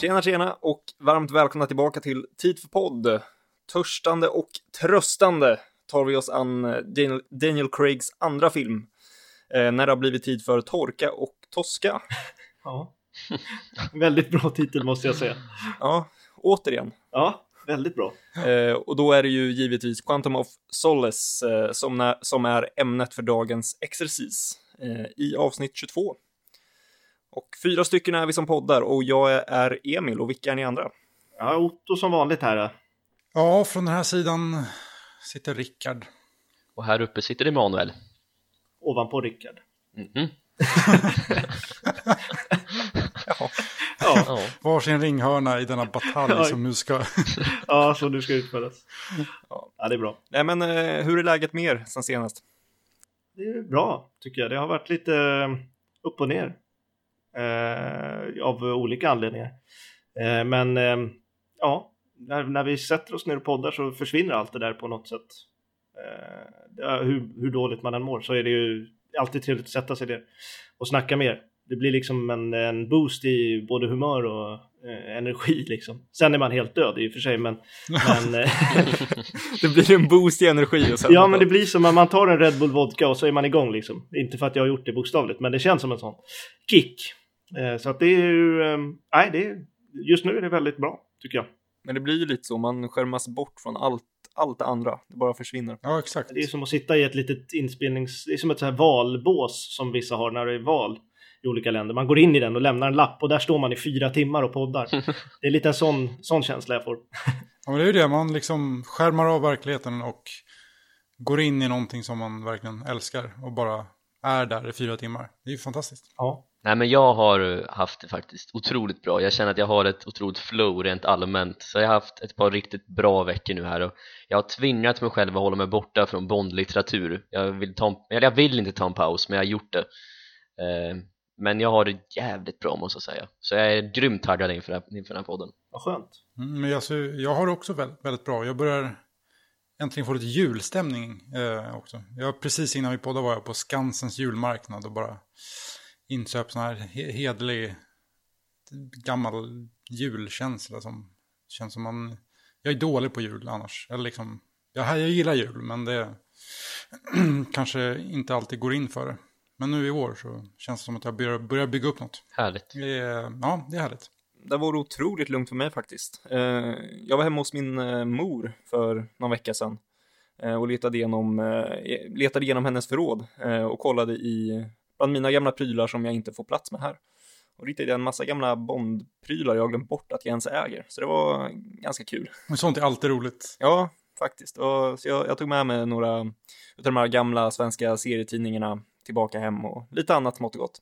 Tjena, tjena och varmt välkomna tillbaka till Tid för podd. Törstande och tröstande tar vi oss an Daniel, Daniel Craigs andra film. Eh, när det har blivit tid för torka och toska. Ja, väldigt bra titel måste jag säga. Ja, återigen. Ja, väldigt bra. Eh, och då är det ju givetvis Quantum of Solace eh, som, är, som är ämnet för dagens exercis eh, i avsnitt 22. Och fyra stycken är vi som poddar och jag är Emil och vilka är ni andra? Ja, Otto som vanligt här. Ja, från den här sidan sitter Rickard. Och här uppe sitter Emanuel. Ovanpå Rickard. Mhm. Jaha. Ja, Ja. Varsin ringhörna i denna batalj som nu ska... ja, så nu ska utföras. Ja. Ja, det är bra. Nej men eh, hur är läget med er sen senast? Det är bra, tycker jag. Det har varit lite upp och ner. Eh, av olika anledningar. Eh, men eh, ja, när, när vi sätter oss ner och poddar så försvinner allt det där på något sätt. Eh, hur, hur dåligt man än mår så är det ju alltid trevligt att sätta sig ner och snacka mer. Det blir liksom en, en boost i både humör och eh, energi liksom. Sen är man helt död i och för sig, men, men eh, Det blir en boost i energi och sen... Ja, men det blir som att man tar en Red Bull vodka och så är man igång liksom. Inte för att jag har gjort det bokstavligt, men det känns som en sån kick. Eh, så att det är ju, eh, nej, det är, just nu är det väldigt bra, tycker jag. Men det blir ju lite så, man skärmas bort från allt, allt det andra. Det bara försvinner. Ja, exakt. Det är som att sitta i ett litet inspelnings, det är som ett så här valbås som vissa har när det är val i olika länder. Man går in i den och lämnar en lapp och där står man i fyra timmar och poddar. Det är lite en sån, sån känsla jag får. Ja, men det är ju det, man liksom skärmar av verkligheten och går in i någonting som man verkligen älskar och bara är där i fyra timmar. Det är ju fantastiskt. Ja. Nej men jag har haft det faktiskt otroligt bra. Jag känner att jag har ett otroligt flow rent allmänt. Så jag har haft ett par riktigt bra veckor nu här och jag har tvingat mig själv att hålla mig borta från Bondlitteratur. Jag vill, ta en, eller jag vill inte ta en paus men jag har gjort det. Eh, men jag har det jävligt bra måste jag säga. Så jag är grymt taggad inför, här- inför den här podden. Vad skönt. Mm, men alltså, jag har det också väldigt, väldigt bra. Jag börjar äntligen få lite julstämning eh, också. Jag, precis innan vi poddade var jag på Skansens julmarknad och bara inköp sån här he- hedlig gammal julkänsla som känns som man... Jag är dålig på jul annars. Eller liksom, jag, jag gillar jul men det kanske inte alltid går in för det. Men nu i år så känns det som att jag börjar, börjar bygga upp något. Härligt. Det är, ja, det är härligt. Det var otroligt lugnt för mig faktiskt. Eh, jag var hemma hos min eh, mor för någon vecka sedan eh, och letade igenom, letade igenom hennes förråd och kollade i bland mina gamla prylar som jag inte får plats med här. Och då hittade jag en massa gamla Bond-prylar jag har glömt bort att jag ens äger. Så det var ganska kul. Men sånt är alltid roligt. Ja, faktiskt. Och, så jag, jag tog med mig några av de här gamla svenska serietidningarna tillbaka hem och lite annat smått och gott.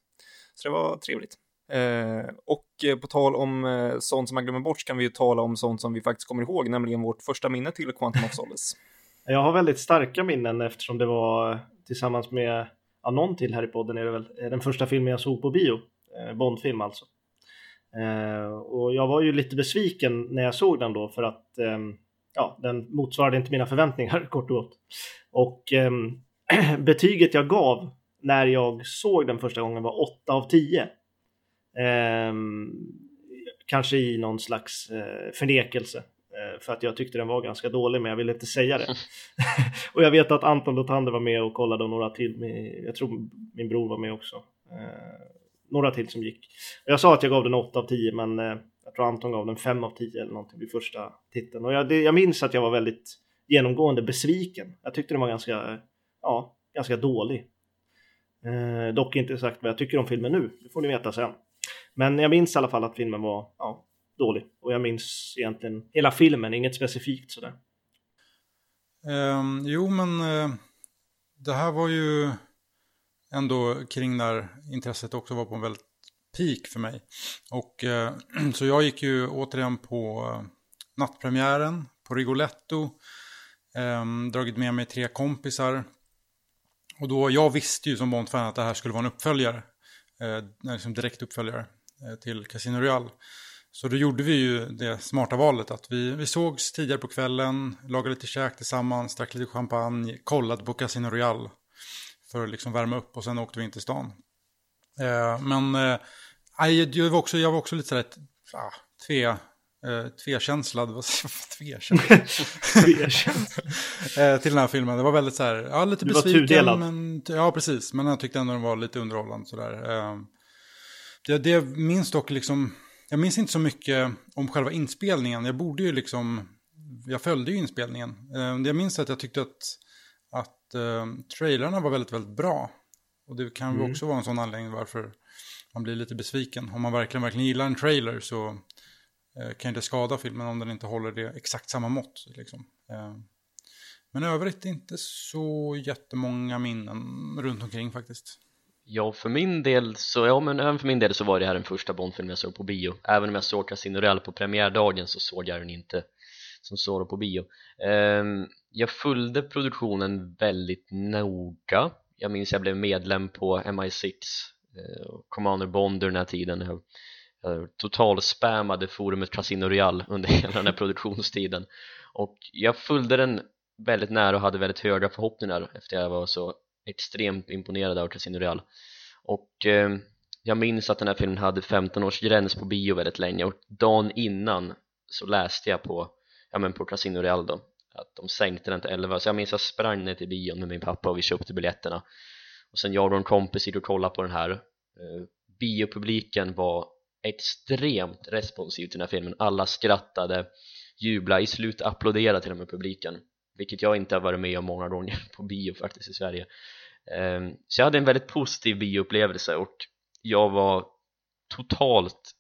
Så det var trevligt. Eh, och eh, på tal om eh, sånt som man glömmer bort så kan vi ju tala om sånt som vi faktiskt kommer ihåg, nämligen vårt första minne till Quantum of Solace. Jag har väldigt starka minnen eftersom det var tillsammans med ja, någon till här i podden är det väl eh, den första filmen jag såg på bio. Eh, Bondfilm alltså. Eh, och jag var ju lite besviken när jag såg den då för att ehm, ja, den motsvarade inte mina förväntningar kort och gott. Och ehm, betyget jag gav när jag såg den första gången var 8 av 10. Ehm, kanske i någon slags eh, förnekelse. Eh, för att jag tyckte den var ganska dålig men jag ville inte säga det. och jag vet att Anton Lothander var med och kollade och några till. Med, jag tror min bror var med också. Eh, några till som gick. Jag sa att jag gav den 8 av 10 men eh, jag tror Anton gav den 5 av 10 eller någonting vid första titeln. Och jag, det, jag minns att jag var väldigt genomgående besviken. Jag tyckte den var ganska, ja, ganska dålig. Eh, dock inte sagt vad jag tycker om filmen nu, det får ni veta sen. Men jag minns i alla fall att filmen var ja, dålig. Och jag minns egentligen hela filmen, inget specifikt sådär. Um, jo, men uh, det här var ju ändå kring när intresset också var på en väldigt peak för mig. Och uh, så jag gick ju återigen på uh, nattpremiären på Rigoletto. Um, dragit med mig tre kompisar. Och då, jag visste ju som Bond-fan att det här skulle vara en uppföljare. Eh, liksom direkt uppföljare eh, till Casino Royale. Så då gjorde vi ju det smarta valet att vi, vi sågs tidigare på kvällen, lagade lite käk tillsammans, drack lite champagne, kollade på Casino Royale för att liksom värma upp och sen åkte vi in till stan. Eh, men eh, jag, var också, jag var också lite sådär ah, tve, eh, tvekänslad, vad säger tvekänslad? eh, till den här filmen. Det var väldigt så här, ja lite Du var besviken. tudelad. Men, ja, precis. Men jag tyckte ändå den var lite underhållande sådär. Eh, det, det minns dock liksom, jag minns inte så mycket om själva inspelningen. Jag borde ju liksom, jag följde ju inspelningen. Eh, jag minns att jag tyckte att, att eh, trailerna var väldigt, väldigt bra. Och det kan ju Mm. också vara en sån anledning varför man blir lite besviken. Om man verkligen, verkligen gillar en trailer så eh, kan det skada filmen om den inte håller det exakt samma mått. Liksom. Eh, men övrigt inte så jättemånga minnen runt omkring faktiskt. Ja, för min del så, ja men även för min del så var det här den första Bondfilmen jag såg på bio. Även om jag såg Casino Real på premiärdagen så såg jag den inte som såg på bio. Ehm, jag följde produktionen väldigt noga. Jag minns jag blev medlem på MI6 eh, Commander Bond under den här tiden. Jag, jag totalspammade forumet Casino Real under hela den här produktionstiden. Och jag följde den väldigt nära och hade väldigt höga förhoppningar efter jag var så extremt imponerad av Casino Real. Och eh, jag minns att den här filmen hade 15-årsgräns på bio väldigt länge och dagen innan så läste jag på, ja men på Casino Real då att de sänkte den till 11 så jag minns att jag sprang ner till bion med min pappa och vi köpte biljetterna. Och sen jag och en kompis gick och kollade på den här eh, biopubliken var extremt responsiv till den här filmen. Alla skrattade, jublade, i slut applåderade till och med publiken vilket jag inte har varit med om många gånger på bio faktiskt i Sverige. Ehm, så jag hade en väldigt positiv bioupplevelse och jag var totalt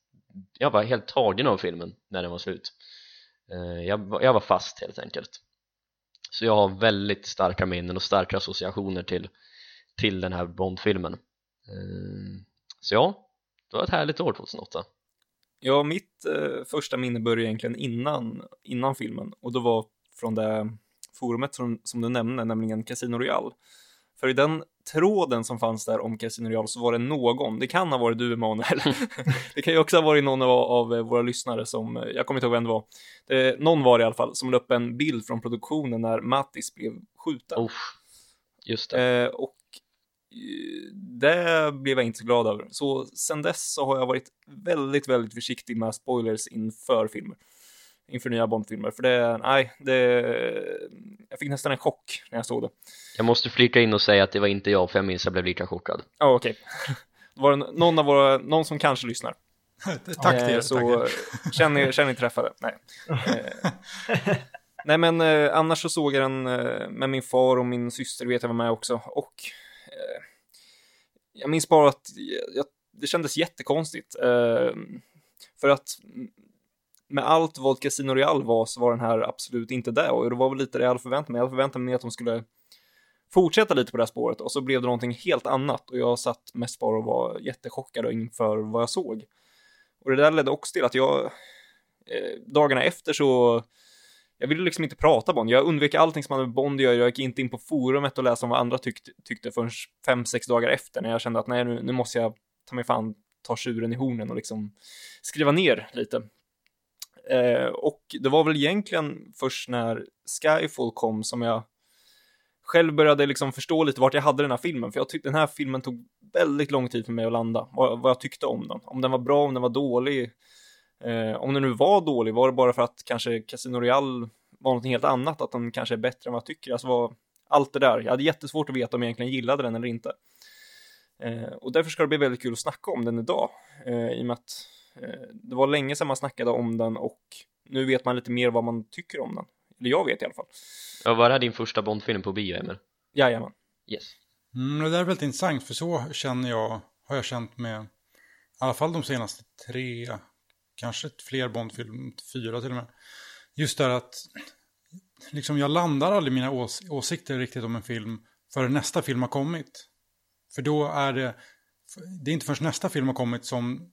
jag var helt tagen av filmen när den var slut. Ehm, jag, var- jag var fast helt enkelt. Så jag har väldigt starka minnen och starka associationer till, till den här Bondfilmen. Ehm, så ja, det var ett härligt år 2008 Ja, mitt eh, första minne började egentligen innan, innan filmen och det var från det forumet som, som du nämnde, nämligen Casino Royale. För i den tråden som fanns där om Casino Royale så var det någon, det kan ha varit du Emanuel, det kan ju också ha varit någon av, av eh, våra lyssnare som, eh, jag kommer inte ihåg vem det var, det, någon var det i alla fall, som la upp en bild från produktionen när Mattis blev skjuten. Uff, just det Eh, och eh, det blev jag inte så glad över. Så sen dess så har jag varit väldigt, väldigt försiktig med spoilers inför filmer. Inför nya Bond-filmer. För det, nej, det, jag fick nästan en chock när jag såg det. Jag måste flika in och säga att det var inte jag för jag minns att jag blev lika chockad Ja, okej. Då var det någon av våra, någon som kanske lyssnar. tack till Eh, er. Så tack. känn er, känn er träffade. Nej. Eh, nej, men eh, annars så såg jag den eh, med min far och min syster, vet jag var med också. Och eh, jag minns bara att jag, det kändes jättekonstigt. Eh, för att med allt vad Casino Real var så var den här absolut inte det. Och det var väl lite det jag hade förväntat mig. Jag hade förväntat mig att de skulle fortsätta lite på det här spåret och så blev det någonting helt annat och jag satt mest bara och var jättechockad inför vad jag såg. Och det där ledde också till att jag eh, dagarna efter så jag ville liksom inte prata Bond. Jag undvek allting som hade med Bond att göra. Jag gick inte in på forumet och läsa om vad andra tyckte, tyckte förrän fem, sex dagar efter när jag kände att nej, nu, nu måste jag ta mig fan ta tjuren i hornen och liksom skriva ner lite. Eh, och det var väl egentligen först när Skyfall kom som jag själv började liksom förstå lite vart jag hade den här filmen, för jag tyckte den här filmen tog väldigt lång tid för mig att landa, vad, vad jag tyckte om den. Om den var bra, om den var dålig. Eh, om den nu var dålig, var det bara för att kanske Casino Royale var något helt annat, att den kanske är bättre än vad jag tycker. Alltså var allt det där. Jag hade jättesvårt att veta om jag egentligen gillade den eller inte. Eh, och därför ska det bli väldigt kul att snacka om den idag, eh, i och med att det var länge sedan man snackade om den och nu vet man lite mer vad man tycker om den. Eller jag vet i alla fall. ja, Var det här din första Bondfilm på bio, Emil? Jajamän. Yes Mm, det där är väldigt intressant för så känner jag, har jag känt med i alla fall de senaste tre, kanske fler Bondfilm, fyra till och med. Just där att liksom jag landar aldrig mina ås åsikter riktigt om en film förrän nästa film har kommit. För då är det, det är inte förrän nästa film har kommit som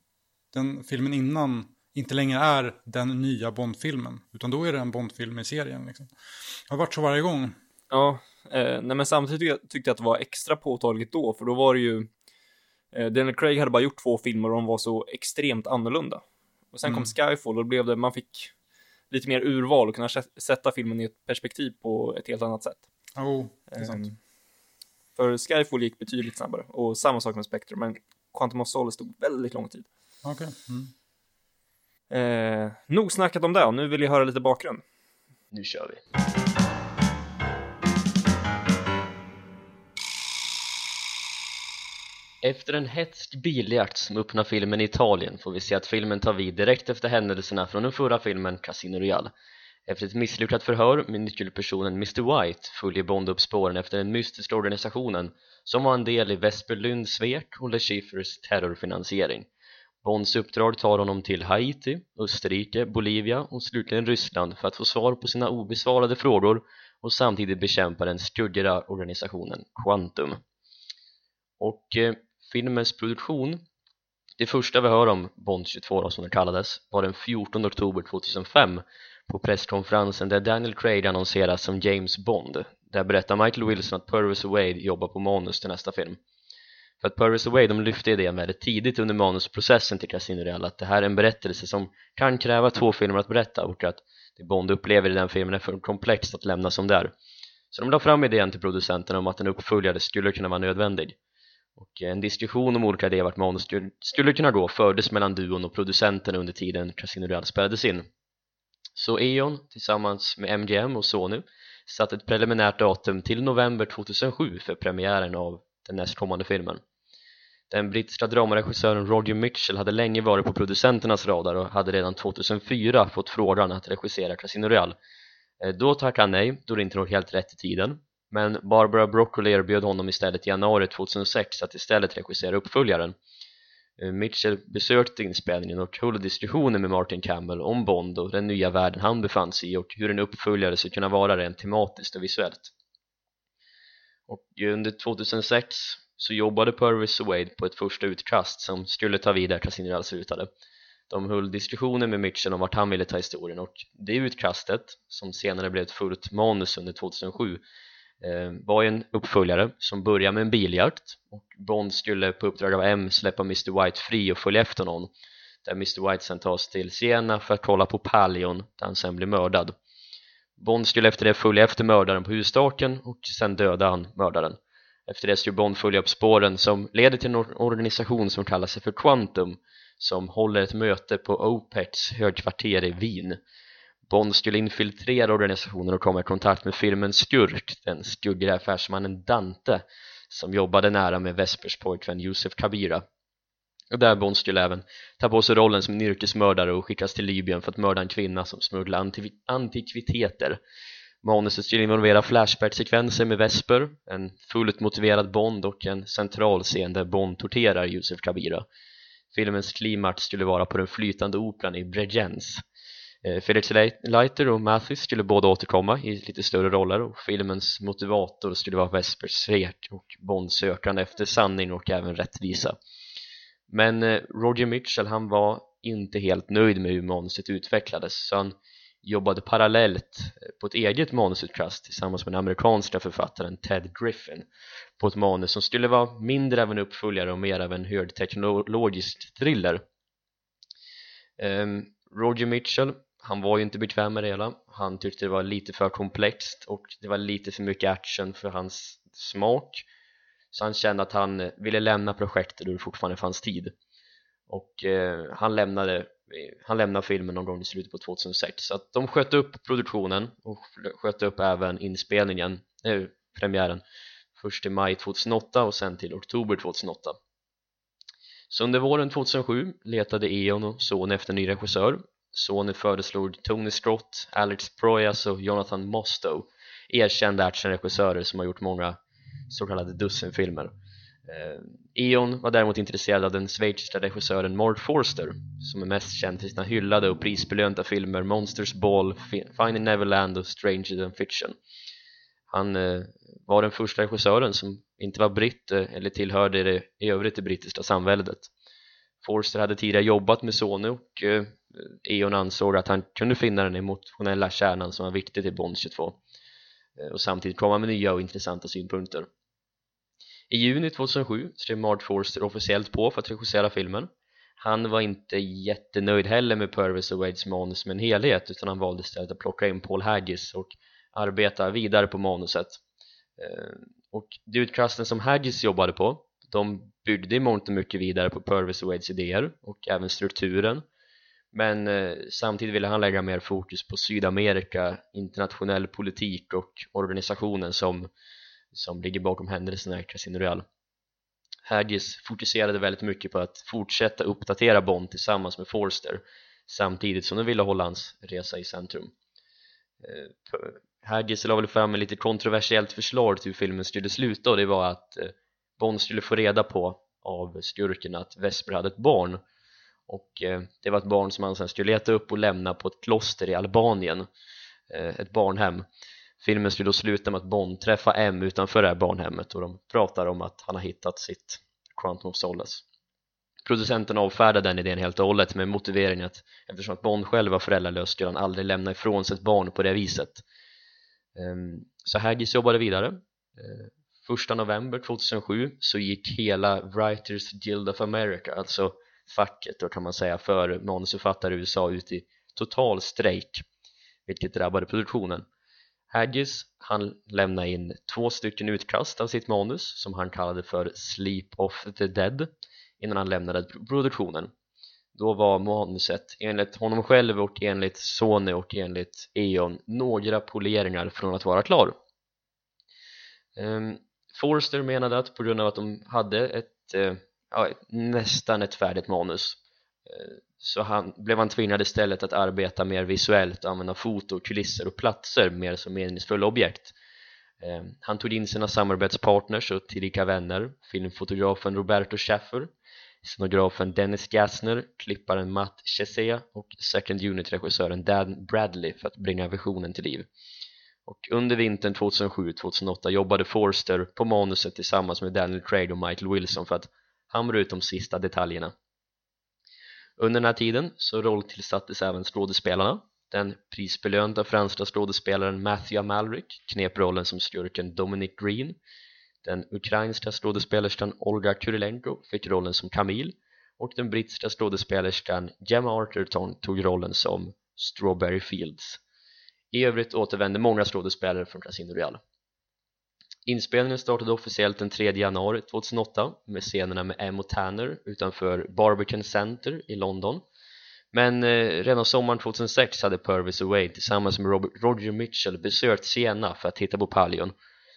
den filmen innan inte längre är den nya Bondfilmen. Utan då är det en Bondfilm i serien. Liksom. Det har varit så varje gång. Ja, eh, nej men samtidigt tyckte jag, jag att det var extra påtagligt då, för då var det ju eh, Daniel Craig hade bara gjort två filmer och de var så extremt annorlunda. Och sen kom Skyfall och då blev det, man fick lite mer urval och kunna sä- sätta filmen i ett perspektiv på ett helt annat sätt. Jo, det är sant. Ehm, för Skyfall gick betydligt snabbare och samma sak med Spectre, men Quantum of Solace tog väldigt lång tid. Okej. Mm. Eh, nog snackat om det, och nu vill jag höra lite bakgrund. Nu kör vi! Efter en hätsk biljakt som öppnar filmen i Italien får vi se att filmen tar vid direkt efter händelserna från den förra filmen Casino Royale. Efter ett misslyckat förhör med nyckelpersonen Mr White följer Bond upp spåren efter den mystiska organisationen som var en del i Vesper Lynds svek och Le Chiffres terrorfinansiering. Bonds uppdrag tar honom till Haiti, Österrike, Bolivia och slutligen Ryssland för att få svar på sina obesvarade frågor och samtidigt bekämpa den skuggiga organisationen Quantum. Och eh, filmens produktion det första vi hör om Bond 22 då, som det kallades var den 14 oktober 2005 på presskonferensen där Daniel Craig annonseras som James Bond där berättar Michael Wilson att Purvis och Wade jobbar på manus till nästa film för att Purvis Away de lyfte idén väldigt tidigt under manusprocessen till Casino Real att det här är en berättelse som kan kräva två filmer att berätta och att det Bond upplever i den filmen är för komplext att lämna som där så de la fram idén till producenterna om att en uppföljare skulle kunna vara nödvändig. Och en diskussion om olika idéer vart manus skulle kunna gå fördes mellan duon och producenten under tiden Casino Real spelades in. Så E.ON tillsammans med MGM och Sony satte ett preliminärt datum till november 2007 för premiären av den nästkommande filmen den brittiska dramaregissören Roger Mitchell hade länge varit på producenternas radar och hade redan 2004 fått frågan att regissera Casino Real eh, då tackade han nej då det inte låg helt rätt i tiden. Men Barbara Broccoli erbjöd honom istället i januari 2006 att istället regissera uppföljaren. Eh, Mitchell besökte inspelningen och höll diskussioner med Martin Campbell om Bond och den nya världen han befann sig i och hur en uppföljare skulle kunna vara rent tematiskt och visuellt. Och eh, under 2006 så jobbade Purvis och Wade på ett första utkast som skulle ta vid där Royale slutade. De höll diskussioner med Mitchell om vart han ville ta historien och det utkastet som senare blev ett fullt manus under 2007 eh, var en uppföljare som började med en biljakt och Bond skulle på uppdrag av M släppa Mr White fri och följa efter någon där Mr White sen tas till Siena för att kolla på Pallion där han sen blir mördad. Bond skulle efter det följa efter mördaren på husstaken och sen döda han mördaren efter det skulle Bond följa upp spåren som leder till en organisation som kallar sig för Quantum som håller ett möte på OPECs högkvarter i Wien. Bond skulle infiltrera organisationen och komma i kontakt med filmens skurk, den skuggiga affärsmannen Dante som jobbade nära med Vespers pojkvän Josef Kabira. Och där Bond skulle även ta på sig rollen som en yrkesmördare och skickas till Libyen för att mörda en kvinna som smugglar antikviteter. Manuset skulle involvera flashback-sekvenser med Vesper, en fullt motiverad Bond och en central scen där Bond torterar Josef Kabira. Filmens klimax skulle vara på den flytande operan i Bregenz. Eh, Felix Leiter och Mathis skulle båda återkomma i lite större roller och filmens motivator skulle vara Vespers svek och Bonds sökande efter sanning och även rättvisa. Men eh, Roger Mitchell han var inte helt nöjd med hur manuset utvecklades så han jobbade parallellt eh, på ett eget manusutkast tillsammans med den amerikanska författaren Ted Griffin på ett manus som skulle vara mindre av en uppföljare och mer av en högteknologisk thriller. Ehm, Roger Mitchell han var ju inte bekväm med det hela. Han tyckte det var lite för komplext och det var lite för mycket action för hans smak. Så han kände att han eh, ville lämna projektet då det fortfarande fanns tid och eh, han lämnade eh, han lämnade filmen någon gång i slutet på 2006 så att de sköt upp produktionen och sköt upp även inspelningen, eh, premiären först i maj 2008 och sen till oktober 2008 så under våren 2007 letade E.ON och Sony efter en ny regissör. Sony föreslog Tony Scott, Alex Proyas och Jonathan Mostow erkända actionregissörer som har gjort många så kallade dussinfilmer. Eh, E.ON var däremot intresserad av den schweiziska regissören Mort Forster som är mest känd för sina hyllade och prisbelönta filmer Monsters Ball, Finding Neverland och Stranger than Fiction. Han eh, var den första regissören som inte var britt eh, eller tillhörde det i övrigt det brittiska samväldet. Forster hade tidigare jobbat med Sony och E.ON ansåg att han kunde finna den emotionella kärnan som var viktig till Bond 22 och samtidigt komma med nya och intressanta synpunkter i juni 2007 skrev Mard Forster officiellt på för att regissera filmen. Han var inte jättenöjd heller med Purvis och Wades manus som en helhet utan han valde istället att plocka in Paul Haggis och arbeta vidare på manuset. Eh, och de utkasten som Haggis jobbade på de byggde i mångt och mycket vidare på Purvis och Wades idéer och även strukturen. Men eh, samtidigt ville han lägga mer fokus på Sydamerika, internationell politik och organisationen som, som ligger bakom händelserna i Casino Real. Haggis fokuserade väldigt mycket på att fortsätta uppdatera Bond tillsammans med Forster samtidigt som de ville hålla hans resa i centrum. Eh, Haggis la väl fram ett lite kontroversiellt förslag till hur filmen skulle sluta och det var att eh, Bond skulle få reda på av skurken att Vesper hade ett barn och eh, det var ett barn som han sen skulle leta upp och lämna på ett kloster i Albanien ett barnhem filmen skulle då sluta med att Bond träffar M utanför det här barnhemmet och de pratar om att han har hittat sitt Quantum of Solace. Producenten avfärdar den idén helt och hållet med motiveringen att eftersom att Bond själv var föräldralös skulle han aldrig lämna ifrån sig ett barn på det viset. Ehm, så Haggis jobbade vidare. Eh, Första november 2007 så gick hela Writers Guild of America, alltså facket då kan man säga för manusförfattare i USA ut i total strejk vilket drabbade produktionen. Haggis han lämnade in två stycken utkast av sitt manus som han kallade för Sleep of the Dead innan han lämnade produktionen. Då var manuset enligt honom själv och enligt Sony och enligt E.ON några poleringar från att vara klar. Um, Forster menade att på grund av att de hade ett eh, ja, nästan ett färdigt manus Eh, så han, blev han tvingad istället att arbeta mer visuellt och använda foto, kulisser och platser mer som meningsfulla objekt. Eh, han tog in sina samarbetspartners och tillika vänner filmfotografen Roberto Schaffer scenografen Dennis Gassner, klipparen Matt Chesea och second unit-regissören Dan Bradley för att bringa visionen till liv. Och under vintern 2007-2008 jobbade Forster på manuset tillsammans med Daniel Craig och Michael Wilson för att hamra ut de sista detaljerna under den här tiden så rolltillsattes även skådespelarna. Den prisbelönta franska skådespelaren Matthew Amalric knep rollen som skurken Dominic Green. Den ukrainska skådespelerskan Olga Kurilenko fick rollen som Camille. Och den brittiska skådespelerskan Gemma Arterton tog rollen som Strawberry Fields. I övrigt återvände många skådespelare från Casino Royale. Inspelningen startade officiellt den 3 januari 2008 med scenerna med Emma Tanner utanför Barbican Center i London. Men eh, redan sommaren 2006 hade Purvis och Wade tillsammans med Robert, Roger Mitchell besökt Siena för att titta på Pallion.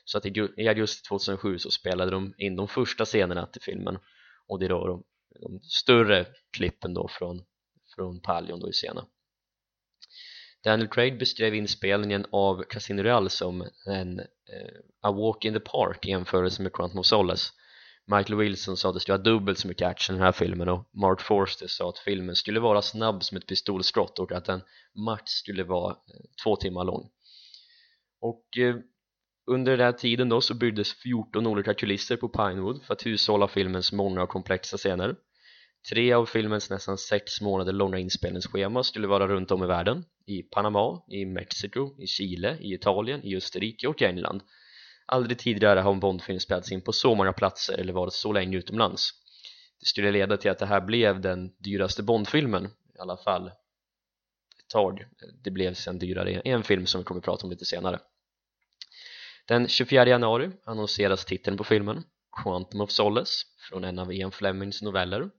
Så att i augusti 2007 så spelade de in de första scenerna till filmen. Och det är då de, de större klippen då från, från Pallion då i Siena. Daniel Craig beskrev inspelningen av Casino Real som en eh, A Walk in the Park i jämförelse med Quantum of Solace. Michael Wilson sa att det skulle vara dubbelt så mycket action i den här filmen och Mark Forster sa att filmen skulle vara snabb som ett pistolskott och att en match skulle vara eh, två timmar lång. Och eh, under den här tiden då så byggdes 14 olika kulisser på Pinewood för att hushålla filmens många och komplexa scener. Tre av filmens nästan sex månader långa inspelningsschema skulle vara runt om i världen. I Panama, i Mexiko, i Chile, i Italien, i Österrike och i England. Aldrig tidigare har en Bondfilm spelats in på så många platser eller varit så länge utomlands. Det skulle leda till att det här blev den dyraste Bondfilmen. I alla fall ett tag. Det blev sen dyrare i en film som vi kommer att prata om lite senare. Den 24 januari annonseras titeln på filmen Quantum of Solace från en av Ian Flemings noveller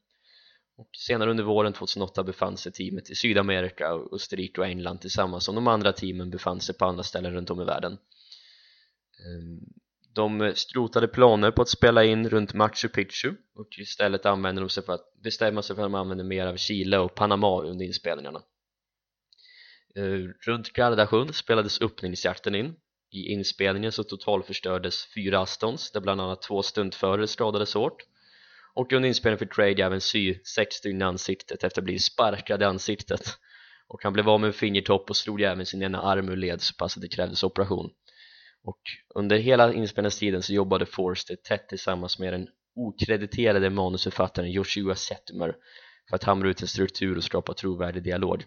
och senare under våren 2008 befann sig teamet i Sydamerika, och Österrike och England tillsammans som de andra teamen befann sig på andra ställen runt om i världen. Ehm, de skrotade planer på att spela in runt Machu Picchu och istället använde de sig för att bestämma sig för att de använde mer av Chile och Panama under inspelningarna. Ehm, runt Gardasjön spelades öppningsjakten in. I inspelningen så totalförstördes fyra Astons där bland annat två stuntförare skadades hårt och under inspelningen fick Craig även sy sex stygn i ansiktet efter att ha blivit sparkad i ansiktet. Och han blev av med en fingertopp och slog även sin ena arm ur led så pass att det krävdes operation. Och under hela inspelningstiden så jobbade Forster tätt tillsammans med den okrediterade manusförfattaren Joshua Settimer för att hamra ut en struktur och skapa trovärdig dialog.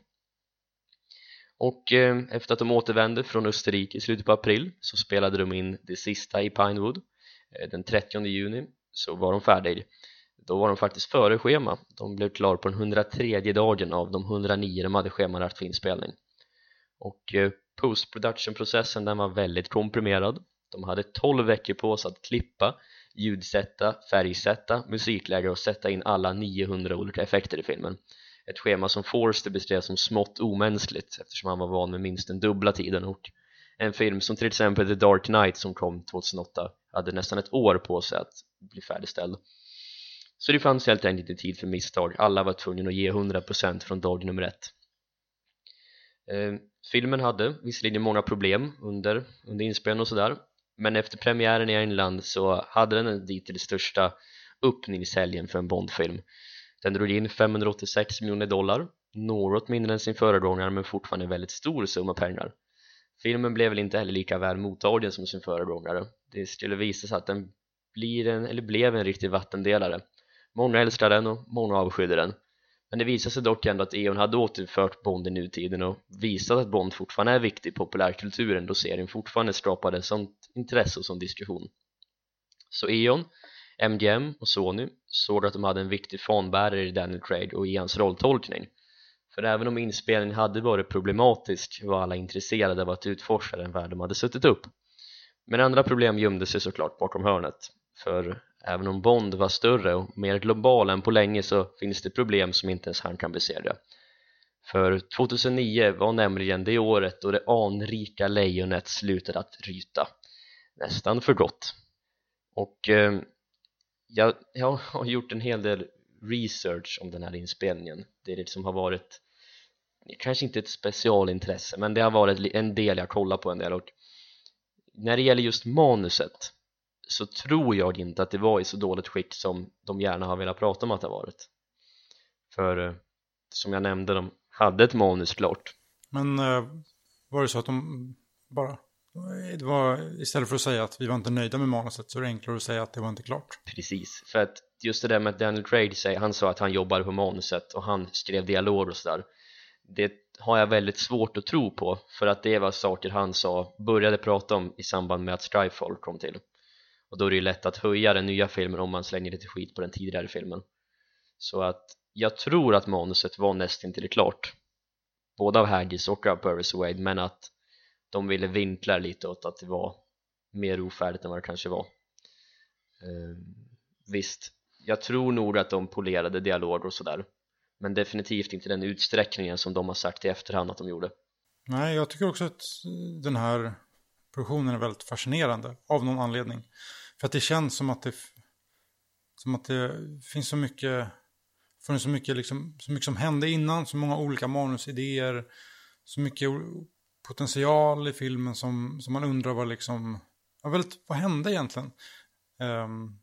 Och eh, efter att de återvände från Österrike i slutet på april så spelade de in det sista i Pinewood. Eh, den 30 juni så var de färdiga då var de faktiskt före schema. De blev klar på den 103 dagen av de 109 de hade schemalagt för inspelning. Och eh, post-production-processen den var väldigt komprimerad. De hade 12 veckor på sig att klippa, ljudsätta, färgsätta, musiklägga och sätta in alla 900 olika effekter i filmen. Ett schema som Forster beskrev som smått omänskligt eftersom han var van med minst den dubbla tiden. Och en film som till exempel The Dark Knight som kom 2008 hade nästan ett år på sig att bli färdigställd så det fanns helt enkelt inte tid för misstag. Alla var tvungna att ge 100% från dag nummer ett. Eh, filmen hade visserligen många problem under, under inspelningen och sådär men efter premiären i England så hade den den dittills största öppningshelgen för en Bondfilm. Den drog in 586 miljoner dollar något mindre än sin föregångare men fortfarande en väldigt stor summa pengar. Filmen blev väl inte heller lika väl mottagen som sin föregångare. Det skulle visa sig att den blir en, eller blev en riktig vattendelare många älskade den och många avskydde den. Men det visade sig dock ändå att E.ON hade återfört Bond i nutiden och visat att Bond fortfarande är viktig i populärkulturen då serien fortfarande skapade sånt intresse och sån diskussion. Så E.ON, MGM och Sony såg att de hade en viktig fanbärare i Daniel Craig och i hans rolltolkning. För även om inspelningen hade varit problematisk var alla intresserade av att utforska den värld de hade suttit upp. Men andra problem gömde sig såklart bakom hörnet. För även om Bond var större och mer global än på länge så finns det problem som inte ens han kan besegra. För 2009 var nämligen det året då det anrika lejonet slutade att ryta. Nästan för gott. Och eh, jag, jag har gjort en hel del research om den här inspelningen. Det är det som har varit kanske inte ett specialintresse men det har varit en del jag kollat på en del. Och när det gäller just manuset så tror jag inte att det var i så dåligt skick som de gärna har velat prata om att det har varit. För eh, som jag nämnde, de hade ett manus klart. Men eh, var det så att de bara det var, istället för att säga att vi var inte nöjda med manuset så är det enklare att säga att det var inte klart. Precis, för att just det där med att Daniel Craig säger, han sa att han jobbade på manuset och han skrev dialog och sådär. Det har jag väldigt svårt att tro på för att det var saker han sa, började prata om i samband med att Skyfall kom till och då är det ju lätt att höja den nya filmen om man slänger lite skit på den tidigare filmen. Så att jag tror att manuset var nästan till klart. Både av Haggis och av Purvis Wade men att de ville vinkla lite åt att det var mer ofärdigt än vad det kanske var. Ehm, visst, jag tror nog att de polerade dialog och sådär. Men definitivt inte den utsträckningen som de har sagt i efterhand att de gjorde. Nej, jag tycker också att den här produktionen är väldigt fascinerande av någon anledning. För att det känns som att det, som att det finns så mycket, funnits så mycket, liksom, så mycket som hände innan, så många olika manusidéer, så mycket potential i filmen som, som man undrar vad liksom, ja, väldigt, vad hände egentligen? Um,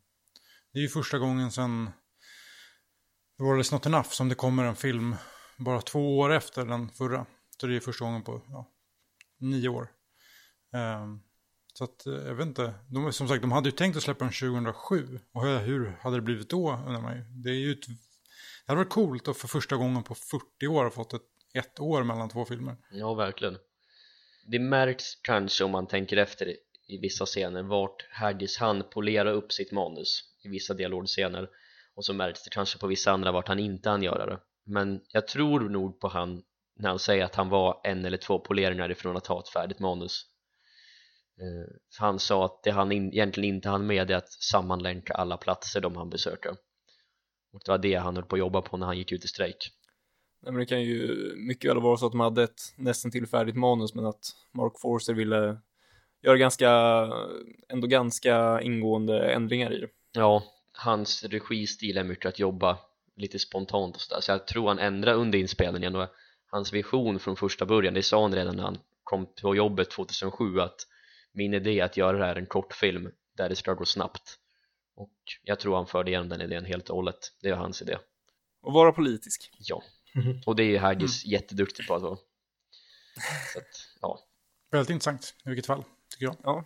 det är ju första gången sedan det var not enough som det kommer en film bara två år efter den förra. Så det är första gången på ja, nio år. Um, så att, eh, jag vet inte. De, som sagt, de hade ju tänkt att släppa den 2007. Och hur hade det blivit då, undrar man ju. Det är ju ett, det hade varit coolt att för första gången på 40 år ha fått ett, ett år mellan två filmer. Ja, verkligen. Det märks kanske om man tänker efter i vissa scener vart Haggis han polera upp sitt manus i vissa dialogscener och så märks det kanske på vissa andra vart han inte han göra det men jag tror nog på han när han säger att han var en eller två poleringar ifrån att ha ett färdigt manus han sa att det han in, egentligen inte hann med är att sammanlänka alla platser de han besöker. Och det var det han höll på att jobba på när han gick ut i strejk. Nej, men det kan ju mycket väl vara så att de hade ett nästan till färdigt manus men att Mark Forster ville göra ganska, ändå ganska ingående ändringar i det. Ja, hans registil är mycket att jobba lite spontant och sådär så jag tror han ändrade under inspelningen och hans vision från första början, det sa han redan när han kom på jobbet 2007 att min idé är att göra det här en kortfilm där det ska gå snabbt och jag tror han förde igenom den idén helt och hållet, det var hans idé Och vara politisk Ja, och det är ju Haggis mm. jätteduktig på att vara så att, ja Väldigt intressant i vilket fall, tycker jag Ja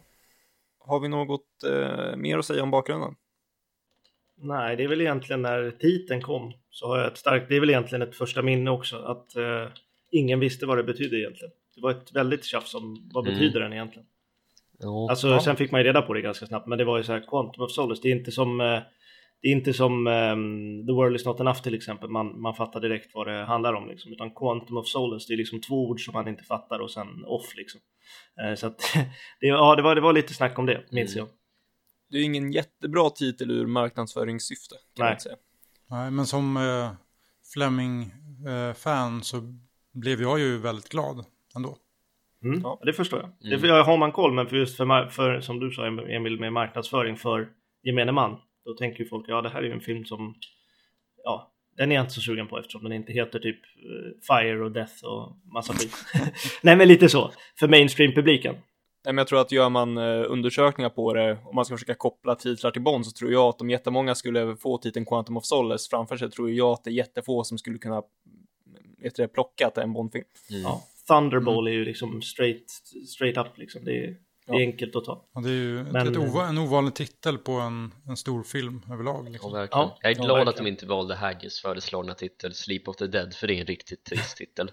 Har vi något eh, mer att säga om bakgrunden? Nej, det är väl egentligen när titeln kom så har jag ett starkt, det är väl egentligen ett första minne också att eh, ingen visste vad det betydde egentligen. Det var ett väldigt tjafs om vad mm. betyder den egentligen. Jo, alltså ja. sen fick man ju reda på det ganska snabbt, men det var ju så här Quantum of Solace, det är inte som eh, det är inte som um, The World is not enough till exempel, man, man fattar direkt vad det handlar om liksom, utan Quantum of Solace, det är liksom två ord som man inte fattar och sen off liksom. Uh, så att det, ja, det var, det var lite snack om det, minns mm. jag det är ingen jättebra titel ur marknadsföringssyfte kan Nej. man säga. Nej, men som eh, Fleming-fan så blev jag ju väldigt glad ändå. Mm. Ja. Det förstår jag. Mm. Det har man koll, men för just för, för, som du sa Emil, med marknadsföring för gemene man, då tänker ju folk, ja det här är ju en film som, ja, den är jag inte så sugen på eftersom den inte heter typ eh, Fire och Death och massa skit. Nej men lite så, för mainstream-publiken. Nej, men jag tror att gör man eh, undersökningar på det, om man ska försöka koppla titlar till Bond, så tror jag att om jättemånga skulle få titeln Quantum of Solace framför sig, tror jag att det är jättefå som skulle kunna det, plocka att det är en Bondfilm. Mm. Ja, Thunderball är ju liksom straight, straight up liksom. Det är, det är Ja. enkelt att ta. Och det är ju Men- ett ova, en ovanlig titel på en, en stor film överlag. Ja, Liksom. Ja, jag är ja, glad att verkligen. de inte valde Haggis föreslagna titel Sleep of the Dead för det är en riktigt trist titel.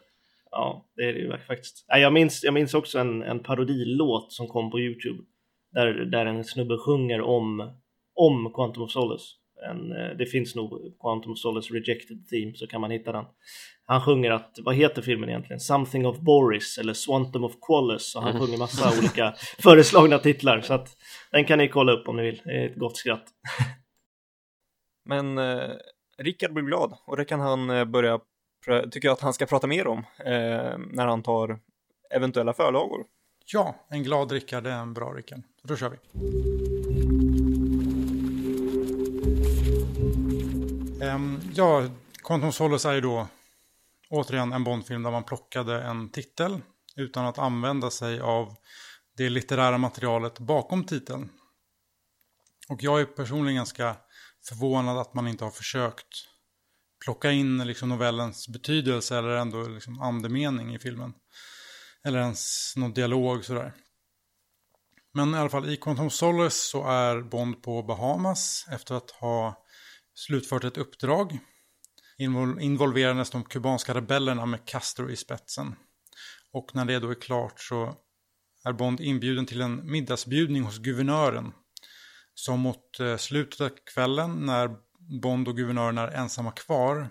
Ja, det är det ju faktiskt. Jag, minns, jag minns också en, en parodilåt som kom på YouTube. Där, där en snubbe sjunger om, om Quantum of Solace. En, eh, det finns nog Quantum of Solace Rejected Theme så kan man hitta den. Han sjunger att, vad heter filmen egentligen? Something of Boris eller Swantum of Qualis. Och han Mm. sjunger massa olika föreslagna titlar. Så att den kan ni kolla upp om ni vill. Det är ett gott skratt. Men eh, Rickard blir glad och det kan han eh, börja, tycker jag att han ska prata mer om eh, när han tar eventuella förlagor. Ja, en glad Rickard är en bra Rickard. Så då kör vi. Um, ja, Quantum Solace är ju då återigen en Bondfilm där man plockade en titel utan att använda sig av det litterära materialet bakom titeln. Och jag är personligen ganska förvånad att man inte har försökt plocka in liksom novellens betydelse eller ändå liksom andemening i filmen. Eller ens någon dialog sådär. Men i alla fall i Quantum Solace så är Bond på Bahamas efter att ha slutfört ett uppdrag involverandes de kubanska rebellerna med Castro i spetsen. Och när det då är klart så är Bond inbjuden till en middagsbjudning hos guvernören. Som mot eh, slutet av kvällen när Bond och guvernören är ensamma kvar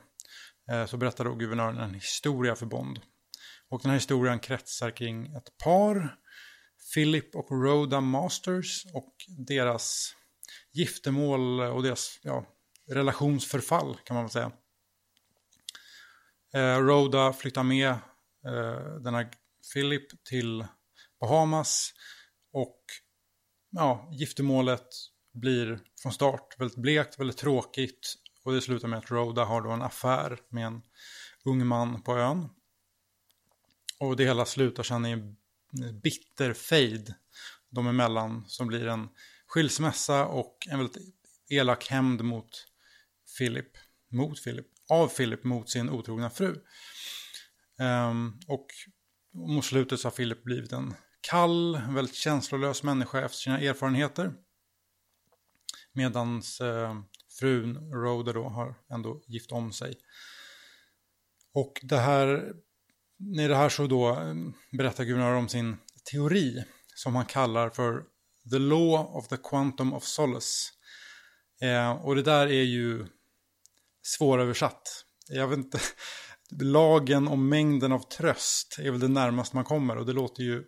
eh, så berättar då guvernören en historia för Bond. Och den här historien kretsar kring ett par, Philip och Rhoda Masters och deras giftermål och deras ja, relationsförfall kan man väl säga. Eh, Rhoda flyttar med eh, den här Philip till Bahamas och ja, giftermålet blir från start väldigt blekt, väldigt tråkigt och det slutar med att Rhoda har då en affär med en ung man på ön. Och det hela slutar sen i en bitter fade de emellan som blir en skilsmässa och en väldigt elak hämnd mot Philip, mot Philip, av Philip mot sin otrogna fru. Um, och mot slutet så har Philip blivit en kall, väldigt känslolös människa efter sina erfarenheter. Medans eh, frun Rhoda då har ändå gift om sig. Och det här, i det här så då ehm, berättar Gunnar om sin teori som han kallar för The Law of the Quantum of Solace. Eh, och det där är ju svåröversatt. Jag vet inte, lagen om mängden av tröst är väl det närmaste man kommer och det låter ju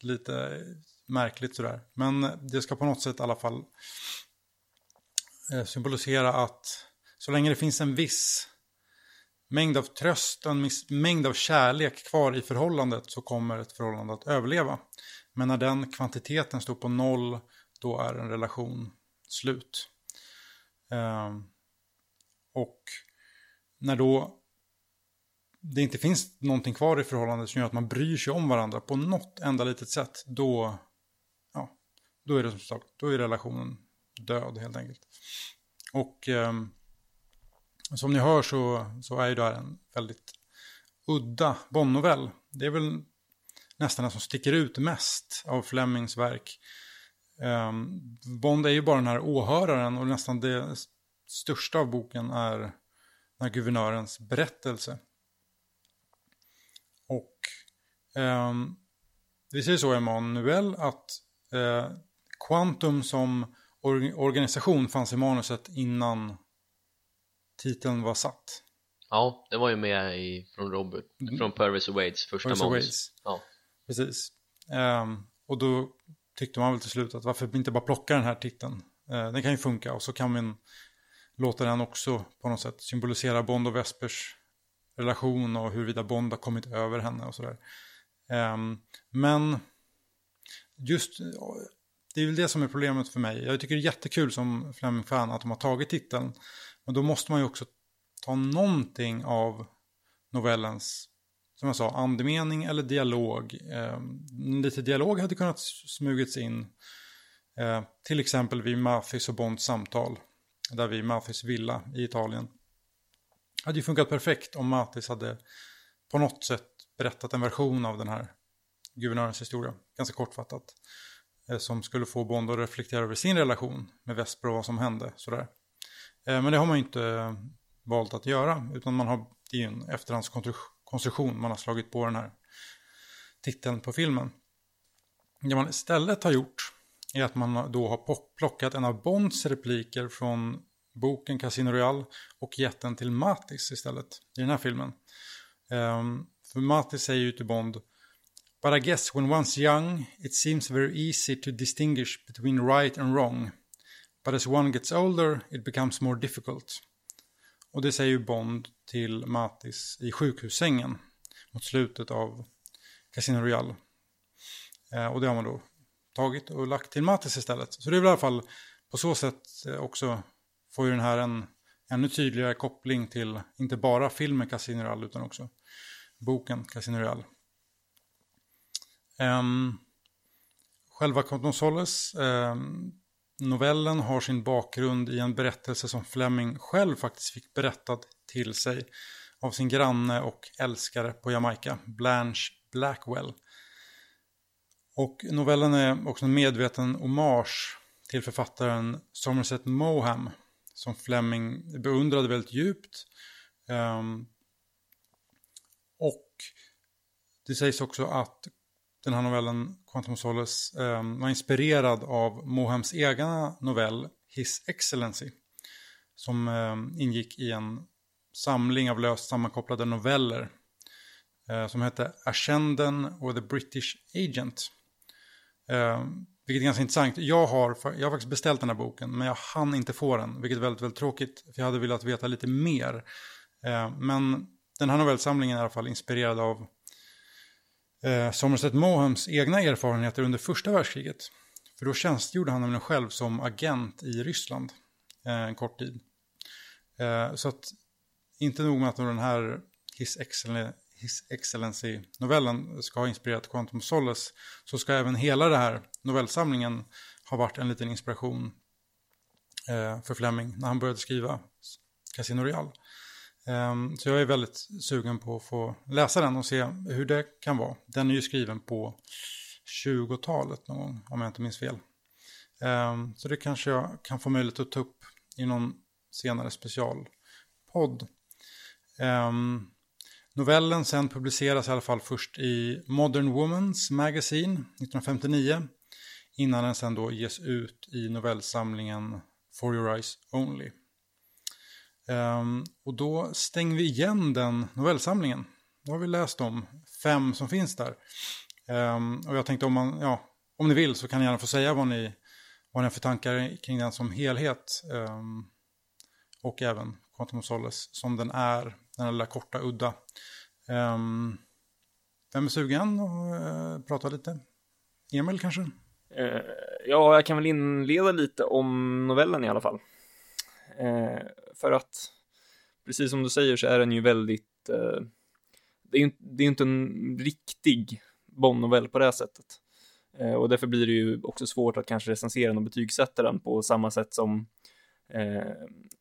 lite märkligt sådär. Men det ska på något sätt i alla fall eh, symbolisera att så länge det finns en viss mängd av tröst en mängd av kärlek kvar i förhållandet så kommer ett förhållande att överleva. Men när den kvantiteten står på noll då är en relation slut. Ehm, och när då det inte finns någonting kvar i förhållandet som gör att man bryr sig om varandra på något enda litet sätt, då, ja, då är det som sagt, då är relationen död helt enkelt. Och eh, som ni hör så, så är ju det här en väldigt udda Bond-novell. Det är väl nästan den som sticker ut mest av Flemings verk. Eh, Bond är ju bara den här åhöraren och nästan det största av boken är den här guvernörens berättelse. Och ehm, vi säger så Emanuel att eh, Quantum som or- organisation fanns i manuset innan titeln var satt. Ja, det var ju med i, från Robert, från Purvis och Wades första Purvis manus. Ja. Precis. Ehm, och då tyckte man väl till slut att varför inte bara plocka den här titeln. Eh, den kan ju funka och så kan man låter den också på något sätt symbolisera Bond och Vespers relation och huruvida Bond har kommit över henne och sådär. Ehm, men just, det är väl det som är problemet för mig. Jag tycker det är jättekul som Fleming-fan att de har tagit titeln. Men då måste man ju också ta någonting av novellens, som jag sa, andemening eller dialog. Ehm, lite dialog hade kunnat smugits in. Eh, till exempel vid Mathis och Bonds samtal. Där vid Mathis villa i Italien. Det hade ju funkat perfekt om Mathis hade på något sätt berättat en version av den här guvernörens historia. Ganska kortfattat. Eh, som skulle få Bond att reflektera över sin relation med Vesper och vad som hände. Sådär. Eh, men det har man ju inte eh, valt att göra. Utan man har, det är ju en efterhandskonstruktion man har slagit på den här titeln på filmen. Det man istället har gjort är att man då har plockat en av Bonds repliker från boken Casino Royale och gett den till Matis istället i den här filmen. Um, för Matis säger ju till Bond But I guess when one's young it seems very easy to distinguish between right and wrong. But as one gets older it becomes more difficult. Och det säger ju Bond till Matis i sjukhussängen mot slutet av Casino Royale. Eh, och det har man då tagit och lagt till Mattis istället. Så det är väl i alla fall på så sätt eh, också får ju den här en ännu tydligare koppling till inte bara filmen Casino Royale utan också boken Casino Royale. Um, själva Quantum Solace, um, novellen har sin bakgrund i en berättelse som Fleming själv faktiskt fick berättad till sig av sin granne och älskare på Jamaica, Blanche Blackwell. Och novellen är också en medveten hommage till författaren Somerset Moham som Fleming beundrade väldigt djupt. Um, och det sägs också att den här novellen, Quantum of Solace, um, var inspirerad av Mohams egna novell His Excellency. Som um, ingick i en samling av löst sammankopplade noveller. Uh, som hette Ascenden och the British Agent. Eh, vilket är ganska intressant. Jag har, jag har faktiskt beställt den här boken men jag hann inte få den. Vilket är väldigt, väldigt tråkigt. För jag hade velat veta lite mer. Eh, men den här novellsamlingen är i alla fall inspirerad av eh, Somerset Mohams egna erfarenheter under första världskriget. För då tjänstgjorde han nämligen själv som agent i Ryssland eh, en kort tid. Eh, så att inte nog med att den här His, Excellen His Excellency-novellen ska ha inspirerat Quantum Solace så ska även hela den här novellsamlingen ha varit en liten inspiration eh, för Fleming när han började skriva Casino Royale. Eh, så jag är väldigt sugen på att få läsa den och se hur det kan vara. Den är ju skriven på 20-talet någon gång, om jag inte minns fel. Eh, så det kanske jag kan få möjlighet att ta upp i någon senare specialpodd. Ehm, novellen sen publiceras i alla fall först i Modern Woman's Magazine 1959 innan den sen då ges ut i novellsamlingen For Your Eyes Only Um, och då stänger vi igen den novellsamlingen. Då har vi läst de fem som finns där. Um, och jag tänkte om, man, ja, om ni vill så kan ni gärna få säga vad ni, vad ni har för tankar kring den som helhet. Um, och även Quantum of Solace som den är, den här lilla korta udda. Um, vem är sugen att uh, prata lite? Emil kanske? Uh, ja, jag kan väl inleda lite om novellen i alla fall. Uh, för att precis som du säger så är den ju väldigt, det är ju det är inte en riktig Bond-novell på det här sättet. Och därför blir det ju också svårt att kanske recensera den och betygsätta den på samma sätt som eh,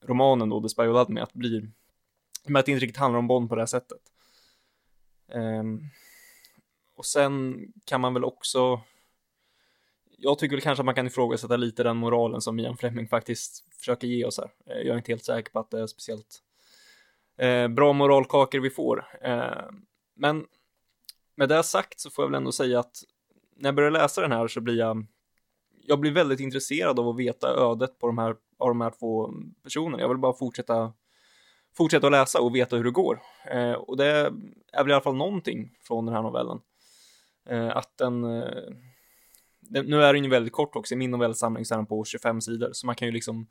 romanen då, The Spy Who Me, att bli, med att det inte riktigt handlar om Bond på det här sättet. Eh, och sen kan man väl också jag tycker väl kanske att man kan ifrågasätta lite den moralen som Ian Fleming faktiskt försöker ge oss här. Eh, jag är inte helt säker på att det är speciellt eh, bra moralkakor vi får. Eh, men med det sagt så får jag väl ändå säga att när jag börjar läsa den här så blir jag jag blir väldigt intresserad av att veta ödet på de här, av de här två personerna. Jag vill bara fortsätta, fortsätta att läsa och veta hur det går. Eh, och det är väl i alla fall någonting från den här novellen. Eh, att den eh, nu är den ju väldigt kort också, i min novellsamling så är den på 25 sidor, så man kan ju liksom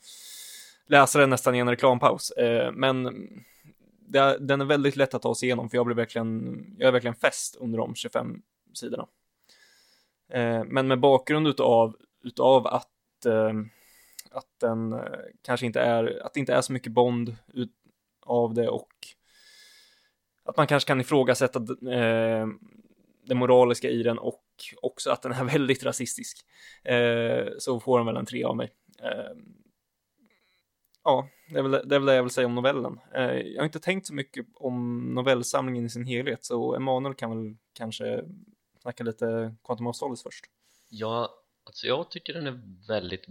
läsa den nästan i en reklampaus. Eh, men det, den är väldigt lätt att ta sig igenom för jag blir verkligen, jag är verkligen fäst under de 25 sidorna. Eh, men med bakgrund utav, utav att, eh, att den eh, kanske inte är, att det inte är så mycket Bond ut, av det och att man kanske kan ifrågasätta eh, det moraliska i den och också att den är väldigt rasistisk. Eh, så får den väl en tre av mig. Eh, ja, det är, väl, det är väl det jag vill säga om novellen. Eh, jag har inte tänkt så mycket om novellsamlingen i sin helhet, så Emanuel kan väl kanske snacka lite Quantum of Solace först. Ja, alltså jag tycker den är väldigt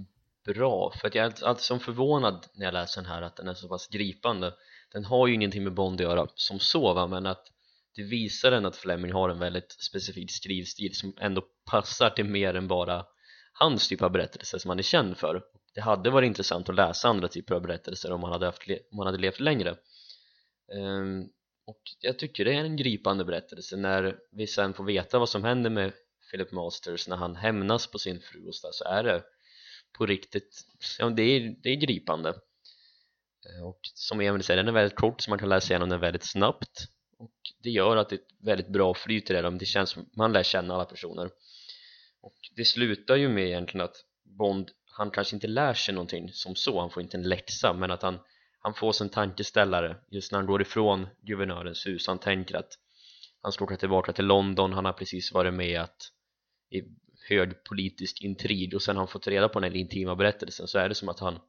bra, för att jag är alltid som förvånad när jag läser den här att den är så pass gripande. Den har ju ingenting med Bond att göra som så, va? men att det visar den att Fleming har en väldigt specifik skrivstil som ändå passar till mer än bara hans typ av berättelser som han är känd för det hade varit intressant att läsa andra typer av berättelser om han hade, haft, om han hade levt längre um, och jag tycker det är en gripande berättelse när vi sen får veta vad som händer med Philip Masters när han hämnas på sin fru och så, så är det på riktigt, ja det är, det är gripande. Eh, och som Emil säger, den är väldigt kort så man kan läsa igenom den väldigt snabbt. Och det gör att det är ett väldigt bra flyt i det det känns som man lär känna alla personer. Och det slutar ju med egentligen att Bond han kanske inte lär sig någonting som så, han får inte en läxa men att han, han får sin tankeställare just när han går ifrån guvernörens hus. Han tänker att han ska åka tillbaka till London, han har precis varit med att i hög politisk intrig och sen har han fått reda på den här intima berättelsen så är det som att han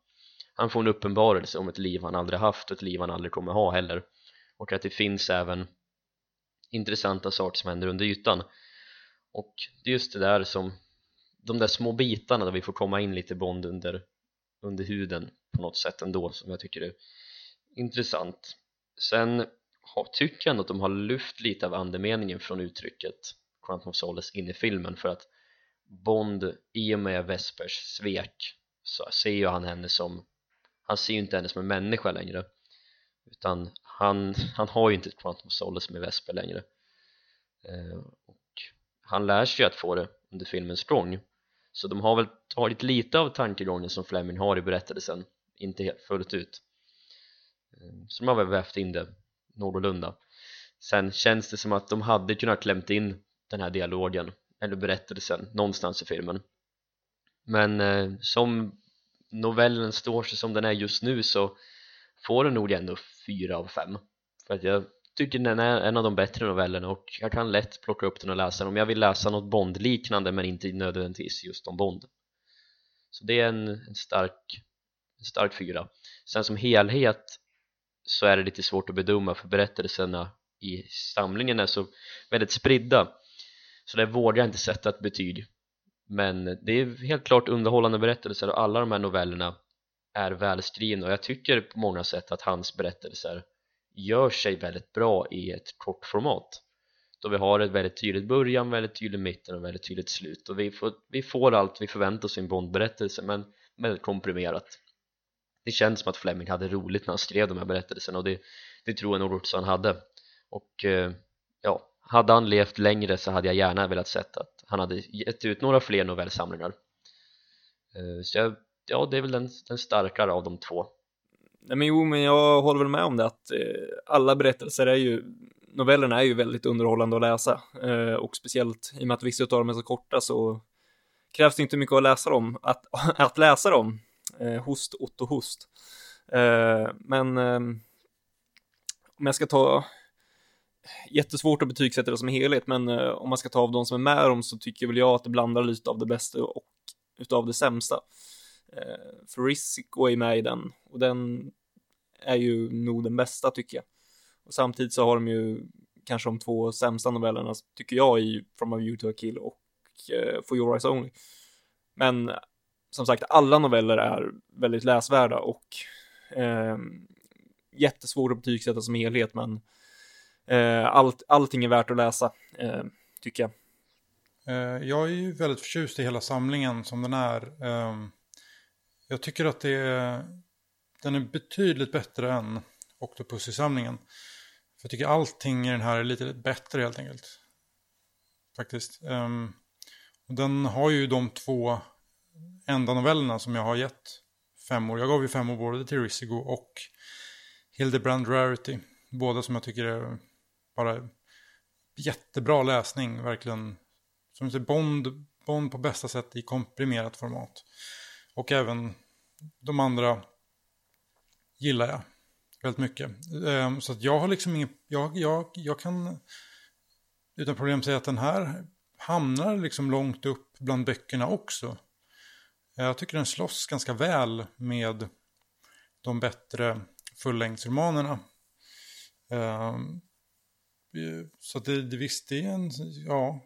han får en uppenbarelse om ett liv han aldrig haft och ett liv han aldrig kommer ha heller. Och att det finns även intressanta saker som händer under ytan. Och det är just det där som de där små bitarna där vi får komma in lite Bond under, under huden på något sätt ändå som jag tycker är intressant. Sen tycker jag ändå att de har lyft lite av andemeningen från uttrycket Quantum of Solace in i filmen för att Bond i och med Vespers svek så ser ju han henne som han ser ju inte henne som en människa längre. Utan han, han har ju inte ett Quantum of Solace med Vesper längre. Eh, och han lär sig ju att få det under filmens gång. Så de har väl tagit lite av tankegången som Fleming har i berättelsen. Inte helt fullt ut. Eh, så de har väl vävt in det någorlunda. Sen känns det som att de hade kunnat klämt in den här dialogen eller berättelsen någonstans i filmen. Men eh, som novellen står sig som den är just nu så får den nog ändå fyra av fem. För att jag tycker den är en av de bättre novellerna och jag kan lätt plocka upp den och läsa den om jag vill läsa något Bond-liknande men inte nödvändigtvis just om Bond. Så det är en, en stark en stark fyra. Sen som helhet så är det lite svårt att bedöma för berättelserna i samlingen är så väldigt spridda så det vågar jag inte sätta ett betyg. Men det är helt klart underhållande berättelser och alla de här novellerna är välskrivna. Och jag tycker på många sätt att hans berättelser gör sig väldigt bra i ett kort format. Då vi har ett väldigt tydligt början, väldigt tydligt mitten och väldigt tydligt slut. Och vi får, vi får allt vi förväntar oss i en Bond-berättelse men väldigt komprimerat. Det känns som att Fleming hade roligt när han skrev de här berättelserna och det, det tror jag nog också han hade. Och eh, ja, hade han levt längre så hade jag gärna velat sett att han hade gett ut några fler novellsamlingar eh, så jag, ja, det är väl den, den starkare av de två Nej men jo, men jag håller väl med om det att eh, alla berättelser är ju, novellerna är ju väldigt underhållande att läsa eh, och speciellt i och med att vissa av dem är så korta så krävs det inte mycket att läsa dem, att, att läsa dem. Eh, host, Otto, host. Eh, men ehm, om jag ska ta, jättesvårt att betygsätta det som helhet, men eh, om man ska ta av de som är med dem så tycker väl jag att det blandar lite av det bästa och utav det sämsta. Eh, för Risiko är med i den och den är ju nog den bästa tycker jag. Och samtidigt så har de ju kanske de två sämsta novellerna tycker jag i From a View to a Kill och eh, For Your Eyes Only. Men som sagt, alla noveller är väldigt läsvärda och eh, jättesvåra att betygsätta som helhet, men eh, Eh, allt, allting är värt att läsa, eh, tycker jag. Eh, jag är ju väldigt förtjust i hela samlingen som den är. Ehm, jag tycker att det är, den är betydligt bättre än Octopus-samlingen. För jag tycker allting i den här är lite bättre helt enkelt. Faktiskt. Ehm, och den har ju de två enda novellerna som jag har gett femmor. Jag gav ju femmor både till Rissigo och Hildebrand Rarity. Båda som jag tycker är bara jättebra läsning, verkligen. Som säger, Bond, Bond på bästa sätt i komprimerat format. Och även de andra gillar jag väldigt mycket. Ehm, så att jag har liksom ingen, jag, jag, jag kan utan problem säga att den här hamnar liksom långt upp bland böckerna också. Jag tycker den slåss ganska väl med de bättre fullängdsromanerna. Ehm, så det, det visst, det är en, ja,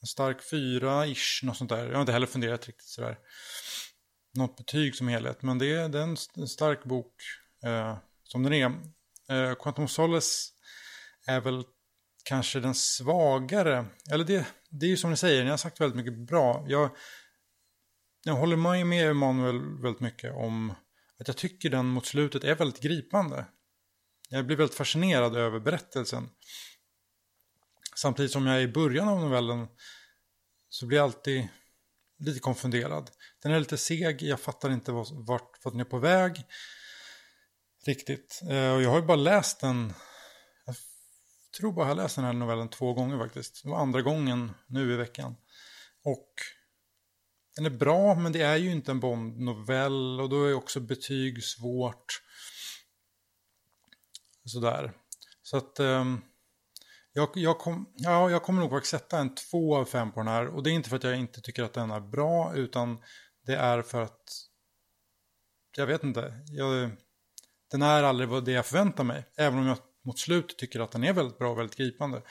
en stark fyra-ish, något sånt där. Jag har inte heller funderat riktigt sådär. Något betyg som helhet, men det är, det är en, en stark bok eh, som den är. Eh, Quantum Solace är väl kanske den svagare, eller det, det är ju som ni säger, ni har sagt väldigt mycket bra. Jag, jag håller med Emanuel väldigt mycket om att jag tycker den mot slutet är väldigt gripande. Jag blir väldigt fascinerad över berättelsen. Samtidigt som jag är i början av novellen så blir jag alltid lite konfunderad. Den är lite seg, jag fattar inte vart, vart den är på väg riktigt. Eh, och jag har ju bara läst den, jag tror bara jag har läst den här novellen två gånger faktiskt. Det var andra gången nu i veckan. Och den är bra, men det är ju inte en Bond-novell och då är också betyg svårt. Sådär. Så att um, jag, jag, kom, ja, jag kommer nog att sätta en två av fem på den här. Och det är inte för att jag inte tycker att den är bra, utan det är för att jag vet inte. Jag, den är aldrig vad det jag förväntar mig. Även om jag mot slut tycker att den är väldigt bra och väldigt gripande.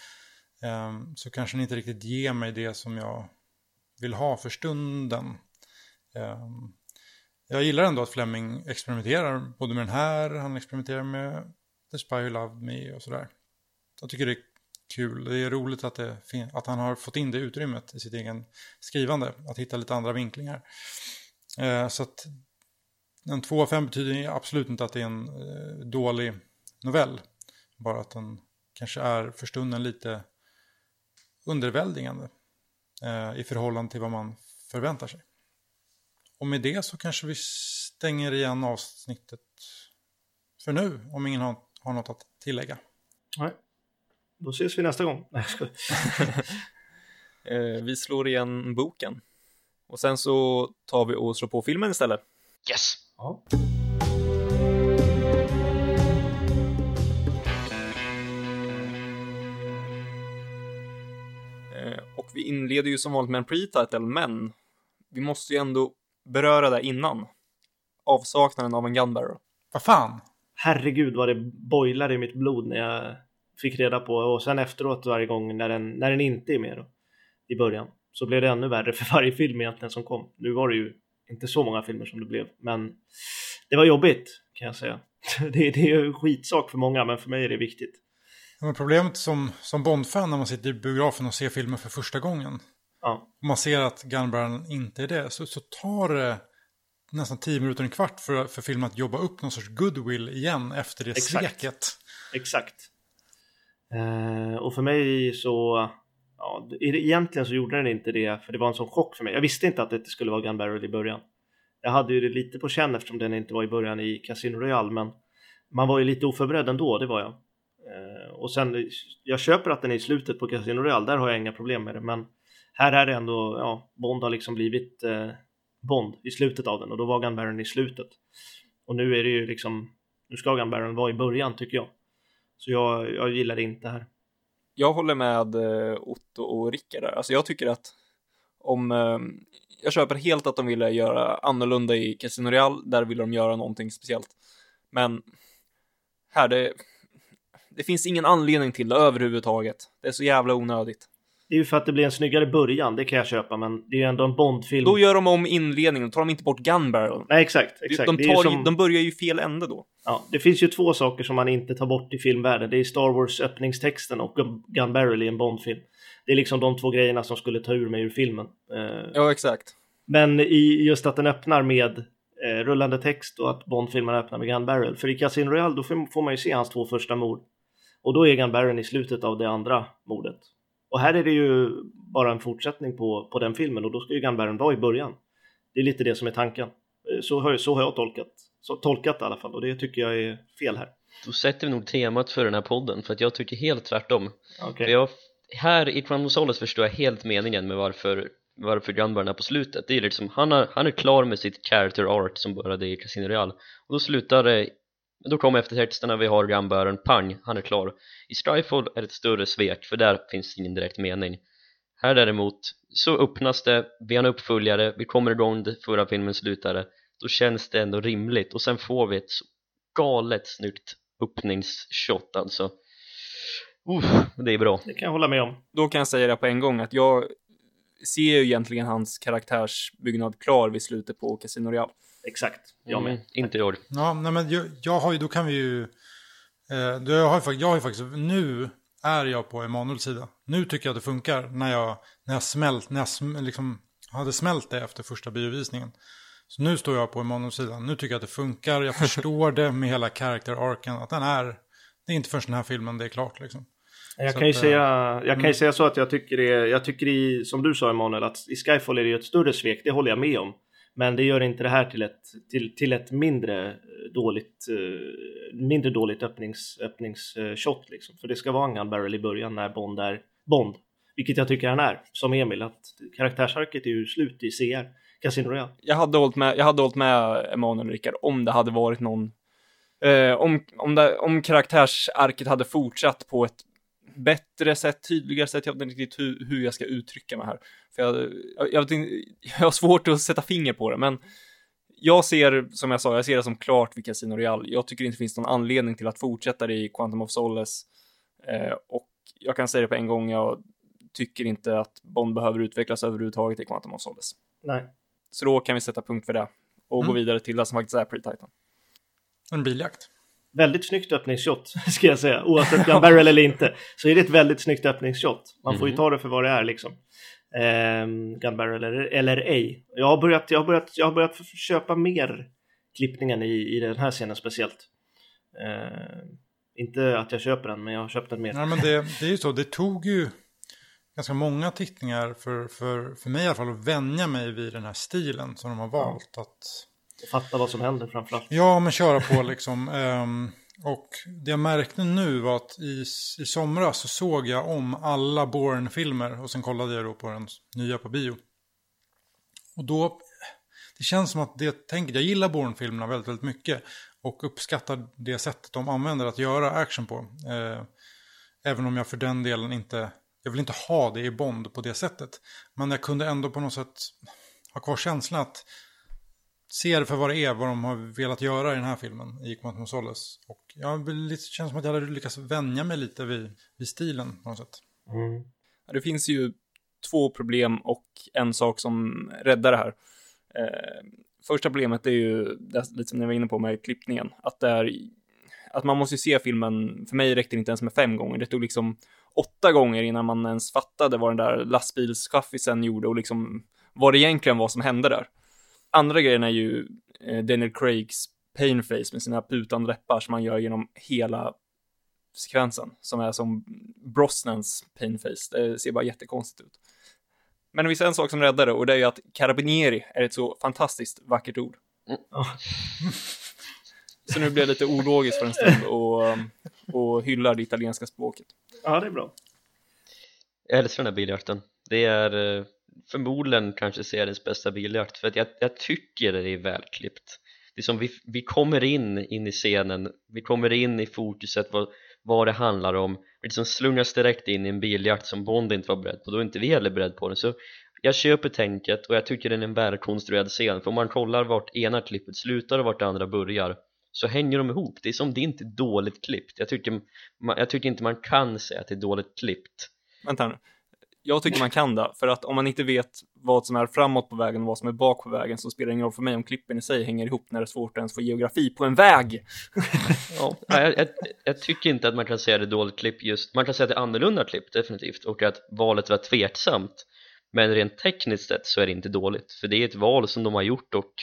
Um, så kanske den inte riktigt ger mig det som jag vill ha för stunden. Um, jag gillar ändå att Fleming experimenterar både med den här, han experimenterar med The Spy Who Loved Me och sådär. Jag tycker det är kul. Det är roligt att, det, att han har fått in det utrymmet i sitt egen skrivande. Att hitta lite andra vinklingar. Eh, så att en 2 av 5 betyder absolut inte att det är en eh, dålig novell. Bara att den kanske är för stunden lite underväldigande eh, i förhållande till vad man förväntar sig. Och med det så kanske vi stänger igen avsnittet för nu, om ingen har, har något att tillägga. Nej. Då ses vi nästa gång. Nej, eh, vi slår igen boken. Och sen så tar vi och slår på filmen istället. Yes! Ja. Eh, och vi inleder ju som vanligt med en pre-title, men vi måste ju ändå beröra det innan. Avsaknaden av en gunbarrel. Vad fan? Herregud vad det boilar i mitt blod när jag fick reda på och sen efteråt varje gång när den, när den inte är med då, i början så blev det ännu värre för varje film egentligen som kom. Nu var det ju inte så många filmer som det blev, men det var jobbigt kan jag säga. Det, det är ju skitsak för många, men för mig är det viktigt. Men problemet som, som Bond-fan när man sitter i biografen och ser filmer för första gången. Ja. Och man ser att Gunbarren inte är det, så, så tar det nästan tio minuter, en kvart för, för filmen att jobba upp någon sorts goodwill igen efter det Exakt. sveket. Exakt. Eh, och för mig så, ja, egentligen så gjorde den inte det, för det var en sån chock för mig. Jag visste inte att det skulle vara Gun Barrel i början. Jag hade ju det lite på känn eftersom den inte var i början i Casino Royale, men man var ju lite oförberedd ändå, det var jag. Eh, och sen, jag köper att den är i slutet på Casino Royale, där har jag inga problem med det, men här är det ändå, ja, Bond har liksom blivit eh, Bond i slutet av den och då var Gun Baron i slutet. Och nu är det ju liksom, nu ska Gun Baron vara i början tycker jag. Så jag, jag gillar det inte här. Jag håller med eh, Otto och Rickard där. Alltså jag tycker att om, eh, jag köper helt att de ville göra annorlunda i Casino Real, där ville de göra någonting speciellt. Men här, det, det finns ingen anledning till det överhuvudtaget. Det är så jävla onödigt. Det är ju för att det blir en snyggare början, det kan jag köpa, men det är ju ändå en Bondfilm. Då gör de om inledningen, tar de inte bort Gun Barrel. Nej, exakt. exakt. De, tar, som... de börjar ju fel ände då. Ja, det finns ju två saker som man inte tar bort i filmvärlden. Det är Star Wars öppningstexten och Gun Barrel i en Bondfilm. Det är liksom de två grejerna som skulle ta ur mig ur filmen. Eh, ja, exakt. Men i just att den öppnar med eh, rullande text och att Bondfilmen öppnar med Gun Barrel. För i Casino Royale då får man ju se hans två första mord. Och då är Gun Barrel i slutet av det andra mordet. Och här är det ju bara en fortsättning på, på den filmen och då ska ju Gun Baron vara i början. Det är lite det som är tanken. Eh, Så har, så har jag tolkat, så, tolkat i alla fall och det tycker jag är fel här. Då sätter vi nog temat för den här podden för att jag tycker helt tvärtom Okej. För jag, här i Quantum Solace förstår jag helt meningen med varför, varför Gunburn är på slutet Det är liksom, han, har, han är klar med sitt character art som började i Casino Real Och då slutar det, då kommer eftertexterna, vi har Gunburn, pang, han är klar. I Strifefall är det ett större svek för där finns ingen direkt mening. Här däremot så öppnas det, vi har en uppföljare, vi kommer igång där förra filmen slutade. Då känns det ändå rimligt och sen får vi ett så galet snyggt öppningsshot alltså. Uff, det är bra. Det kan jag hålla med om. Då kan jag säga det på en gång att jag ser ju egentligen hans karaktärsbyggnad klar vid slutet på Casino Real. Exakt, jag med. Mm, inte jag Ja, nej men jag, jag har ju, då kan vi ju... Eh, då jag, har jag har ju faktiskt, nu är jag på Emanuels sida. Nu tycker jag att det funkar när jag, när jag smält, när jag sm, liksom hade smält det efter första biovisningen. Så nu står jag på Emanuels sida. Nu tycker jag att det funkar, jag förstår det med hela character-arken. Att den är, det är inte först den här filmen det är klart liksom. Jag Så kan, ju att, eh, säga, jag kan ju mm. säga så att jag tycker det jag tycker i, som du sa Emanuel, att i Skyfall är det ju ett större svek, det håller jag med om. Men det gör inte det här till ett, till, till ett mindre eh, dåligt, eh, mindre dåligt öppnings, öppningsshot eh, liksom. För det ska vara en gun barrel i början när Bond är Bond. Vilket jag tycker han är, som Emil, att karaktärsarket är ju slut i CR, Casino Royale. Jag hade hållit med, jag hade hållit med Emanuel och Rickard om det hade varit någon eh, om, om, det, om karaktärsarket hade fortsatt på ett bättre sätt, tydligare sätt, jag vet inte riktigt hur, hur jag ska uttrycka mig här. För jag, jag, jag, vet inte, jag har svårt att sätta finger på det, men jag ser, som jag sa, jag ser det som klart vid Casino Real. Jag tycker inte det finns någon anledning till att fortsätta det i Quantum of Solace. Eh, och jag kan säga det på en gång, jag tycker inte att Bond behöver utvecklas överhuvudtaget i Quantum of Solace. Nej. Så då kan vi sätta punkt för det och gå Mm. vidare till det som faktiskt är Pre-Titan. En biljakt. Väldigt snyggt öppningsshot, ska jag säga. Oavsett gun barrel eller inte, så är det ett väldigt snyggt öppningsshot. Man får ju Mhm. ta det för vad det är liksom. Ehm, gun barrel eller, eller ej. Jag har, börjat, jag, har börjat, jag har börjat köpa mer klippningen i, i den här scenen speciellt. Ehm, inte att jag köper den, men jag har köpt den mer. Nej, men det, det är ju så, det tog ju ganska många tittningar för, för, för mig i alla fall att vänja mig vid den här stilen som de har valt. Att, och Fatta vad som händer framförallt. ja, men köra på liksom. um, och det jag märkte nu var att i, i somras så såg jag om alla Bourne-filmer och sen kollade jag då på den nya på bio. Och då, det känns som att det tänker, jag gillar Bourne-filmerna väldigt, väldigt mycket och uppskattar det sättet de använder att göra action på. Uh, även om jag för den delen inte, jag vill inte ha det i Bond på det sättet. Men jag kunde ändå på något sätt ha kvar känslan att se det för vad det är, vad de har velat göra i den här filmen, i Quantum Solace. Och jag lite, känns som att jag hade lyckats vänja mig lite vid, vid stilen på något sätt. Mm. Det finns ju två problem och en sak som räddar det här. Eh, första problemet är ju, det, lite som ni var inne på med klippningen, att det är, att man måste ju se filmen, för mig räckte det inte ens med fem gånger, det tog liksom åtta gånger innan man ens fattade vad den där lastbilschaffisen gjorde och liksom vad det egentligen var som hände där. Andra grejen är ju eh, Daniel Craigs painface med sina putande läppar som man gör genom hela sekvensen som är som Brosnans painface. Det ser bara jättekonstigt ut. Men det finns en sak som räddar det och det är ju att carabinieri är ett så fantastiskt vackert ord. Ja. Så nu blir jag lite ologisk för en stund och, och hyllar det italienska språket. Ja, det är bra. Jag älskar den här biljakten Det är eh, förmodligen kanske seriens bästa biljakt för att jag, jag tycker det är välklippt. Det är som vi, vi kommer in, in i scenen, vi kommer in i fokuset vad, vad det handlar om. Vi liksom slungas direkt in i en biljakt som Bond inte var beredd på, då är inte vi heller beredd på den. Så jag köper tänket och jag tycker den är en välkonstruerad scen. För om man kollar vart ena klippet slutar och vart det andra börjar så hänger de ihop, det är som det är inte dåligt klippt. Jag tycker, man, jag tycker inte man kan säga att det är dåligt klippt. Vänta nu. Jag tycker man kan det, för att om man inte vet vad som är framåt på vägen och vad som är bak på vägen så spelar det ingen roll för mig om klippen i sig hänger ihop när det är svårt att ens få geografi på en väg. Ja, jag, jag, jag tycker inte att man kan säga det är dåligt klipp just, man kan säga att det är annorlunda klipp definitivt och att valet var tveksamt. Men rent tekniskt sett så är det inte dåligt för det är ett val som de har gjort och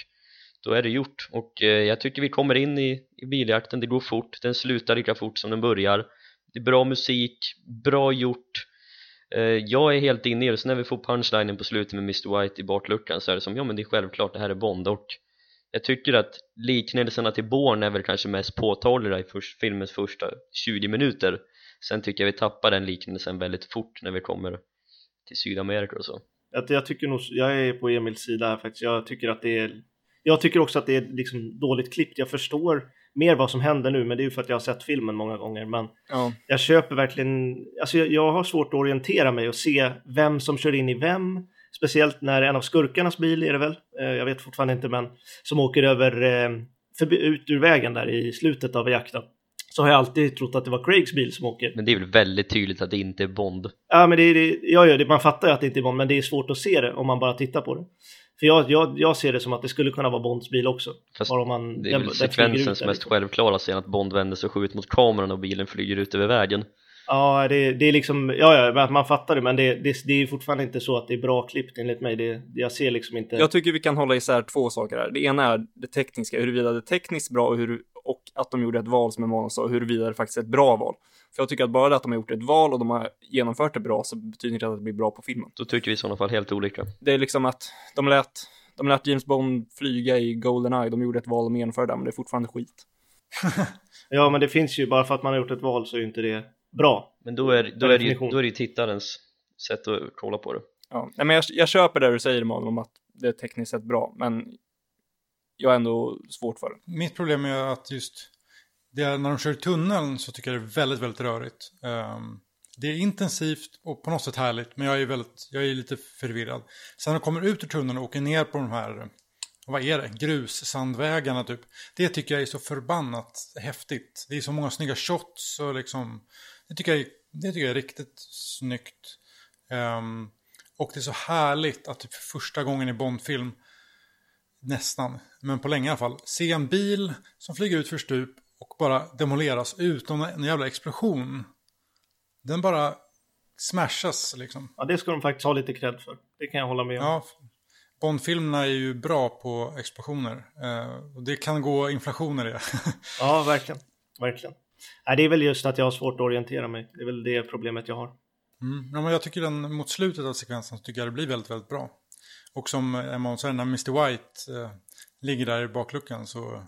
då är det gjort. Och eh, jag tycker vi kommer in i, i biljakten, det går fort, den slutar lika fort som den börjar. Det är bra musik, bra gjort. Eh, jag är helt inne i det, så när vi får punchlinen på slutet med Mr. White i bakluckan så är det som, ja men det är självklart det här är Bond och Jag tycker att liknelserna till Bourne är väl kanske mest påtagliga i först, filmens första 20 minuter Sen tycker jag vi tappar den liknelsen väldigt fort när vi kommer till Sydamerika och så att jag tycker nog, jag är på Emils sida här faktiskt. Jag tycker att det är, jag tycker också att det är liksom dåligt klippt. Jag förstår mer vad som händer nu, men det är ju för att jag har sett filmen många gånger. Men Ja. jag köper verkligen, alltså jag, jag har svårt att orientera mig och se vem som kör in i vem. Speciellt när en av skurkarnas bil är det väl, eh, jag vet fortfarande inte, men som åker över, eh, förbi, ut ur vägen där i slutet av jakten. Så har jag alltid trott att det var Craigs bil som åker. Men det är väl väldigt tydligt att det inte är Bond Ja, men det, är- det, ja, ja, man fattar ju att det inte är Bond, men det är svårt att se det om man bara tittar på det. För jag, jag, jag ser det som att det skulle kunna vara Bonds bil också. Fast bara om man, Det är den- väl sekvensens mest självklara scen att Bond vänder sig och skjuter mot kameran och bilen flyger ut över vägen Ja, det, det är liksom, ja, ja, man fattar det, men det, det, det är fortfarande inte så att det är bra klippt enligt mig. Det, jag ser liksom inte. Jag tycker vi kan hålla isär två saker här. Det ena är det tekniska, huruvida det är tekniskt bra och, hur, och att de gjorde ett val som Emanuel sa, huruvida det faktiskt är ett bra val. För jag tycker att bara det att de har gjort ett val och de har genomfört det bra så betyder inte det att det blir bra på filmen. Då tycker vi i sådana fall helt olika Det är liksom att de lät, de lät James Bond flyga i Goldeneye, de gjorde ett val de genomförde, men det är fortfarande skit. Ja, men det finns ju, bara för att man har gjort ett val så är ju inte det bra. Men då är, då är, det, ju, då är det ju tittarens sätt att kolla på det Ja, nej, men jag, jag köper det du säger Emanuel om att det är tekniskt sett bra, men jag har ändå svårt för det. Mitt problem är att just det är, när de kör i tunneln så tycker jag det är väldigt, väldigt rörigt. Um, det är intensivt och på något sätt härligt, men jag är, väldigt, jag är lite förvirrad. Sen när de kommer ut ur tunneln och åker ner på de här, vad är det, grussandvägarna typ. Det tycker jag är så förbannat häftigt. Det är så många snygga shots och liksom, det tycker jag är, det tycker jag är riktigt snyggt. Um, och det är så härligt att typ för första gången i Bondfilm Nästan, men på länge i alla fall. Se en bil som flyger ut för stup och bara demoleras utom en jävla explosion. Den bara smashas liksom. Ja, det ska de faktiskt ha lite cred för. Det kan jag hålla med om. Ja, Bondfilmerna är ju bra på explosioner. Eh, och det kan gå inflationer i det. Ja, verkligen. Verkligen. Nej, det är väl just att jag har svårt att orientera mig. Det är väl det problemet jag har. Mm. Ja, men jag tycker den mot slutet av sekvensen så tycker jag det blir väldigt, väldigt bra. Och som Emma säger, när Mr. White eh, ligger där i bakluckan så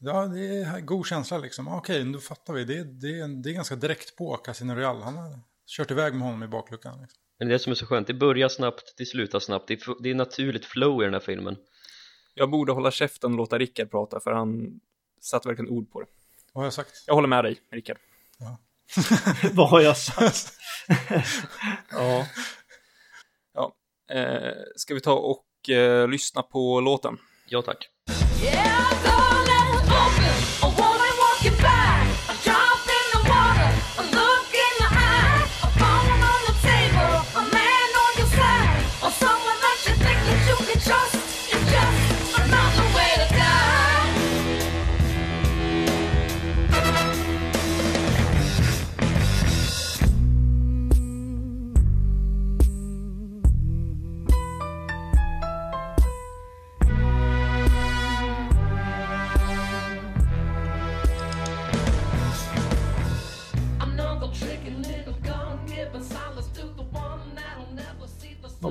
Ja, det är god känsla liksom. Okej, nu fattar vi. Det, det, det är ganska direkt på Casino Real. Han har kört iväg med honom i bakluckan. Liksom. Men det är det som är så skönt, det börjar snabbt, det slutar snabbt, det är, det är naturligt flow i den här filmen Jag borde hålla käften och låta Rickard prata, för han satte verkligen ord på det. Vad har jag sagt? Jag håller med dig, Rickard. Vad har jag sagt? Ja. Ja. Eh, ska vi ta och eh, lyssna på låten? Ja tack Yeah,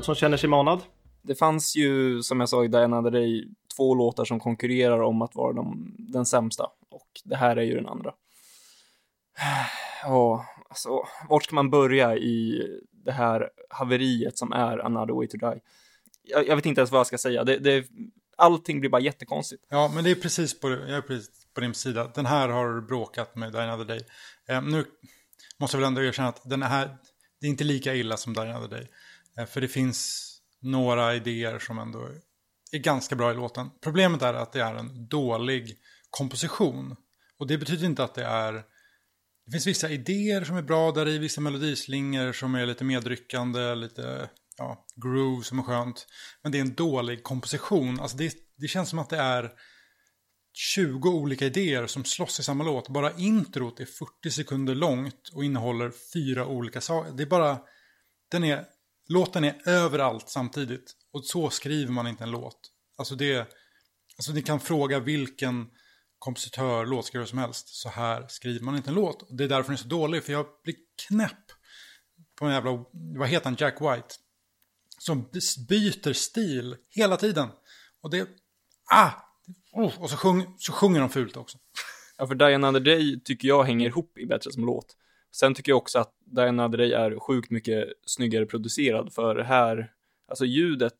som känner sig manad? Det fanns ju, som jag sa i Diana Day, två låtar som konkurrerar om att vara de, den sämsta. Och det här är ju den andra. Ja, alltså, vart ska man börja i det här haveriet som är Another Way to Die? Jag, jag vet inte ens vad jag ska säga. Det, det, allting blir bara jättekonstigt. Ja, men det är precis på, jag är precis på din sida. Den här har bråkat med Die Another Day. Eh, nu måste jag väl ändå erkänna att den här, det är inte lika illa som Die Another Day. Eh, för det finns några idéer som ändå är ganska bra i låten. Problemet är att det är en dålig komposition. Och det betyder inte att det är... Det finns vissa idéer som är bra där i, vissa melodislingor som är lite medryckande, lite ja, groove som är skönt. Men det är en dålig komposition. Alltså det, det känns som att det är 20 olika idéer som slåss i samma låt. Bara introt är 40 sekunder långt och innehåller fyra olika saker. Det är bara... Den är, låten är överallt samtidigt. Och så skriver man inte en låt. Alltså det... Alltså ni kan fråga vilken kompositör, låtskrivare som helst. Så här skriver man inte en låt. Det är därför den är så dålig. För jag blir knäpp på en jävla... Vad heter han? Jack White. Som byter stil hela tiden. Och det... Ah! Oh, och så, sjung, så sjunger de fult också. Ja, för Die Another Day tycker jag hänger ihop i bättre som låt. Sen tycker jag också att Another Day är sjukt mycket snyggare producerad, för här, alltså ljudet,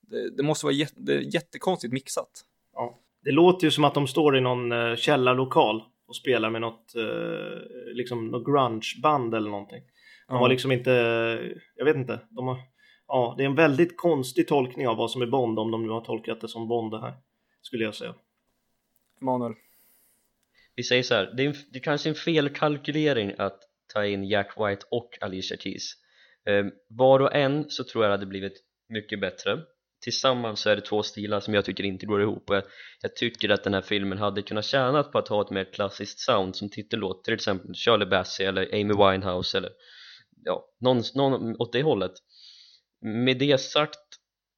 det, det måste vara jätte, det jättekonstigt mixat. Ja. Det låter ju som att de står i någon uh, källarlokal och spelar med något, eh, liksom något grungeband eller någonting. De har liksom inte, jag vet inte, de har, ja, det är en väldigt konstig tolkning av vad som är Bond om de nu har tolkat det som Bond det här, skulle jag säga. Emanuel. Vi säger så här, det är, en, det är kanske en felkalkylering att ta in Jack White och Alicia Keys. Eh, Var och en så tror jag det hade blivit mycket bättre. Tillsammans så är det två stilar som jag tycker inte går ihop. Och jag, jag tycker att den här filmen hade kunnat tjäna på att ha ett mer klassiskt sound som titellåt till exempel Shirley Bassey eller Amy Winehouse eller ja, någon, någon åt det hållet. Med det sagt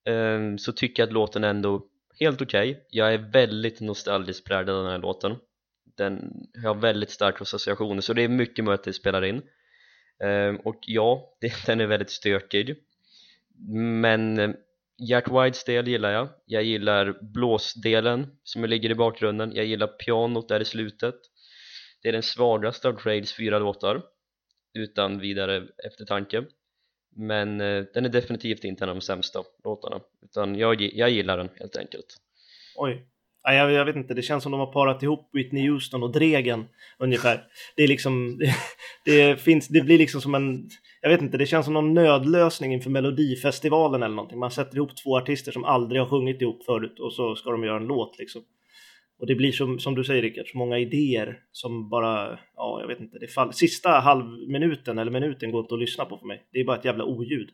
eh, så tycker jag att låten är ändå helt okej. Jag är väldigt nostalgiskt präglad av den här låten den har väldigt starka associationer så det är mycket möjligt att det spelar in. Ehm, och ja, den är väldigt stökig. Men eh, Jack Whites del gillar jag. Jag gillar blåsdelen som ligger i bakgrunden. Jag gillar pianot där i slutet. Det är den svagaste av Craigs fyra låtar utan vidare eftertanke. Men eh, den är definitivt inte en av de sämsta låtarna utan jag, jag gillar den helt enkelt. Oj. Jag, jag vet inte, det känns som de har parat ihop Whitney Houston och Dregen ungefär. Det är liksom, det, det finns, det blir liksom som en, jag vet inte, det känns som någon nödlösning inför Melodifestivalen eller någonting. Man sätter ihop två artister som aldrig har sjungit ihop förut och så ska de göra en låt liksom. Och det blir som, som du säger Rickard, så många idéer som bara, ja jag vet inte, det fall, sista halvminuten eller minuten går inte att lyssna på för mig. Det är bara ett jävla oljud.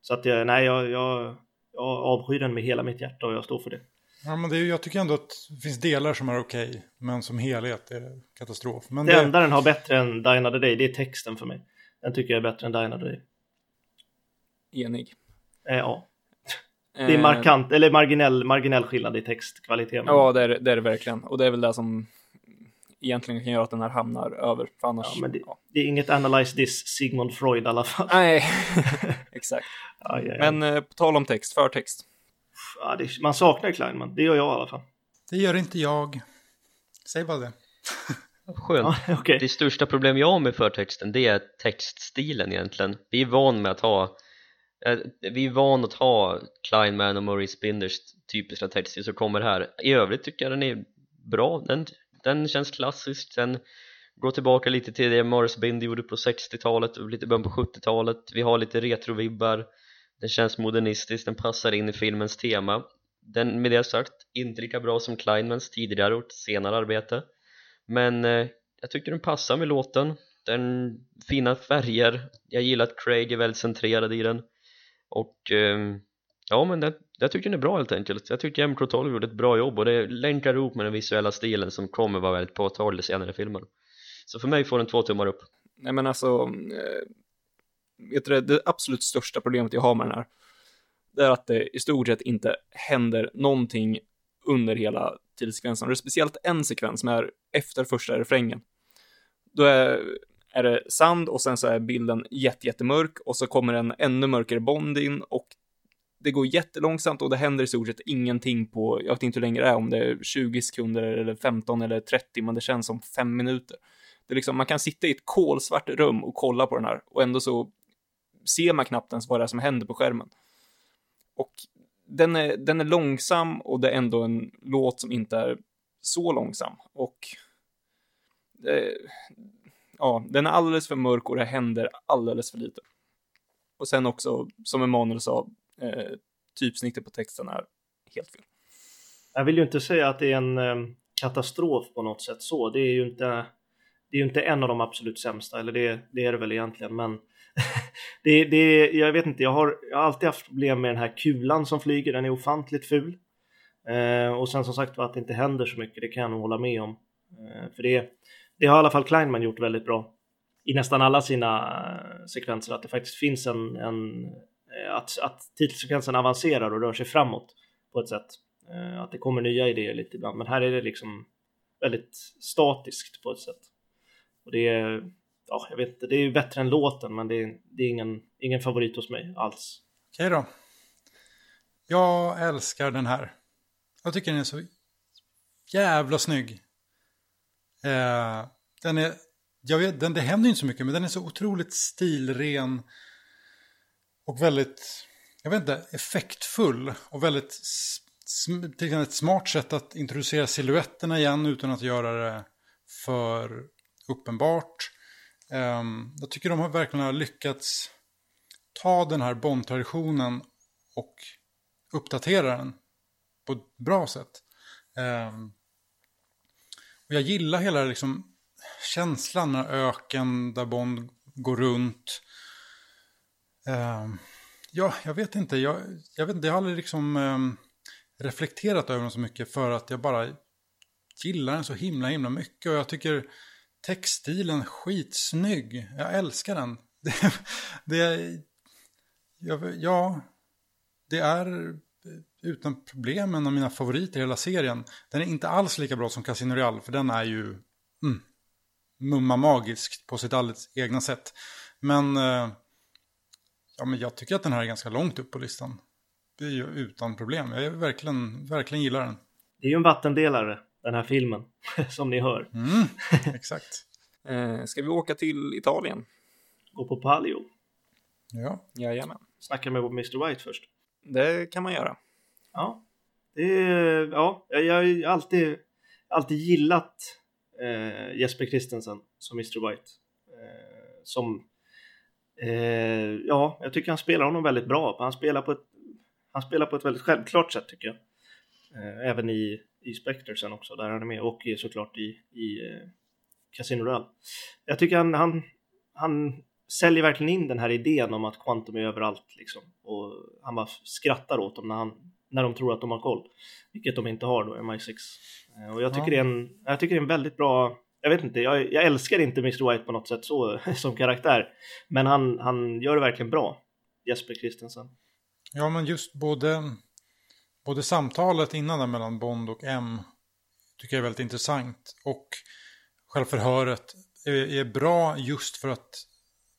Så att jag, nej jag, jag, jag avskyr den med hela mitt hjärta och jag står för det. Ja, men det är, jag tycker ändå att det finns delar som är okej, men som helhet är det katastrof. Men Det det, enda den har bättre än Die Another Day, det är texten för mig. Den tycker jag är bättre än Die Another Day. Enig. Eh, ja, det är markant, eller marginell, marginell skillnad i textkvalitet. men- Ja, det är, det är det verkligen. Och det är väl det som egentligen kan göra att den här hamnar över. För annars, Ja, men det, ja. det är inget Analyze this Sigmund Freud i alla fall. Nej, exakt. Aj, aj, aj. Men eh, på tal om text, förtext. Ja, det, man saknar Kleinman, det gör jag i alla fall. det gör inte jag. Säg bara det. Skönt. Ja, Okej, Det största problem jag har med förtexten det är textstilen egentligen. Vi är van med att ha eh, Vi är van att ha Kleinman och Maurice Binders typiska texter som kommer här. I övrigt tycker jag den är bra. Den, den känns klassisk. Den går tillbaka lite till det Maurice Binder gjorde på 60-talet och lite början på 70-talet Vi har lite retrovibbar den känns modernistisk, den passar in i filmens tema. Den med det sagt inte lika bra som Kleinmans tidigare och senare arbete. Men eh, jag tycker den passar med låten. Den fina färger. Jag gillar att Craig är väldigt centrerad i den. Och eh, Ja men det, jag tycker den är bra helt enkelt. Jag tycker MK12 gjorde ett bra jobb och det länkar ihop med den visuella stilen som kommer vara väldigt påtaglig senare i filmen Så för mig får den två tummar upp. Nej men alltså, eh, vet du det, det absolut största problemet jag har med den här, det är att det i stort sett inte händer någonting under hela tidssekvensen. Och det är speciellt en sekvens som är efter första refrängen. Då är, är det sand och sen så är bilden jätte, jättemörk och så kommer en ännu mörkare Bond in och det går jättelångsamt och det händer i stort sett ingenting på, jag vet inte hur länge det är, om det är 20 sekunder eller 15 eller 30, men det känns som 5 minuter. Det är liksom, man kan sitta i ett kolsvart rum och kolla på den här och ändå så ser man knappt ens vad det är som händer på skärmen. Och den är, den är långsam och det är ändå en låt som inte är så långsam. Och eh, ja, den är alldeles för mörk och det händer alldeles för lite. Och sen också, som Emanuel sa, eh, typsnittet på texten är helt fel. Jag vill ju inte säga att det är en eh, katastrof på något sätt så. Det är ju inte, det är ju inte en av de absolut sämsta, eller det, det är det väl egentligen, men det, det, jag vet inte, jag har, jag har alltid haft problem med den här kulan som flyger, den är ofantligt ful. Eh, och sen som sagt var att det inte händer så mycket, det kan jag nog hålla med om. Eh, för det, det har i alla fall Kleinman gjort väldigt bra i nästan alla sina eh, sekvenser, att det faktiskt finns en, en eh, att, att titelsekvensen avancerar och rör sig framåt på ett sätt. Eh, Att det kommer nya idéer lite ibland, men här är det liksom väldigt statiskt på ett sätt. Och det är, ja, jag vet inte, det är ju bättre än låten, men det är, det är ingen, ingen favorit hos mig alls. Okej då. Jag älskar den här. Jag tycker den är så jävla snygg. Eh, den är, jag vet, den, det händer ju inte så mycket, men den är så otroligt stilren. Och väldigt, jag vet inte, effektfull. Och väldigt, till exempel ett smart sätt att introducera silhuetterna igen utan att göra det för uppenbart. Ehm, jag tycker de har verkligen har lyckats ta den här Bond-traditionen och uppdatera den på ett bra sätt. Ehm, och jag gillar hela liksom, känslan med öken där Bond går runt. Ehm, ja, jag vet inte. Jag, jag, vet jag har aldrig liksom, reflekterat över den så mycket för att jag bara gillar den så himla himla mycket. Och jag tycker textilen skitsnygg. Jag älskar den. Det, det, jag, ja, det är utan problem en av mina favoriter i hela serien. Den är inte alls lika bra som Casino Real, för den är ju mm, Mumma-magiskt på sitt alldeles egna sätt. Men, eh, ja, men jag tycker att den här är ganska långt upp på listan. Det är ju utan problem. Jag är verkligen, verkligen gillar den. Det är ju en vattendelare, den här filmen, som ni hör. Mm, exakt. Eh, ska vi åka till Italien? Gå på Palio. Ja. Jajamän. Snacka med Mr White först. Det kan man göra. Ja, det är, ja, jag har ju alltid, alltid gillat eh, Jesper Christensen som Mr White. Eh, som, eh, ja, jag tycker han spelar honom väldigt bra. Han spelar på ett, han spelar på ett väldigt självklart sätt tycker jag. Eh, även i, i Spectre sen också, där han är med och såklart i, i eh, Casino Royale. Jag tycker han, han, han säljer verkligen in den här idén om att Quantum är överallt liksom. Och han bara skrattar åt dem när, han, när de tror att de har koll. Vilket de inte har då, MI6. Eh, Och jag tycker, Ja. det, är en, jag tycker det är en väldigt bra jag vet inte, jag, jag älskar inte Mr White på något sätt så som karaktär. Men han, han gör det verkligen bra. Jesper Christensen. Ja, men just både, både samtalet innan där mellan Bond och M tycker jag är väldigt intressant. Och själva förhöret är, är bra just för att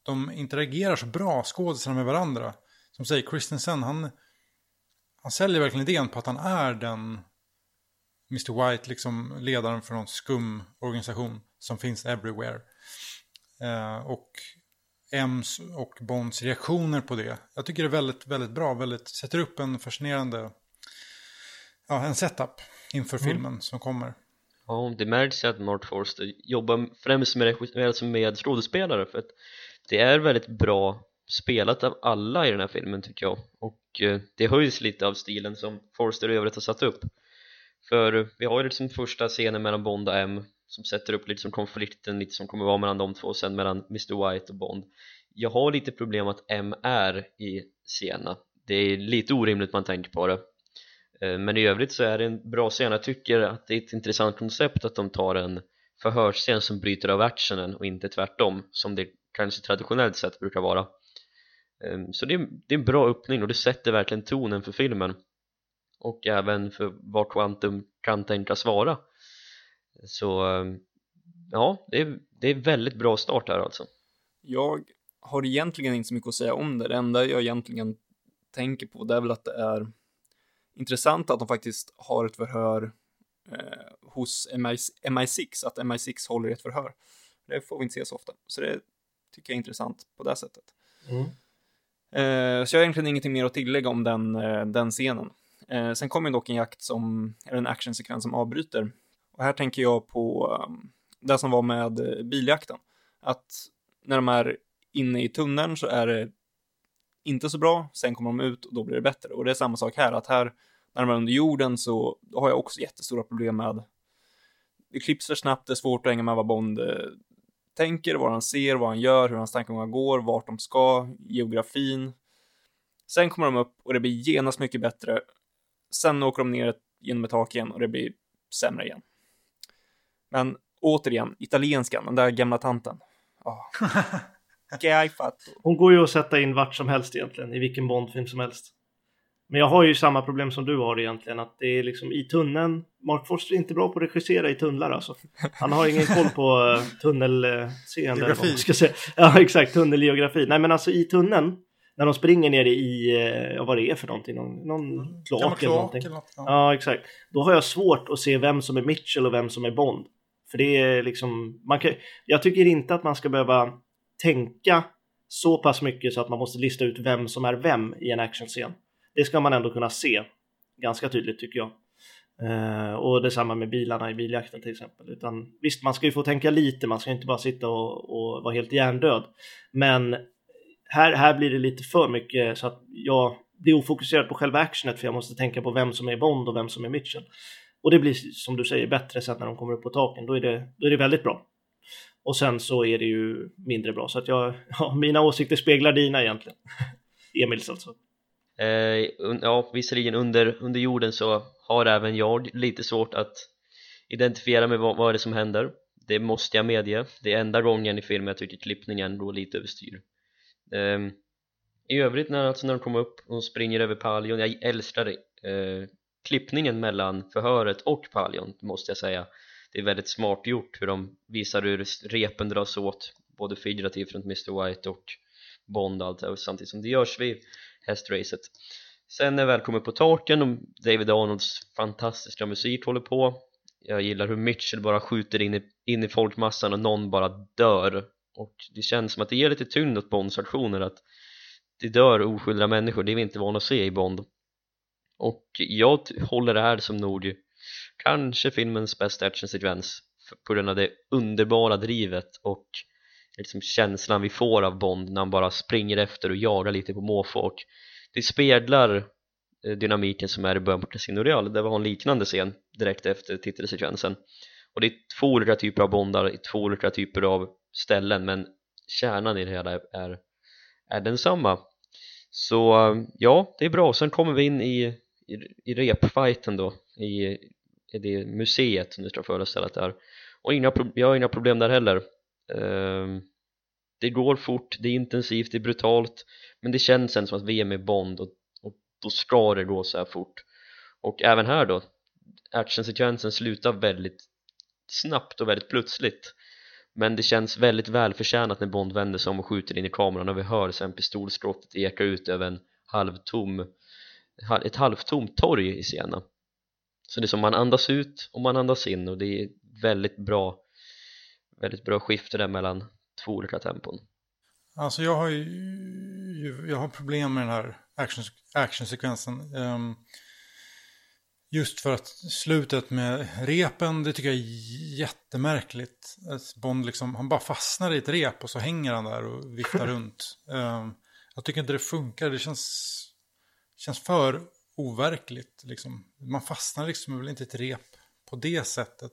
de interagerar så bra, skådisarna med varandra. Som säger, Christensen, han, han säljer verkligen idén på att han är den Mr. White, liksom ledaren för någon skum organisation som finns everywhere. Eh, och M's och Bonds reaktioner på det. Jag tycker det är väldigt, väldigt bra. Väldigt, sätter upp en fascinerande ja, en setup inför filmen som kommer. Ja, det märks ju att Mark Forster jobbar främst med, alltså med skådespelare för att det är väldigt bra spelat av alla i den här filmen tycker jag. Och eh, det höjs lite av stilen som Forster i övrigt har satt upp. För vi har ju liksom första scenen mellan Bond och M som sätter upp lite som konflikten lite som kommer vara mellan de två och sen mellan Mr White och Bond. Jag har lite problem att M är i scenen. Det är lite orimligt man tänker på det Eh, men i övrigt så är det en bra scen. Jag tycker att det är ett intressant koncept att de tar en förhörsscen som bryter av actionen och inte tvärtom som det kanske traditionellt sett brukar vara. Ehm, så det är, det är en bra öppning och det sätter verkligen tonen för filmen och även för vad Quantum kan tänkas vara. Så ehm, ja, det är, det är väldigt bra start här alltså. Jag har egentligen inte så mycket att säga om det. Det enda jag egentligen tänker på det är väl att det är intressant att de faktiskt har ett förhör eh, hos MI, MI6, att MI6 håller ett förhör. Det får vi inte se så ofta, så det tycker jag är intressant på det sättet. Mm. Eh, så jag har egentligen ingenting mer att tillägga om den, eh, den scenen. Eh, sen kommer dock en jakt som, eller en actionsekvens som avbryter. Och här tänker jag på um, det som var med eh, biljakten. Att när de är inne i tunneln så är det inte så bra, sen kommer de ut och då blir det bättre. Och det är samma sak här, att här när de är under jorden så har jag också jättestora problem med det klipps för snabbt, det är svårt att hänga med vad Bond eh, tänker, vad han ser, vad han gör, hur hans tankegångar går, vart de ska, geografin. Sen kommer de upp och det blir genast mycket bättre. Sen åker de ner genom ett tak igen och det blir sämre igen. Men återigen, italienskan, den där gamla tanten. Oh. Che hai fatto? Hon går ju att sätta in vart som helst egentligen, i vilken Bondfilm som helst. Men jag har ju samma problem som du har egentligen, att det är liksom i tunneln. Mark Forster är inte bra på att regissera i tunnlar alltså. Han har ingen koll på uh, tunnelseende. vad Geografi. ska säga. Ja, exakt, tunnelgeografi. Nej, men alltså i tunneln, när de springer ner i, eh, ja, vad det är för någonting, någon, någon Gammal kloak eller någonting. eller något. Ja. Ja, exakt. Då har jag svårt att se vem som är Mitchell och vem som är Bond. För det är liksom, man kan, jag tycker inte att man ska behöva tänka så pass mycket så att man måste lista ut vem som är vem i en actionscen. Det ska man ändå kunna se ganska tydligt tycker jag. Eh, och detsamma med bilarna i biljakten till exempel. Utan, visst, man ska ju få tänka lite, man ska inte bara sitta och, och vara helt hjärndöd. Men här, här blir det lite för mycket så att jag blir ofokuserad på själva actionet för jag måste tänka på vem som är Bond och vem som är Mitchell. Och det blir som du säger bättre sen när de kommer upp på taken, då är det, då är det väldigt bra. Och sen så är det ju mindre bra, så att jag, ja, mina åsikter speglar dina egentligen. Emils alltså. Eh, ja, visserligen under, under jorden så har även jag lite svårt att identifiera med vad, vad är det som händer. Det måste jag medge, det är enda gången i filmen jag tycker klippningen går lite överstyr. Eh, i övrigt när, alltså när de kommer upp och springer över Palion, jag älskar eh, klippningen mellan förhöret och Palion måste jag säga det är väldigt smart gjort hur de visar hur repen dras åt både figurativt runt Mr White och Bond och allt det här, samtidigt som det görs vid hästracet. Sen när jag väl kommer på taken och David Arnolds fantastiska musik håller på jag gillar hur Mitchell bara skjuter in i, in i folkmassan och någon bara dör. Och det känns som att det ger lite tyngd åt Bonds aktioner att det dör oskyldiga människor, det är vi inte vana att se i Bond. Och jag håller det här som nog kanske filmens bästa actionsekvens på grund av det underbara drivet och liksom känslan vi får av Bond när han bara springer efter och jagar lite på måfå och det speglar eh, dynamiken som är i början på Casino Royale. Där vi har en liknande scen direkt efter titelsekvensen. Och det är två olika typer av Bondar i två olika typer av ställen men kärnan i det hela är, är densamma. Så eh, ja, det är bra. Sen kommer vi in i, i, i repfighten då i det museet som det ska föreställa där. Och inga, jag har inga problem där heller. Ehm, det går fort, det är intensivt, det är brutalt men det känns sen som att vi är med Bond och, och då ska det gå så här fort. Och även här då actionsekvensen slutar väldigt snabbt och väldigt plötsligt. Men det känns väldigt välförtjänat när Bond vänder sig om och skjuter in i kameran och vi hör sen pistolskottet eka ut över en halvtom ett halvtomt torg i scenen så det är som man andas ut och man andas in och det är väldigt bra väldigt bra skifte där mellan två olika tempon Alltså jag har ju jag har problem med den här action, actionsekvensen. Ehm, just för att slutet med repen, det tycker jag är jättemärkligt. Att Bond liksom, han bara fastnar i ett rep och så hänger han där och viftar runt. Ehm, jag tycker inte det funkar, det känns, känns för overkligt. Liksom. Man fastnar liksom väl inte i ett rep på det sättet.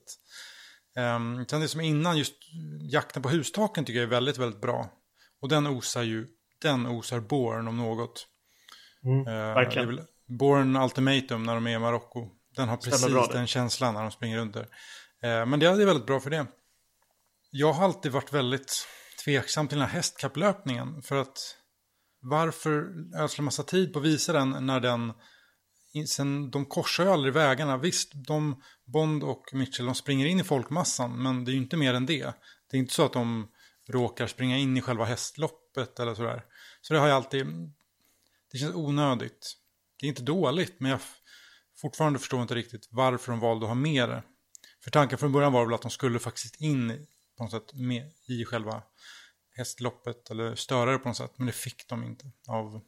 Um, sen det som innan, just jakten på hustaken tycker jag är väldigt, väldigt bra. Och den osar ju, den osar Born om något. Mm, Eh, verkligen. det är väl Born Ultimatum när de är i Marocko. Den har Stämmer precis bra det. den känslan när de springer under. Eh, men det är väldigt bra för det. Jag har alltid varit väldigt tveksam till den här hästkapplöpningen. För att varför ödsla massa tid på att visa den när den Sen, de korsar ju aldrig vägarna. Visst, de, Bond och Mitchell de springer in i folkmassan, men det är ju inte mer än det. Det är inte så att de råkar springa in i själva hästloppet eller sådär. Så det har jag alltid... Det känns onödigt. Det är inte dåligt, men jag fortfarande förstår inte riktigt varför de valde att ha med det. För tanken från början var väl att de skulle faktiskt in i- på något sätt med, i själva hästloppet eller störa det på något sätt. Men det fick de inte av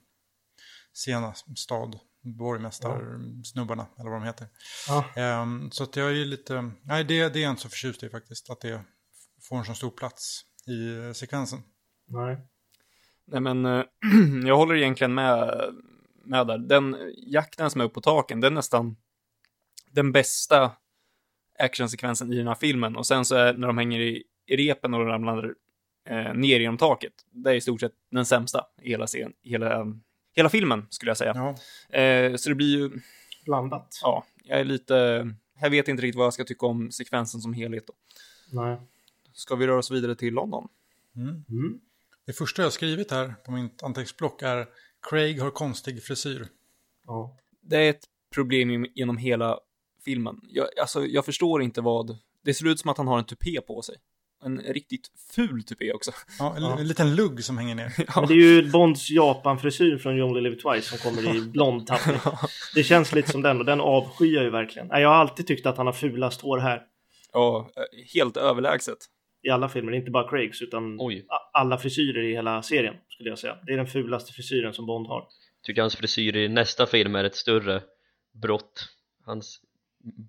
Sena stad, borgmästarsnubbarna eller vad de heter. Ja. Ehm, så att jag är lite, nej det, det är jag inte så förtjust i faktiskt, att det får en så stor plats i eh, sekvensen. Nej. Nej men eh, jag håller egentligen med, med där. Den jakten som är uppe på taken, den är nästan den bästa actionsekvensen i den här filmen. Och sen så är när de hänger i, i repen och ramlar eh, ner genom taket. Det är i stort sett den sämsta i hela, scen, hela, hela filmen skulle jag säga. Ja, Eh, så det blir ju, Blandat. ja, jag är lite, jag vet inte riktigt vad jag ska tycka om sekvensen som helhet då. Nej. Ska vi röra oss vidare till London? mm. Mm. Det första jag har skrivit här på min anteckningsblock är Craig har konstig frisyr. Ja. det är ett problem genom hela filmen. Jag, alltså, jag förstår inte vad... Det ser ut som att han har en tupé på sig. En riktigt ful tupé också. Ja, en, en liten lugg som hänger ner. Men det är ju Bonds Japan-frisyr från You Only Live Twice som kommer i blond tappning. Det känns lite som den och den avskyr jag ju verkligen. Jag har alltid tyckt att han har fulast hår här. Ja, helt överlägset. I alla filmer, inte bara Craigs utan Oj. alla frisyrer i hela serien skulle jag säga. Det är den fulaste frisyren som Bond har. Tycker hans frisyr i nästa film är ett större brott Hans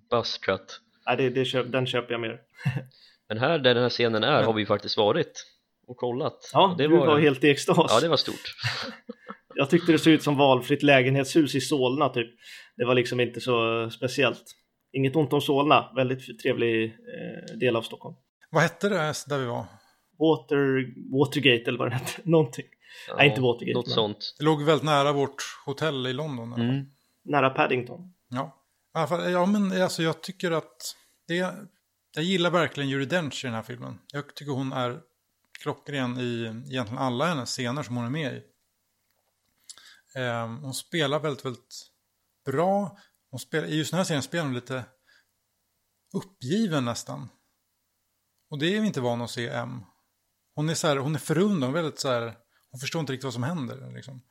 buzzcut Nej, det, det den köper jag mer. Men här där den här scenen är har vi faktiskt varit och kollat Ja, det du var, helt i extas. Ja, det var stort Jag tyckte det såg ut som valfritt lägenhetshus i Solna typ. Det var liksom inte så speciellt. Inget ont om Solna, väldigt trevlig eh, del av Stockholm. Vad hette det där vi var? Water, Watergate eller vad det hette, någonting. Nej, inte Watergate, Något men- sånt Det låg väldigt nära vårt hotell i London. mm. Nära Paddington. Ja. Ja, men alltså jag tycker att det... Jag gillar verkligen Judi Dench i den här filmen. Jag tycker hon är klockren i egentligen alla hennes scener som hon är med i. Ehm, hon spelar väldigt, väldigt bra. Hon spelar, I just den här scenen spelar hon lite uppgiven nästan. Och det är vi inte vana att se M. Hon är, så här, hon är förundrad, hon är väldigt så här, hon förstår inte riktigt vad som händer. Liksom.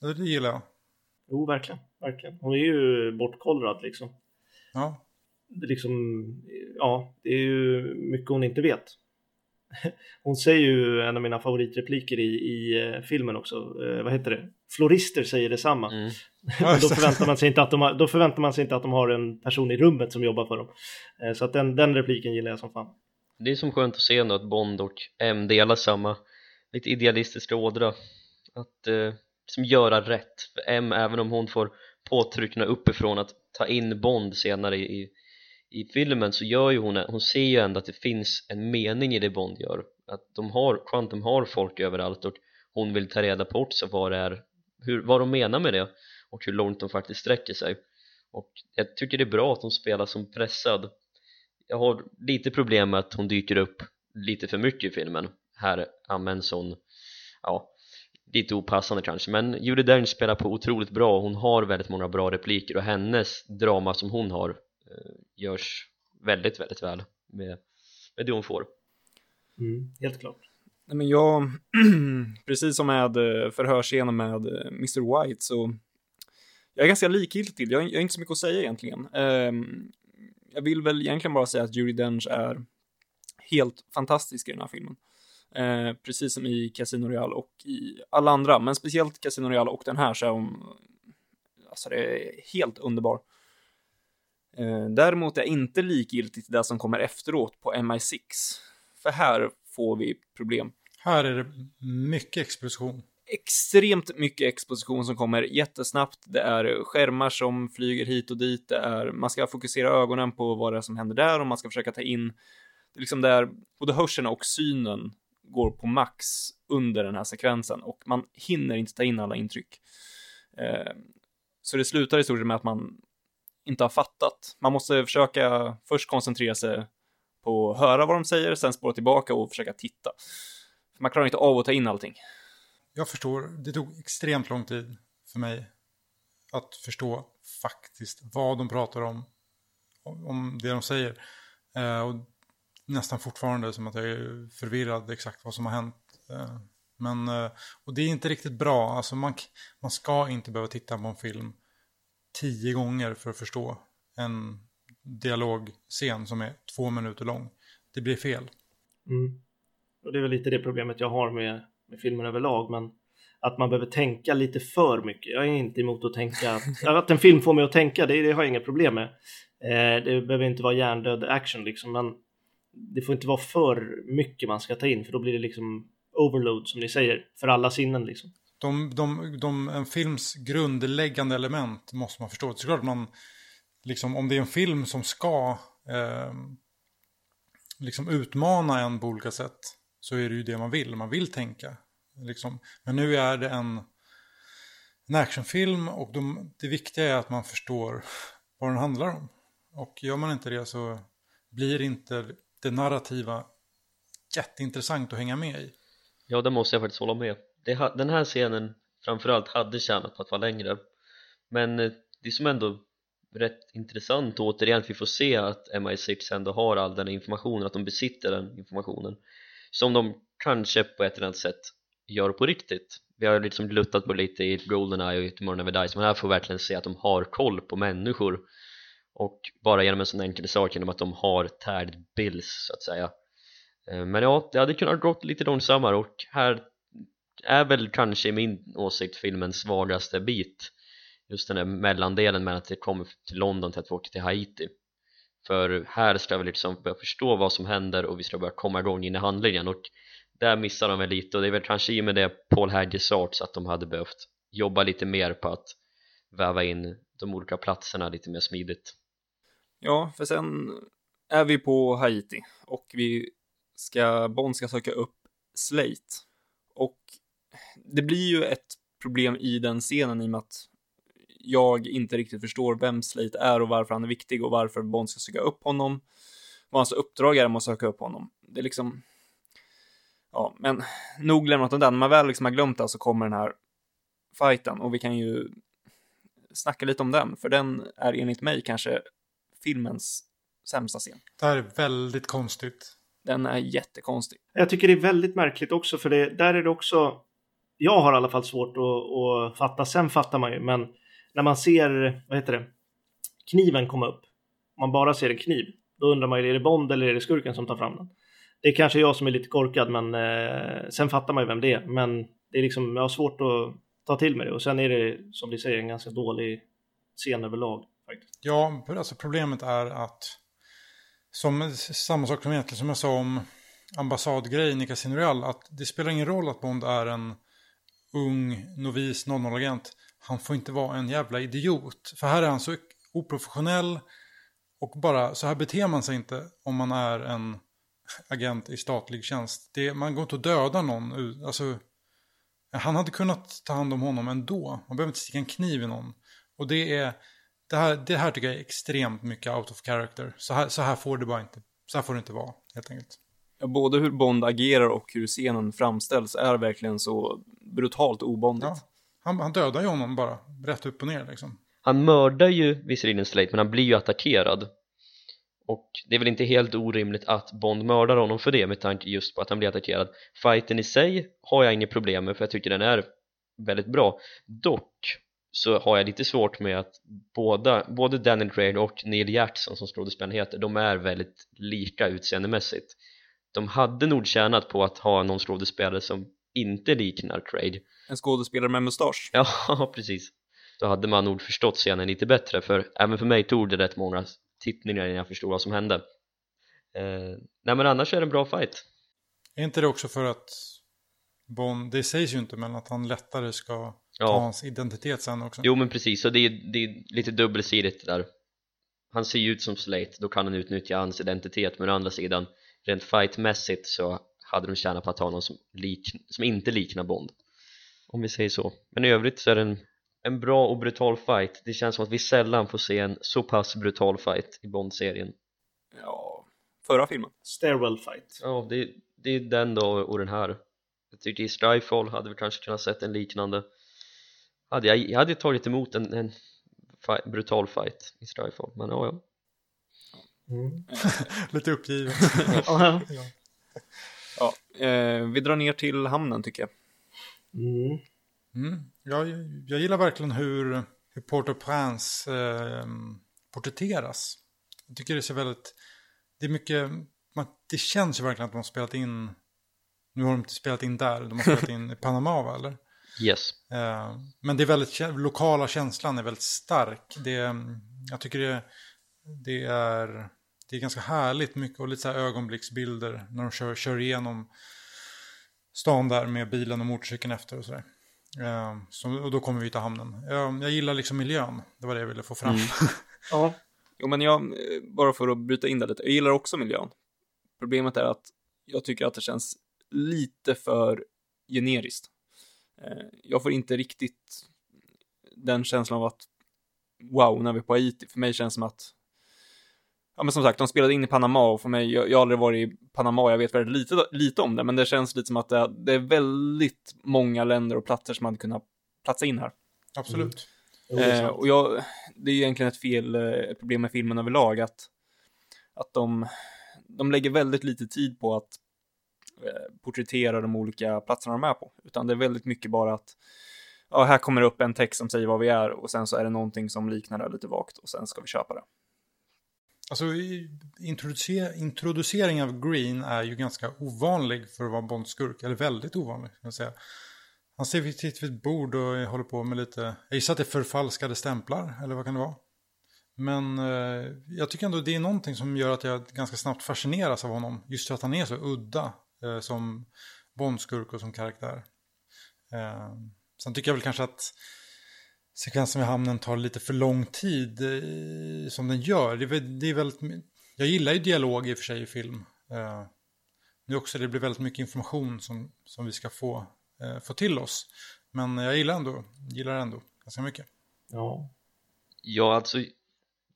Det, det gillar jag. Jo, verkligen. verkligen. Hon är ju bortkollrad liksom. Ja. Det är liksom. Ja, det är ju mycket hon inte vet. Hon säger ju en av mina favoritrepliker i, i eh, filmen också. Eh, vad heter det? Florister säger detsamma. Mm. Då, förväntar man sig inte att de har, då förväntar man sig inte att de har en person i rummet som jobbar för dem. Eh, så att den, den repliken gillar jag som fan. Det är som skönt att se nu att Bond och M delar samma lite idealistiska ådra att eh, liksom göra rätt för M, även om hon får påtryckna uppifrån att ta in Bond senare i, i, i filmen så gör ju hon, hon ser ju ändå att det finns en mening i det Bond gör. Att de har, Quantum har folk överallt och hon vill ta reda på också vad det är hur, vad de menar med det och hur långt de faktiskt sträcker sig. Och jag tycker det är bra att hon spelar som pressad. Jag har lite problem med att hon dyker upp lite för mycket i filmen. Här används hon ja, lite opassande kanske. Men Judi Dench spelar på otroligt bra. Hon har väldigt många bra repliker och hennes drama som hon har görs väldigt, väldigt väl med, med det hon får Mm, helt klart. Nej, men jag, precis som med eh, förhörsscenen med eh, Mr. White, så jag är ganska likgiltig. Jag, har- jag har inte så mycket att säga egentligen. Ehm, jag vill väl egentligen bara säga att Judi Dench är helt fantastisk i den här filmen. Eh, precis som i Casino Royale och i alla andra, men speciellt Casino Royale och den här så är hon, alltså det är helt underbar. Eh, däremot är jag inte likgiltig till det som kommer efteråt på MI6. För här får vi problem. Här är det mycket exposition. Extremt mycket exposition som kommer jättesnabbt. Det är skärmar som flyger hit och dit. Det är, man ska fokusera ögonen på vad det är som händer där och man ska försöka ta in det är liksom där både hörseln och synen går på max under den här sekvensen och man hinner inte ta in alla intryck. Eh, så det slutar i stort sett med att man inte har fattat. Man måste försöka först koncentrera sig på att höra vad de säger, sen spåra tillbaka och försöka titta. För man klarar inte av att ta in allting. Jag förstår, det tog extremt lång tid för mig att förstå faktiskt vad de pratar om, om det de säger. Eh, och nästan fortfarande som att jag är förvirrad exakt vad som har hänt. Eh, men, eh, och det är inte riktigt bra, alltså man, man ska inte behöva titta på en film tio gånger för att förstå en dialogscen som är två minuter lång. Det blir fel. Mm. Och det är väl lite det problemet jag har med, med filmen överlag, men att man behöver tänka lite för mycket. Jag är inte emot att tänka, att en film får mig att tänka, det, det har jag inga problem med. Eh, det behöver inte vara hjärndöd action liksom, men det får inte vara för mycket man ska ta in, för då blir det liksom overload som ni säger, för alla sinnen liksom de, de, de, en films grundläggande element måste man förstå. Det är klart att man, liksom, om det är en film som ska eh, liksom utmana en på olika sätt så är det ju det man vill. Man vill tänka. Liksom. Men nu är det en, en actionfilm och de, det viktiga är att man förstår vad den handlar om. Och gör man inte det så blir inte det narrativa jätteintressant att hänga med i. Ja, det måste jag faktiskt hålla med det, Den här scenen framförallt hade tjänat på att vara längre. Men eh, det som ändå rätt intressant återigen att vi får se att MI6 ändå har all den informationen, att de besitter den informationen som de kanske på ett eller annat sätt gör på riktigt. Vi har liksom gluttat på lite i Goldeneye och i Tomorrow Never Dies men här får vi verkligen se att de har koll på människor. Och bara genom en sån enkel sak genom att de har tärd bills så att säga. Eh, men ja, det hade kunnat gått lite långsammare och här är väl kanske i min åsikt filmens svagaste bit. Just den där mellandelen mellan att det kommer till London till att vi åker till Haiti. För här ska vi liksom börja förstå vad som händer och vi ska börja komma igång in i handlingen. Och där missar de väl lite. Och det är väl kanske i och med det Paul Haggis Arts att de hade behövt jobba lite mer på att väva in de olika platserna lite mer smidigt. Ja, för sen är vi på Haiti och vi ska, Bond ska söka upp Slate. Och det blir ju ett problem i den scenen i och med att jag inte riktigt förstår vem Slate är och varför han är viktig och varför Bond ska söka upp honom. Vad hans uppdrag är med att söka upp honom. Det är liksom... Ja, men nog lämnat om den. När man väl liksom har glömt det så kommer den här fighten och vi kan ju snacka lite om den, för den är enligt mig kanske filmens sämsta scen. Det här är väldigt konstigt. Den är jättekonstig. Jag tycker det är väldigt märkligt också för det, där är det också jag har i alla fall svårt att, att fatta, sen fattar man ju, men när man ser, vad heter det, kniven komma upp, man bara ser en kniv, då undrar man ju, är det Bond eller är det skurken som tar fram den? Det är kanske jag som är lite korkad, men eh, sen fattar man ju vem det är, men det är liksom, jag har svårt att ta till mig det och sen är det, som vi säger, en ganska dålig scen överlag. Faktiskt. Ja, alltså problemet är att som samma sak som egentligen som jag sa om ambassadgrejen i Casino Real, att det spelar ingen roll att Bond är en ung novis 00-agent. Han får inte vara en jävla idiot. För här är han så oprofessionell och bara så här beter man sig inte om man är en agent i statlig tjänst. Det, man går inte att döda någon. Alltså, han hade kunnat ta hand om honom ändå. Man behöver inte sticka en kniv i någon. Och det är det här, det här tycker jag är extremt mycket out of character. Så här, så här får det bara inte, så här får det inte vara, helt enkelt. Både hur Bond agerar och hur scenen framställs är verkligen så brutalt obondigt. Ja, han, han dödar ju honom bara, rätt upp och ner liksom. Han mördar ju visserligen Slate men han blir ju attackerad. Och det är väl inte helt orimligt att Bond mördar honom för det med tanke just på att han blir attackerad. Fighten i sig har jag inget problem med för jag tycker den är väldigt bra. Dock så har jag lite svårt med att båda, både Daniel Craig och Neil Jackson som skådespelaren heter, de är väldigt lika utseendemässigt de hade nog tjänat på att ha någon skådespelare som inte liknar Craig. En skådespelare med mustasch. Ja, precis. Då hade man nog förstått scenen lite bättre för även för mig tog det rätt många tittningar innan jag förstod vad som hände. Eh, nej men annars är det en bra fight. Är inte det också för att Bond, det sägs ju inte, men att han lättare ska ta Ja. hans identitet sen också. jo men precis, så det är, det är lite dubbelsidigt där. Han ser ju ut som Slate, då kan han utnyttja hans identitet men å andra sidan rent fightmässigt så hade de tjänat på att ha någon som, lik, som inte liknar Bond. Om vi säger så. Men i övrigt så är det en, en bra och brutal fight. Det känns som att vi sällan får se en så pass brutal fight i Bond-serien. Ja, förra filmen. Stairwell fight. ja det, det är den då och den här. Jag tycker i Skyfall hade vi kanske kunnat sett en liknande. Hade jag, jag hade tagit emot en, en fi- brutal fight i Skyfall men ja ja Mm. Lite uppgivet. Ja. ja. Ja, eh, vi drar ner till hamnen tycker jag. Mm. Mm. Jag, jag gillar verkligen hur, hur Port-au-Prince eh, porträtteras. Jag tycker det ser väldigt... Det är mycket... Man, det känns ju verkligen att de har spelat in... Nu har de inte spelat in där, de har spelat in i Panama va, eller? yes Eh, men det är väldigt, lokala känslan är väldigt stark. Det, jag tycker det, det, är, det är ganska härligt mycket och lite så här ögonblicksbilder när de kör, kör igenom stan där med bilen och motorcykeln efter och sådär. Eh, så, och då kommer vi till hamnen. Eh, jag gillar liksom miljön, det var det jag ville få fram. Ja. Jo, men jag, eh, bara för att bryta in det lite, jag gillar också miljön. Problemet är att jag tycker att det känns lite för generiskt. Eh, Jag får inte riktigt den känslan av att wow, när vi är på Haiti, för mig känns det som att Ja men som sagt, de spelade in i Panama och för mig, jag, jag har aldrig varit i Panama, jag vet väldigt lite, lite om det, men det känns lite som att det, det är väldigt många länder och platser som hade kunnat platsa in här. Absolut. Är Eh, och jag, det är egentligen ett fel eh, problem med filmen överlag att, att de, de lägger väldigt lite tid på att eh, porträttera de olika platserna de är på. Utan det är väldigt mycket bara att ja, här kommer det upp en text som säger vad vi är och sen så är det någonting som liknar det lite vagt och sen ska vi köpa det. Alltså introducer, introducering av Green är ju ganska ovanlig för att vara Bondskurk, eller väldigt ovanlig kan jag säga. Han sitter vid ett bord och håller på med lite, jag gissar att det är förfalskade stämplar, eller vad kan det vara? Men eh, jag tycker ändå det är någonting som gör att jag ganska snabbt fascineras av honom, just för att han är så udda eh, som Bondskurk och som karaktär. Eh, sen tycker jag väl kanske att sekvensen vid hamnen tar lite för lång tid eh, som den gör. Det det är väldigt, jag gillar ju dialog i och för sig i film. Eh, det, är också, det blir väldigt mycket information som, som vi ska få, eh, få till oss. Men jag gillar ändå, gillar ändå ganska mycket. Ja. Ja, alltså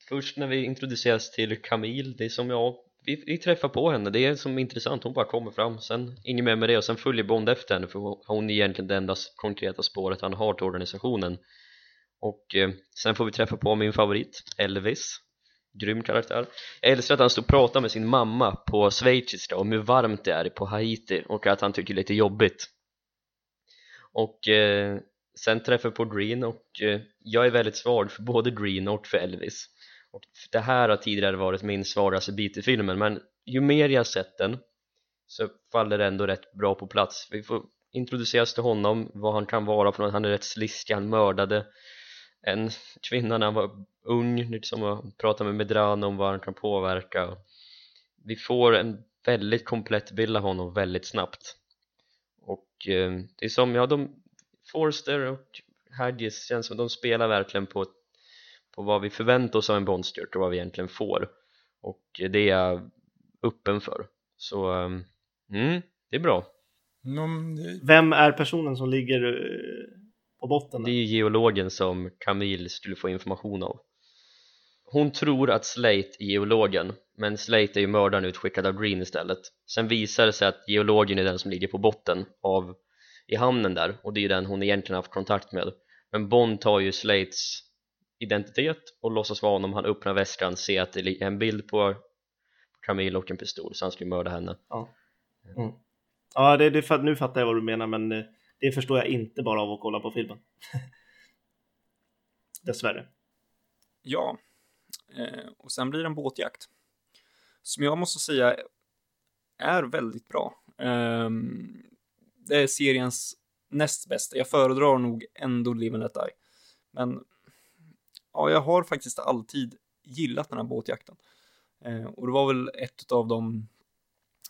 först när vi introduceras till Camille, det är som jag vi, vi träffar på henne, det är som intressant, hon bara kommer fram sen inget mer med det och sen följer Bond efter henne för hon är egentligen det enda konkreta spåret han har till organisationen och eh, sen får vi träffa på min favorit, Elvis. Grym karaktär. Jag älskar att han står och pratar med sin mamma på schweiziska om hur varmt det är på Haiti och att han tycker det är lite jobbigt. Och eh, sen träffar vi på Green och eh, jag är väldigt svag för både Green och för Elvis. Och det här har tidigare varit min svagaste bit i filmen men ju mer jag sett den så faller det ändå rätt bra på plats. Vi får introduceras till honom, vad han kan vara för något, han är rätt sliskig, han mördade en kvinna när han var ung liksom och pratade med Medrano om vad han kan påverka. Vi får en väldigt komplett bild av honom väldigt snabbt. Och eh, det är som, ja de Forster och Hadges känns som de spelar verkligen på, på vad vi förväntar oss av en Bondsturt och vad vi egentligen får. Och det är jag öppen för. Så um, mm, det är bra. Vem är personen som ligger eh, på botten? det är ju geologen som Camille skulle få information av. Hon tror att Slate är geologen men Slate är ju mördaren utskickad av Green istället. Sen visar det sig att geologen är den som ligger på botten av i hamnen där och det är ju den hon egentligen haft kontakt med. Men Bond tar ju Slates identitet och låtsas vara honom. Han öppnar väskan ser att det är en bild på Camille och en pistol så han skulle mörda henne. Ja, mm. ja det, det, nu fattar jag vad du menar men eh, det förstår jag inte bara av att kolla på filmen. Dessvärre. Ja, eh, och sen blir det en båtjakt. Som jag måste säga är väldigt bra. Ehm, det är seriens näst bästa. Jag föredrar nog ändå Live and Let Die. Men ja, jag har faktiskt alltid gillat den här båtjakten. Eh, och det var väl ett av de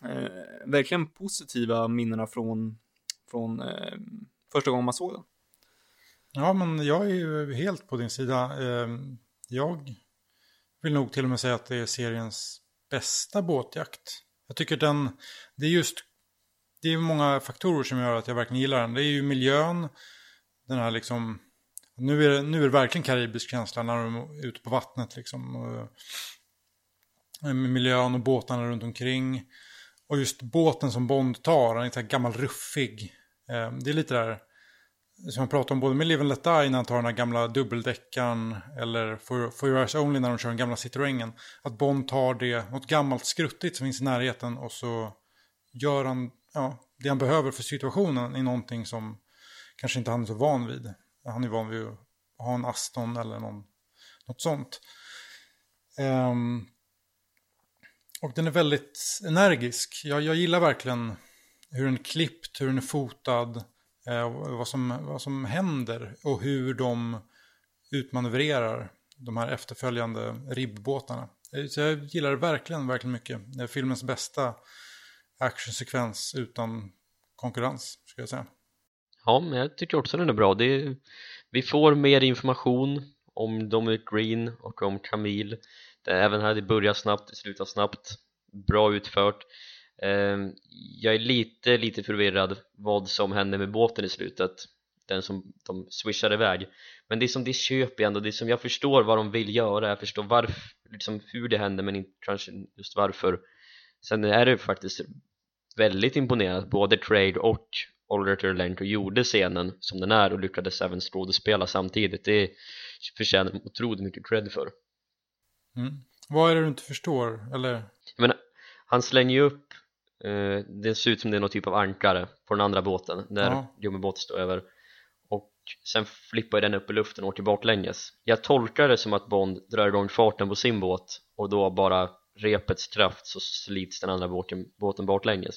eh, verkligen positiva minnena från, från eh, första gången man såg den. Ja, men jag är ju helt på din sida. Eh, Jag vill nog till och med säga att det är seriens bästa båtjakt. Jag tycker den, det är just, det är många faktorer som gör att jag verkligen gillar den. Det är ju miljön, den här liksom, nu är det, nu är det verkligen karibisk känsla när de är ute på vattnet liksom. Och, med miljön och båtarna runt omkring. Och just båten som Bond tar, den är så här gammal ruffig. Ehm, det är lite där, som jag pratade om både med Live and Let Die när han tar den här gamla dubbeldäckan eller For, For Your Eyes Only när de kör den gamla Citroengen. Att Bond tar det, något gammalt skruttigt som finns i närheten och så gör han ja, det han behöver för situationen i någonting som kanske inte han är så van vid. Han är van vid att ha en Aston eller någon, något sånt. Um, och den är väldigt energisk. Jag, jag gillar verkligen hur den är klippt, hur den är fotad, eh, vad, som, vad som händer och hur de utmanövrerar de här efterföljande ribbåtarna. Eh, så jag gillar det verkligen, verkligen mycket. Det är filmens bästa actionsekvens utan konkurrens, ska jag säga. Ja, men jag tycker också den är bra. Det är, vi får mer information om Dominic Green och om Camille. Det, även här, det börjar snabbt, det slutar snabbt. Bra utfört. Eh, jag är lite, lite förvirrad vad som hände med båten i slutet. Den som de swishade iväg. Men det är som det köper jag ändå. Det är som jag förstår vad de vill göra. Jag förstår varför, liksom hur det hände men inte kanske just varför. Sen är det faktiskt väldigt imponerande att både Trade och Oliver Terlenko gjorde scenen som den är och lyckades även skådespela samtidigt det förtjänar de otroligt mycket cred för Mm. Vad är det du inte förstår? Eller? Jag menar, han slänger ju upp det ser ut som det är någon typ av ankare på den andra båten där Ja. gummibåten står över och sen flippar den upp i luften och åker baklänges jag tolkar det som att Bond drar igång farten på sin båt och då bara repets kraft så slits den andra båten, båten baklänges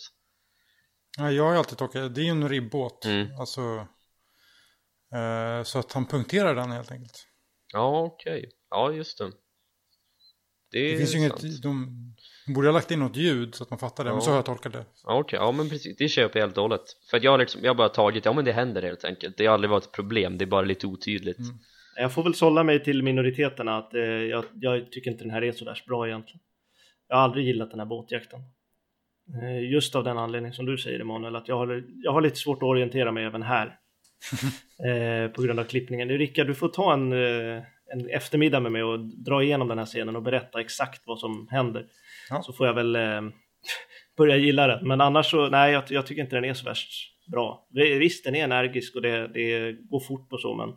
Ja, jag har alltid tolkat det är ju en ribbåt. Mm. Alltså, eh, så att han punkterar den helt enkelt. ja okej, ja just det det, Det finns ju sant. inget, de, de borde ha lagt in något ljud så att man fattar det, men Ja. så har jag tolkat det. Ja, Okej, ja men precis, det köper jag helt och hållet För att jag har liksom, jag har bara tagit, ja men det händer helt enkelt Det har aldrig varit ett problem, det är bara lite otydligt Mm. Jag får väl sålla mig till minoriteterna att eh, jag, jag tycker inte den här är så värst bra egentligen. Jag har aldrig gillat den här båtjakten. Eh, just av den anledning som du säger Emanuel, att jag har, jag har lite svårt att orientera mig även här. eh, på grund av klippningen. Rickard, du får ta en, eh, en eftermiddag med mig och dra igenom den här scenen och berätta exakt vad som händer. Ja. Så får jag väl eh, börja gilla den. Men annars så, nej, jag, jag tycker inte den är så värst bra. Visst, den är energisk och det, det går fort och så, men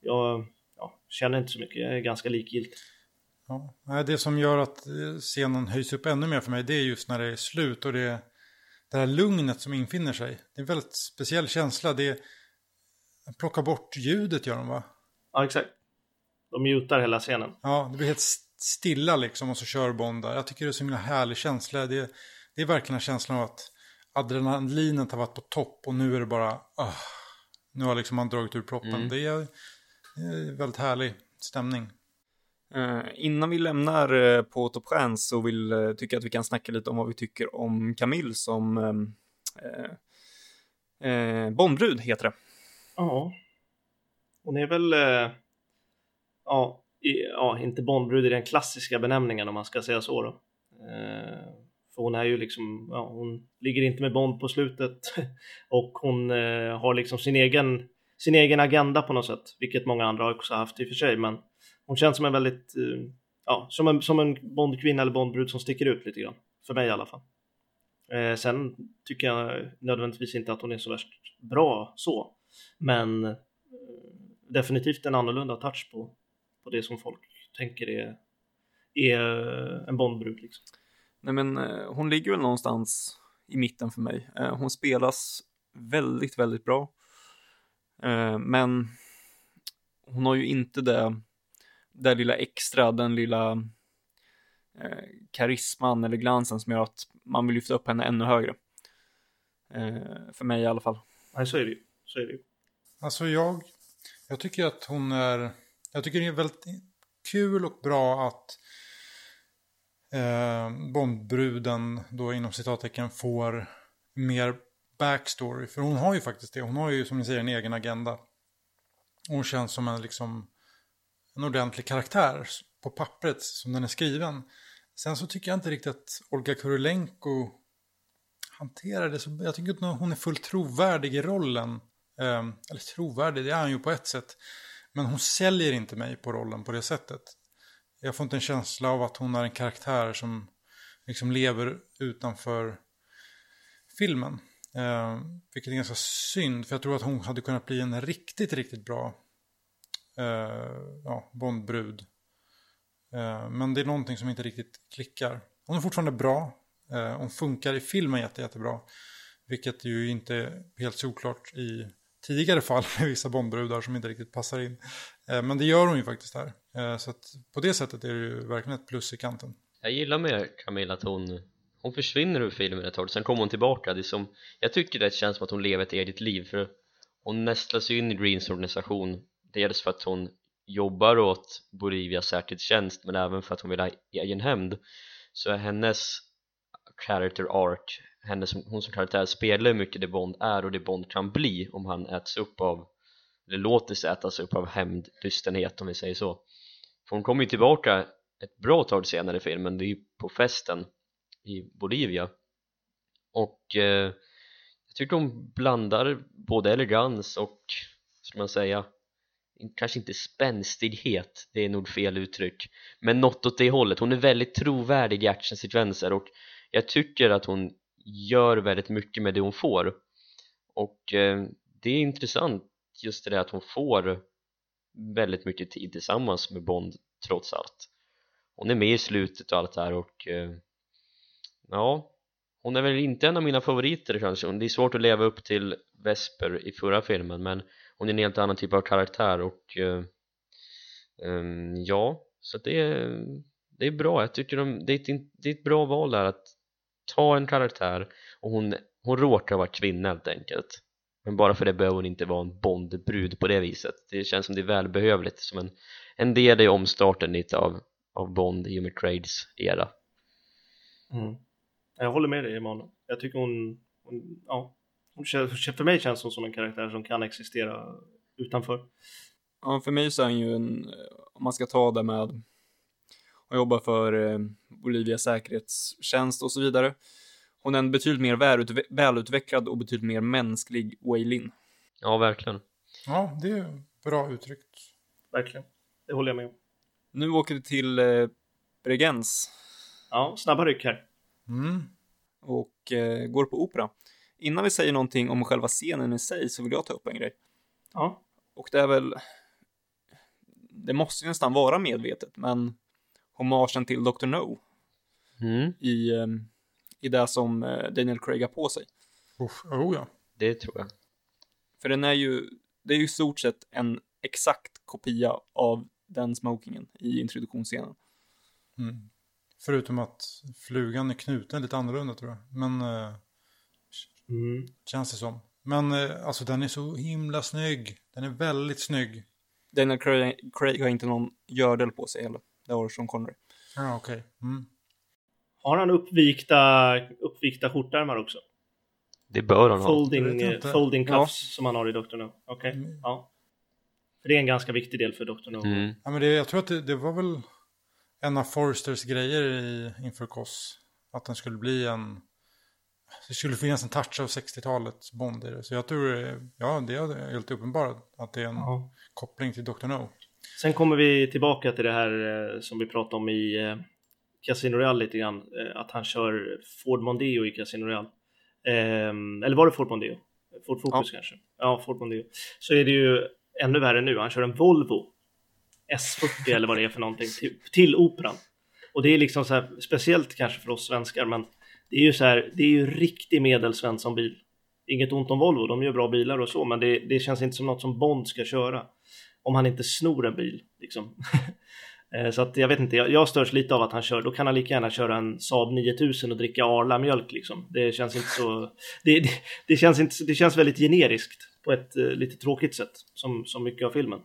jag ja, känner inte så mycket. Jag är ganska likgiltig. Ja. Det som gör att eh, scenen höjs upp ännu mer för mig, det är just när det är slut och det är det här lugnet som infinner sig. Det är en väldigt speciell känsla. Det är, plocka bort ljudet gör de va? Ja, exakt. De mutar hela scenen. Ja, det blir helt st- stilla liksom och så kör Bond där. Jag tycker det är så himla härlig känsla. Det, det är verkligen känslan av att adrenalinet har varit på topp och nu är det bara, ah, nu har liksom man dragit ur proppen. Mm. Det, är, det är väldigt härlig stämning. Eh, innan vi lämnar uh, på Top Chance så vill, uh, tycker jag att vi kan snacka lite om vad vi tycker om Camille som um, uh, uh, Bondbrud heter det. Ja. Hon är väl, eh, ja, i, ja, inte Bondbrud i den klassiska benämningen om man ska säga så då. Eh, för hon är ju liksom, ja, hon ligger inte med Bond på slutet och hon eh, har liksom sin egen, sin egen agenda på något sätt, vilket många andra också haft i och för sig, men hon känns som en väldigt, eh, ja, som en, som en Bondkvinna eller Bondbrud som sticker ut lite grann. För mig i alla fall. Eh, sen tycker jag nödvändigtvis inte att hon är så värst bra så. Men eh, definitivt en annorlunda touch på, på det som folk tänker är, är en Bondbrud. Liksom. Nej men eh, hon ligger väl någonstans i mitten för mig. Eh, hon spelas väldigt, väldigt bra. Eh, men hon har ju inte det, det lilla extra, den lilla eh, karisman eller glansen som gör att man vill lyfta upp henne ännu högre. Eh, för mig i alla fall. Nej, så är det ju. Så är det ju. Alltså jag, jag tycker att hon är, jag tycker det är väldigt kul och bra att eh, Bondbruden då inom citattecken får mer backstory. För hon har ju faktiskt det. Hon har ju som ni säger en egen agenda. Hon känns som en liksom en ordentlig karaktär på pappret som den är skriven. Sen så tycker jag inte riktigt att Olga Kurylenko hanterar det så. Jag tycker att hon är fullt trovärdig i rollen. Eh, eller trovärdig, det är han ju på ett sätt. Men hon säljer inte mig på rollen på det sättet. Jag får inte en känsla av att hon är en karaktär som liksom lever utanför filmen. Eh, vilket är ganska synd, för jag tror att hon hade kunnat bli en riktigt, riktigt bra eh, ja, Bondbrud. Eh, men det är någonting som inte riktigt klickar. Hon är fortfarande bra. Eh, hon funkar i filmen jätte, jättebra. Vilket ju inte är helt såklart i tidigare fall med vissa Bondbrudar som inte riktigt passar in. Eh, men det gör hon ju faktiskt här. Eh, så att på det sättet är det ju verkligen ett plus i kanten. Jag gillar med Camilla att hon, hon försvinner ur filmen ett tag, sen kommer hon tillbaka det är som, Jag tycker det känns som att hon lever ett eget liv för hon nästlar sig in i Greens organisation Dels för att hon jobbar åt Bolivias säkerhetstjänst men även för att hon vill ha egen hämnd Så är hennes character henne som, hon som karaktär speglar mycket det Bond är och det Bond kan bli om han äts upp av eller låter sig ätas upp av hämndlystenhet om vi säger så. För hon kommer ju tillbaka ett bra tag senare i filmen, det är ju på festen i Bolivia. Och eh, jag tycker hon blandar både elegans och, ska man säga kanske inte spänstighet, det är nog fel uttryck men något åt det hållet, hon är väldigt trovärdig i actionsekvenser och jag tycker att hon gör väldigt mycket med det hon får. Och eh, det är intressant just det där att hon får väldigt mycket tid tillsammans med Bond trots allt. Hon är med i slutet och allt det här och eh, ja hon är väl inte en av mina favoriter kanske. Det är svårt att leva upp till Vesper i förra filmen men hon är en helt annan typ av karaktär och eh, ehm, ja. Så att det är, det är bra. Jag tycker de, det, är ett, det är ett bra val där att ta en karaktär och hon, hon råkar vara kvinna helt enkelt men bara för det behöver hon inte vara en Bondbrud på det viset det känns som det är välbehövligt som en, en del i omstarten lite av, av Bond i och med Craigs era Mm. Jag håller med dig Emanuel. Jag tycker hon, hon ja, hon för mig känns hon som en karaktär som kan existera utanför. Ja, för mig så är han ju en, om man ska ta det med att jobba för eh, Bolivias säkerhetstjänst och så vidare. Hon är en betydligt mer välutve välutvecklad och betydligt mer mänsklig Wei Lin. ja verkligen Ja, det är bra uttryckt. Verkligen. Det håller jag med om. Nu åker vi till eh, Bregenz Ja, snabba ryck här. Mm. och eh, går på opera. Innan vi säger någonting om själva scenen i sig så vill jag ta upp en grej. Ja. Och det är väl, det måste ju nästan vara medvetet, men hommagen till Dr. No mm, i, eh, i det som eh, Daniel Craig har på sig. Uff, oh ja. det tror jag För den är ju, det är ju i stort sett en exakt kopia av den smokingen i introduktionsscenen. Mm. Förutom att flugan är knuten lite annorlunda tror jag. Men eh, Mm. känns det som. Men eh, alltså den är så himla snygg. Den är väldigt snygg. Daniel Craig, Craig har inte någon gördel på sig heller. Det har Sean Connery. Ja, okej. Mm. Har han uppvikta, uppvikta skjortärmar också? det bör han ha Folding, eh, folding cuffs Ja. som han har i Dr. No. Okej, Mm. ja. För det är en ganska viktig del för Dr. No. mm. Ja, men det, jag tror att det, det var väl en av Forresters grejer i, inför KOS. Att den skulle bli en... Det skulle finnas en touch av 60-talets Bond i det. Så jag tror, ja det är helt uppenbart att det är en Ja. koppling till Dr. No. Sen kommer vi tillbaka till det här eh, som vi pratade om i eh, Casino Royale lite grann. Eh, att han kör Ford Mondeo i Casino Royale. Ehm, eller var det Ford Mondeo? Ford Focus kanske? Ja, Ford Mondeo. Så är det ju ännu värre nu. Han kör en Volvo S40 eller vad det är för någonting till, till operan. Och det är liksom så här, speciellt kanske för oss svenskar, men det är ju så här, det är ju riktig medelsvensson bil. Inget ont om Volvo, de gör bra bilar och så, men det, det känns inte som något som Bond ska köra. Om han inte snor en bil, liksom. Eh, så att jag vet inte, jag, jag störs lite av att han kör, då kan han lika gärna köra en Saab 9000 och dricka Arla-mjölk liksom. Det känns inte så, det, det, det, känns inte, det känns väldigt generiskt på ett eh, lite tråkigt sätt, som, som mycket av filmen.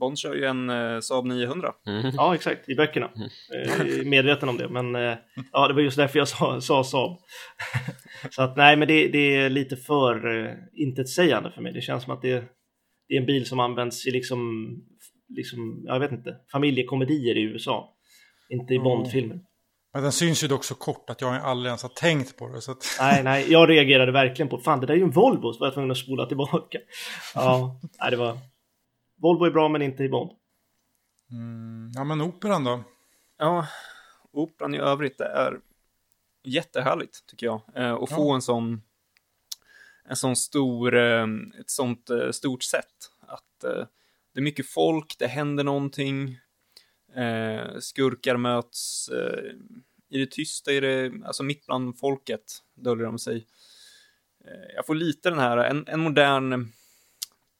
Bond kör ju en eh, Saab 900. Mm. Ja, exakt, i böckerna. Eh, Jag är medveten om det, men eh, ja, det var just därför jag sa, sa Saab. Så att nej, men det, det är lite för eh, intetsägande för mig. Det känns som att det, det är en bil som används i liksom, liksom, jag vet inte, familjekomedier i USA. Inte i Mm. Bondfilmer. Men den syns ju dock så kort att jag aldrig ens har tänkt på det. Så att, Nej, nej, jag reagerade verkligen på, fan det där är ju en Volvo, så var jag tvungen att spola tillbaka. Ja, nej, det var... Volvo är bra, men inte i Bond. mm, ja men operan då? Ja, operan i övrigt det är jättehärligt tycker jag. Eh, att få en sån en sån stor, eh, ett sånt eh, stort sätt. Att eh, det är mycket folk, det händer någonting. Skurkar möts. I det tysta är det, alltså mitt bland folket döljer de sig. Jag får lite den här, en, en modern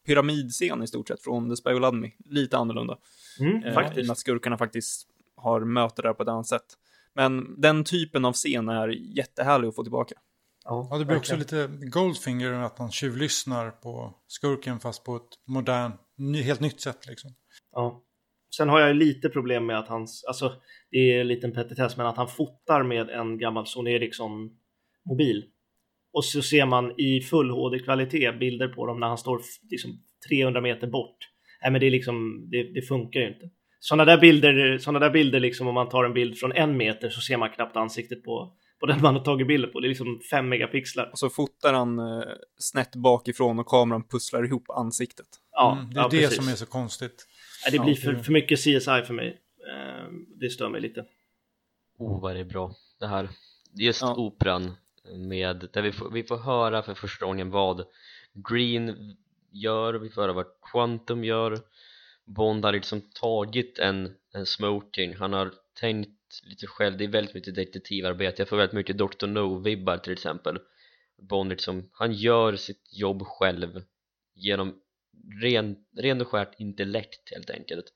pyramidscen i stort sett från The Spy Who Loved Me. Lite annorlunda. Mm, Eh, I och faktiskt. med att skurkarna faktiskt har möte där på ett annat sätt. Men den typen av scen är jättehärlig att få tillbaka. Ja, det blir också lite Goldfinger att man tjuvlyssnar på skurken fast på ett modernt, helt nytt sätt liksom. Ja. Sen har jag lite problem med att hans, alltså det är en liten petitess, men att han fotar med en gammal Sony Ericsson mobil. Och så ser man i full HD-kvalitet bilder på dem när han står liksom 300 meter bort. Nej men det är liksom, det, det funkar ju inte. Sådana där bilder, såna där bilder liksom om man tar en bild från en meter så ser man knappt ansiktet på, på den man har tagit bilder på. Det är liksom 5 megapixlar. Och så fotar han eh, snett bakifrån och kameran pusslar ihop ansiktet. Ja, Mm, det är ja, det precis. som är så konstigt. Nej, det Ja, blir för, för mycket CSI för mig. Eh, det stör mig lite. Oh, vad det är bra det här. Just Ja. operan med, där vi får, vi får höra för första gången vad Green gör, vi får höra vad Quantum gör Bond har liksom tagit en, en smoking, han har tänkt lite själv, det är väldigt mycket detektivarbete, jag får väldigt mycket Dr. No-vibbar till exempel Bond liksom, han gör sitt jobb själv genom ren, ren och skärt intellekt helt enkelt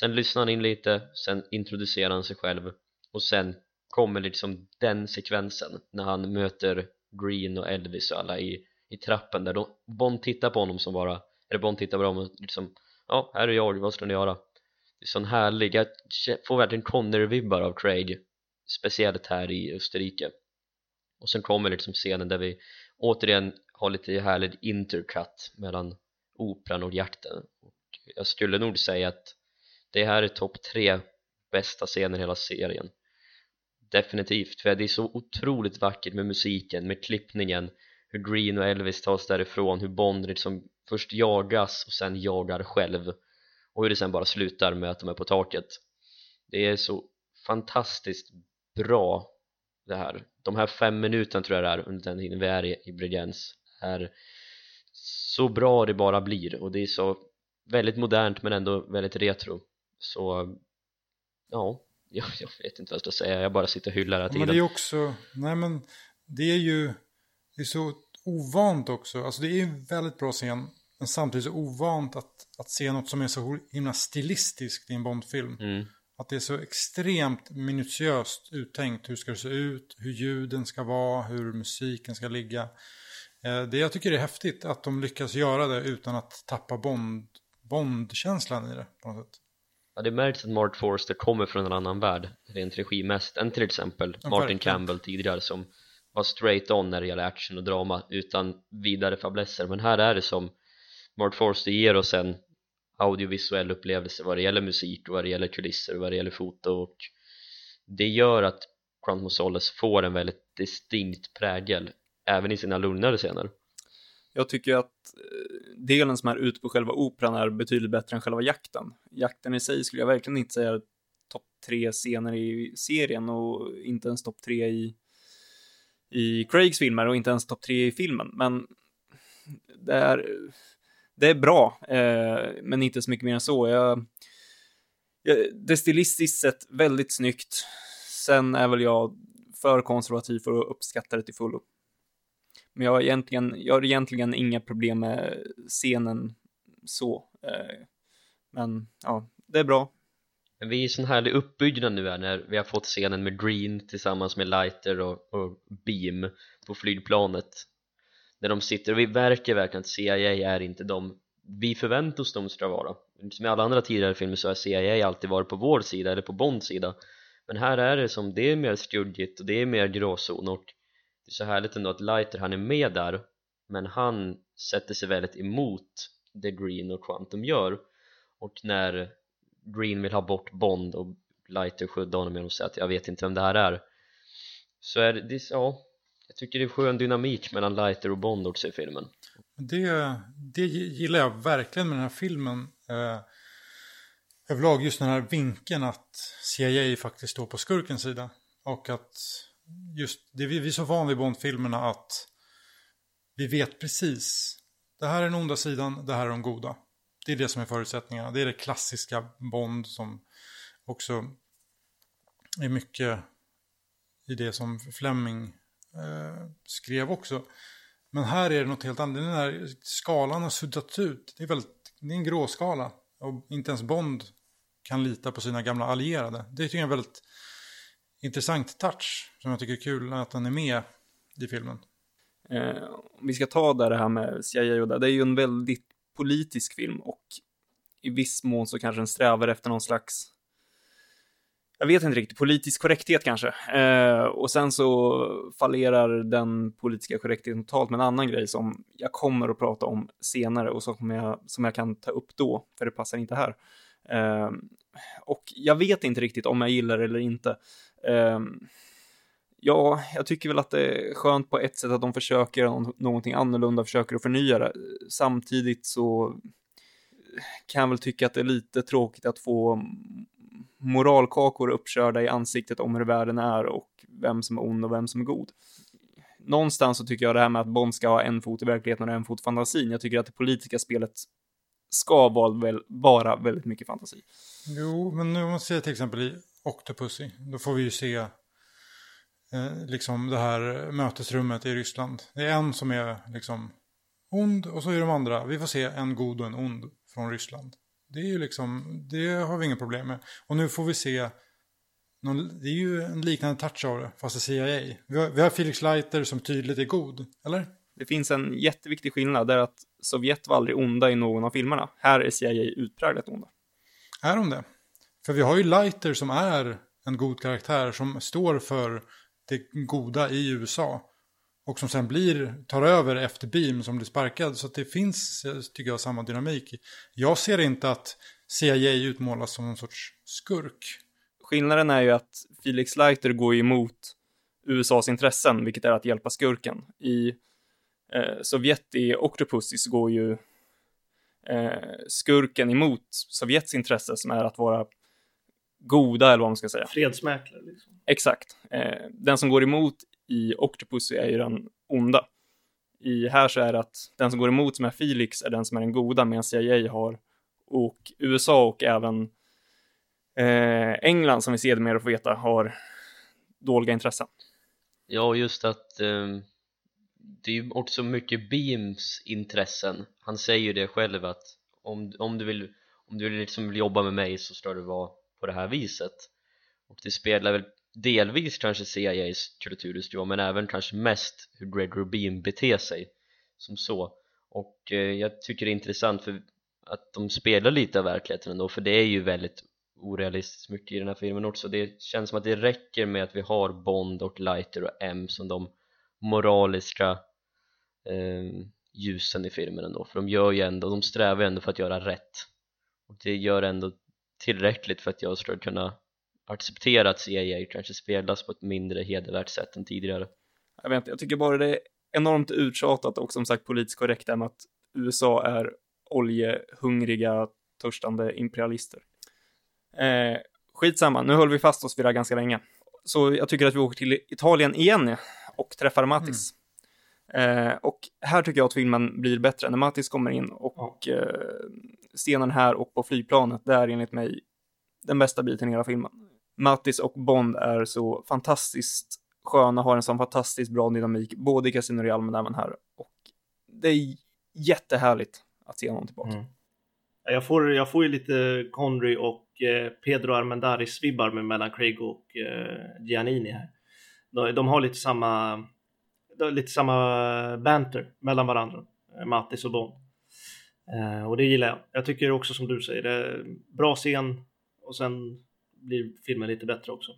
sen lyssnar han in lite, sen introducerar han sig själv och sen kommer liksom den sekvensen när han möter Green och Elvis och alla i, i trappen där de, Bond tittar på honom som bara eller Bond tittar på dem och liksom ja, här är jag, vad ska ni göra? Sån härlig, jag får verkligen Connery-vibbar av Craig. Speciellt här i Österrike. Och sen kommer liksom scenen där vi återigen har lite härlig intercut mellan operan och jakten och jag skulle nog säga att det här är topp tre bästa scener i hela serien. Definitivt, för det är så otroligt vackert med musiken, med klippningen hur Green och Elvis tas därifrån, hur Bond liksom först jagas och sen jagar själv och hur det sen bara slutar med att de är på taket. Det är så fantastiskt bra det här. De här fem minuterna tror jag det är under den tiden vi är i, i Bregence är så bra det bara blir. Och det är så väldigt modernt men ändå väldigt retro. Så ja, jag, jag vet inte vad jag ska säga. Jag bara sitter och hyllar hela tiden men det är också, nej men det är ju, det är så ovant också. Alltså det är en väldigt bra scen, men samtidigt så ovant att, att se något som är så himla stilistiskt i en Bondfilm. mm. Att det är så extremt minutiöst uttänkt. Hur ska det se ut, hur ljuden ska vara, hur musiken ska ligga. Eh, Det jag tycker är häftigt att de lyckas göra det utan att tappa Bond, Bond-känslan i det på något sätt. Ja, det märks att Mark Forster kommer från en annan värld rent regimässigt än till exempel Ja, Martin verkligen. Campbell tidigare som var straight on när det gäller action och drama utan vidare fäblesser men här är det som Mark Forster ger oss en audiovisuell upplevelse vad det gäller musik och vad det gäller kulisser och vad det gäller foto och det gör att Quantum of Solace får en väldigt distinkt prägel även i sina lugnare scener Jag tycker att eh, delen som är ute på själva operan är betydligt bättre än själva jakten. Jakten i sig skulle jag verkligen inte säga är topp tre scener i serien och inte ens topp tre i, i Craigs filmer och inte ens topp tre i filmen. Men det är, det är bra, eh, men inte så mycket mer än så. Jag, jag, det är stilistiskt sett väldigt snyggt. Sen är väl jag för konservativ för att uppskatta det till fullo. Men jag har egentligen, jag har egentligen inga problem med scenen så. Eh, men ja, det är bra. Men vi är i sån härlig uppbyggnad nu här när vi har fått scenen med Green tillsammans med Lighter och, och Beam på flygplanet när de sitter och vi verkar verkligen att CIA är inte de vi förväntar oss de ska vara. Som i alla andra tidigare filmer så har CIA alltid varit på vår sida eller på Bonds sida. Men här är det som, det är mer skuggigt och det är mer gråzon och det är så härligt ändå att Lighter han är med där men han sätter sig väldigt emot det Green och Quantum gör. Och när Green vill ha bort Bond och Lighter skyddar honom genom att säga att jag vet inte vem det här är så är det ja jag tycker det är skön dynamik mellan Lighter och Bond också i filmen Det, det gillar jag verkligen med den här filmen. Eh, överlag just den här vinkeln att CIA faktiskt står på skurkens sida. Och att just, det, vi vi är så van vid Bond-filmerna att vi vet precis. Det här är den onda sidan, det här är de goda. Det är det som är förutsättningarna. Det är det klassiska Bond som också är mycket i det som Fleming eh, skrev också. Men här är det något helt annat. Den här skalan har suddats ut. Det är, väldigt, det är en gråskala. Och inte ens Bond kan lita på sina gamla allierade. Det tycker jag är en väldigt intressant touch. Som jag tycker är kul att den är med i filmen. Eh, vi ska ta där det här med CIA och det, det är ju en väldigt politisk film och i viss mån så kanske den strävar efter någon slags jag vet inte riktigt, politisk korrekthet kanske. Eh, och sen så fallerar den politiska korrektheten totalt med en annan grej som jag kommer att prata om senare och som jag, som jag kan ta upp då, för det passar inte här. Eh, och jag vet inte riktigt om jag gillar det eller inte. Eh, ja, jag tycker väl att det är skönt på ett sätt att de försöker nå- någonting annorlunda, försöker att förnya det. Samtidigt så kan jag väl tycka att det är lite tråkigt att få moralkakor uppkörda i ansiktet om hur världen är och vem som är ond och vem som är god. någonstans så tycker jag det här med att Bond ska ha en fot i verkligheten och en fot i fantasin. Jag tycker att det politiska spelet ska vara, väldigt mycket fantasi. Jo, men nu om man ser till exempel i Octopussy, då får vi ju se eh, liksom det här mötesrummet i Ryssland. Det är en som är liksom ond och så är de andra, vi får se en god och en ond från Ryssland. Det är ju liksom, det har vi inga problem med. Och nu får vi se, någon, det är ju en liknande touch av det, fast i CIA. Vi har, vi har Felix Leiter som tydligt är god, eller? Det finns en jätteviktig skillnad, där att Sovjet var aldrig onda i någon av filmerna. Här är CIA utpräglat onda. Är de det? För vi har ju Leiter som är en god karaktär som står för det goda i USA. Och som sen blir, tar över efter Beam som blir sparkad. Så att det finns, tycker jag, samma dynamik. Jag ser inte att CIA utmålas som någon sorts skurk. Skillnaden är ju att Felix Leiter går emot USAs intressen, vilket är att hjälpa skurken. I eh, Sovjet i Octopussy så går ju eh, skurken emot Sovjets intresse som är att vara goda eller vad man ska säga. Fredsmäklare liksom. Exakt. Eh, den som går emot i Octopussy är ju den onda. I här så är det att den som går emot som är Felix är den som är den goda medan CIA har och USA och även eh, England som vi ser mer och får veta har dåliga intressen. Ja, just att eh, det är ju också mycket Beams intressen Han säger ju det själv att om, om du vill, om du liksom vill jobba med mig så ska det vara på det här viset och det spelar väl delvis kanske CIAs kulturhistoria men även kanske mest hur Greg Rubin beter sig som så. Och eh, jag tycker det är intressant för att de spelar lite av verkligheten ändå för det är ju väldigt orealistiskt mycket i den här filmen också. Det känns som att det räcker med att vi har Bond och Lighter och M som de moraliska eh, ljusen i filmen ändå för de gör ju ändå, de strävar ju ändå för att göra rätt. Och det gör ändå tillräckligt för att jag ska kunna acceptera att CIA kanske spelas på ett mindre hedervärt sätt än tidigare Jag vet inte, jag tycker bara det är enormt uttjatat och som sagt politiskt korrekt med att USA är oljehungriga, törstande imperialister. Eh, skitsamma, nu höll vi fast oss vid det här ganska länge. Så jag tycker att vi åker till Italien igen och träffar Mattis. Eh, och här tycker jag att filmen blir bättre när Mattis kommer in och eh, scenen här och på flygplanet, det är enligt mig den bästa biten i hela filmen. Mattis och Bond är så fantastiskt sköna, har en sån fantastiskt bra dynamik, både i Casino Real men även här. Och det är jättehärligt att se honom tillbaka. Mm. Jag får, jag får ju lite Conry och eh, Pedro Armendaris-vibbar med mellan Craig och eh, Giannini här. De, de har lite samma, lite samma banter mellan varandra, eh, Mattis och Bond. Eh, och det gillar jag. Jag tycker också som du säger, det är bra scen och sen blir filmen lite bättre också.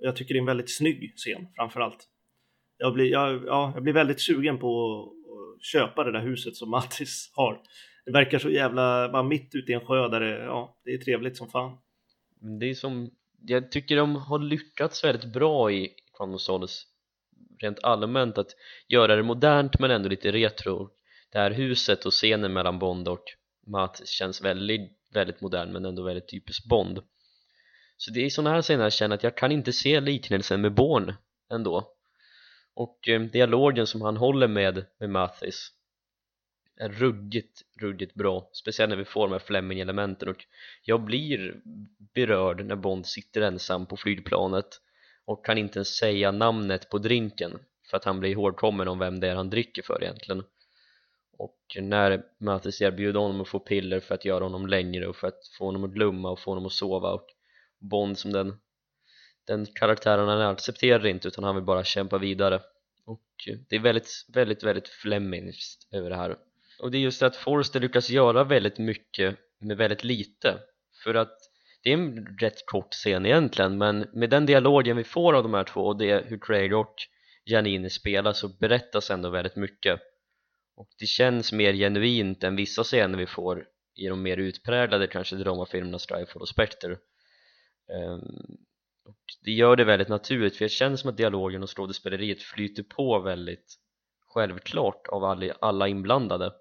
Jag tycker det är en väldigt snygg scen framförallt. Jag blir, jag, ja, jag blir väldigt sugen på att köpa det där huset som Mattis har. Det verkar så jävla, bara mitt ute i en sjö där det, ja, det är trevligt som fan. Det är som, jag tycker de har lyckats väldigt bra i Quantum Solace rent allmänt att göra det modernt men ändå lite retro det här huset och scenen mellan Bond och Matt känns väldigt, väldigt modern men ändå väldigt typiskt Bond så det är sådana här scener jag känner att jag kan inte se liknelsen med Born ändå. Och eh, dialogen som han håller med, med Mathis är ruggigt, ruggigt bra. Speciellt när vi får de här Fleming-elementen. Och jag blir berörd när Bond sitter ensam på flygplanet och kan inte ens säga namnet på drinken för att han blir ihågkommen om vem det är han dricker för egentligen. Och när Mattis erbjuder honom att få piller för att göra honom längre och för att få honom att glömma och få honom att sova och Bond som den den karaktären han är accepterar inte utan han vill bara kämpa vidare. Och det är väldigt, väldigt, väldigt Flemingskt över det här. Och det är just det att Forster lyckas göra väldigt mycket med väldigt lite. För att det är en rätt kort scen egentligen men med den dialogen vi får av de här två och det hur Craig och Janine spelar så berättas ändå väldigt mycket. Och det känns mer genuint än vissa scener vi får i de mer utpräglade kanske dramafilmerna Skyfall och Spectre. Ehm, och det gör det väldigt naturligt för det känns som att dialogen och skådespeleriet flyter på väldigt självklart av alla, alla inblandade.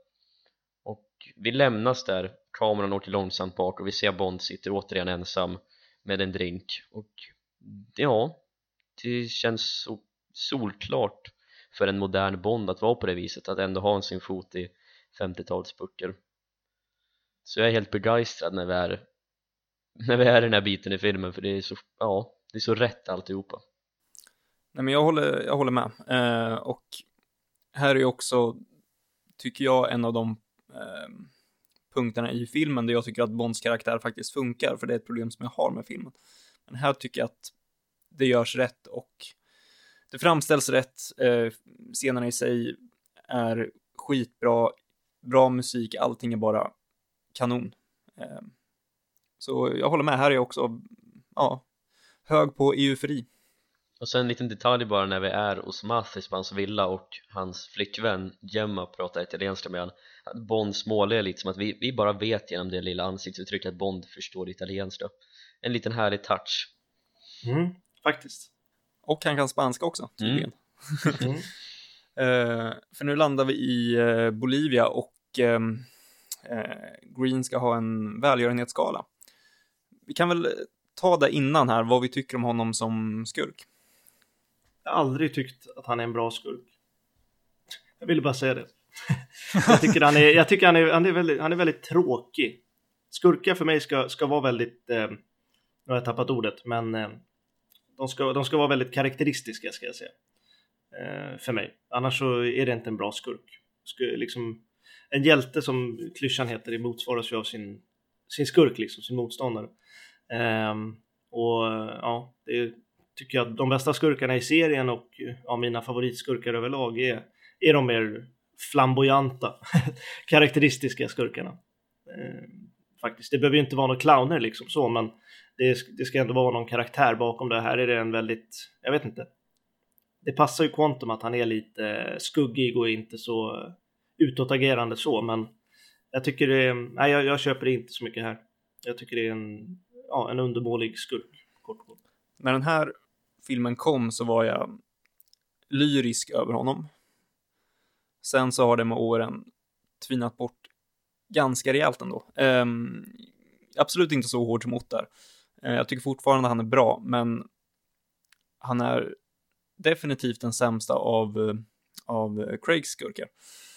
Och vi lämnas där kameran åker långsamt bak och vi ser Bond sitter återigen ensam med en drink. Och ja, det känns så solklart för en modern Bond att vara på det viset, att ändå ha sin fot i 50-talsböcker så jag är helt begeistrad när vi är när vi är i den här biten i filmen för det är så, ja, det är så rätt alltihopa Nej, men jag håller, jag håller med. Eh, och här är ju också, tycker jag, en av de eh, punkterna i filmen där jag tycker att Bonds karaktär faktiskt funkar, för det är ett problem som jag har med filmen. Men här tycker jag att det görs rätt och det framställs rätt. Eh, scenerna i sig är skitbra, bra musik, allting är bara kanon. Eh, så jag håller med, här är jag också, ja, hög på eufori. Och sen en liten detalj bara när vi är hos Mathis på hans villa och hans flickvän Gemma pratar italienska med honom att Bond småler lite som att vi, vi bara vet genom det lilla ansiktsuttrycket att Bond förstår italienska en liten härlig touch Mm, faktiskt. Och han kan spanska också, tydligen. Mm. Eh, för nu landar vi i eh, Bolivia och eh, Green ska ha en välgörenhetsgala. Vi kan väl ta det innan här, vad vi tycker om honom som skurk. Jag har aldrig tyckt att han är en bra skurk. Jag ville bara säga det. jag tycker han är, jag tycker han är, han är, väldigt, han är väldigt tråkig. Skurkar för mig ska, ska vara väldigt, eh, nu har jag tappat ordet, men eh, de, ska, de ska vara väldigt karaktäristiska ska jag säga. Eh, för mig. Annars så är det inte en bra skurk. Ska, liksom, en hjälte som klyschan heter, det motsvaras ju av sin, sin skurk, liksom, sin motståndare. Ehm, och ja, det tycker jag att de bästa skurkarna i serien och ja, mina favoritskurkar överlag är, är de mer flamboyanta, karaktäristiska skurkarna. Eh, faktiskt, det behöver ju inte vara några clowner liksom så, men det, det ska ändå vara någon karaktär bakom det. Här är det en väldigt, jag vet inte. Det passar ju Quantum att han är lite skuggig och inte så utåtagerande så, men jag tycker det är, nej jag, jag köper det inte så mycket här. Jag tycker det är en, ja, en undermålig skurk. Kort och gott. När den här filmen kom så var jag lyrisk över honom. Sen så har det med åren tvinat bort ganska rejält ändå. Um, absolut inte så hård som Ottar. Uh, eh, jag tycker fortfarande han är bra, men han är definitivt den sämsta av, uh, av eh, Craigs skurkar.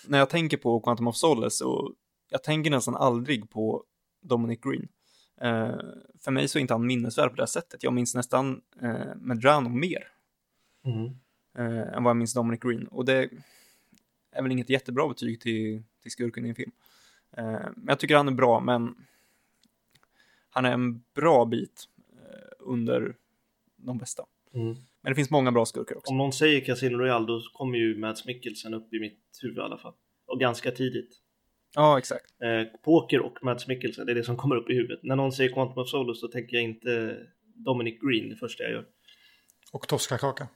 När jag tänker på Quantum of Solace så jag tänker nästan aldrig på Dominic Green. Eh, för mig så är inte han minnesvärd på det sättet. Jag minns nästan eh, Medrano mer Mm. än vad jag minns Dominic Green. Och det är väl inget jättebra betyg till, till skurken i en film. Eh, men jag tycker han är bra, men han är en bra bit under de bästa. Mm. Men det finns många bra skurkar också. Om någon säger Casino Royale då kommer ju Mads Mikkelsen upp i mitt huvud i alla fall. Och ganska tidigt. Ja, exakt. Eh, poker och Mads Mikkelsen, det är det som kommer upp i huvudet. När någon säger Quantum of Solace så tänker jag inte Dominic Green det första jag gör. Och Tosca-kaka.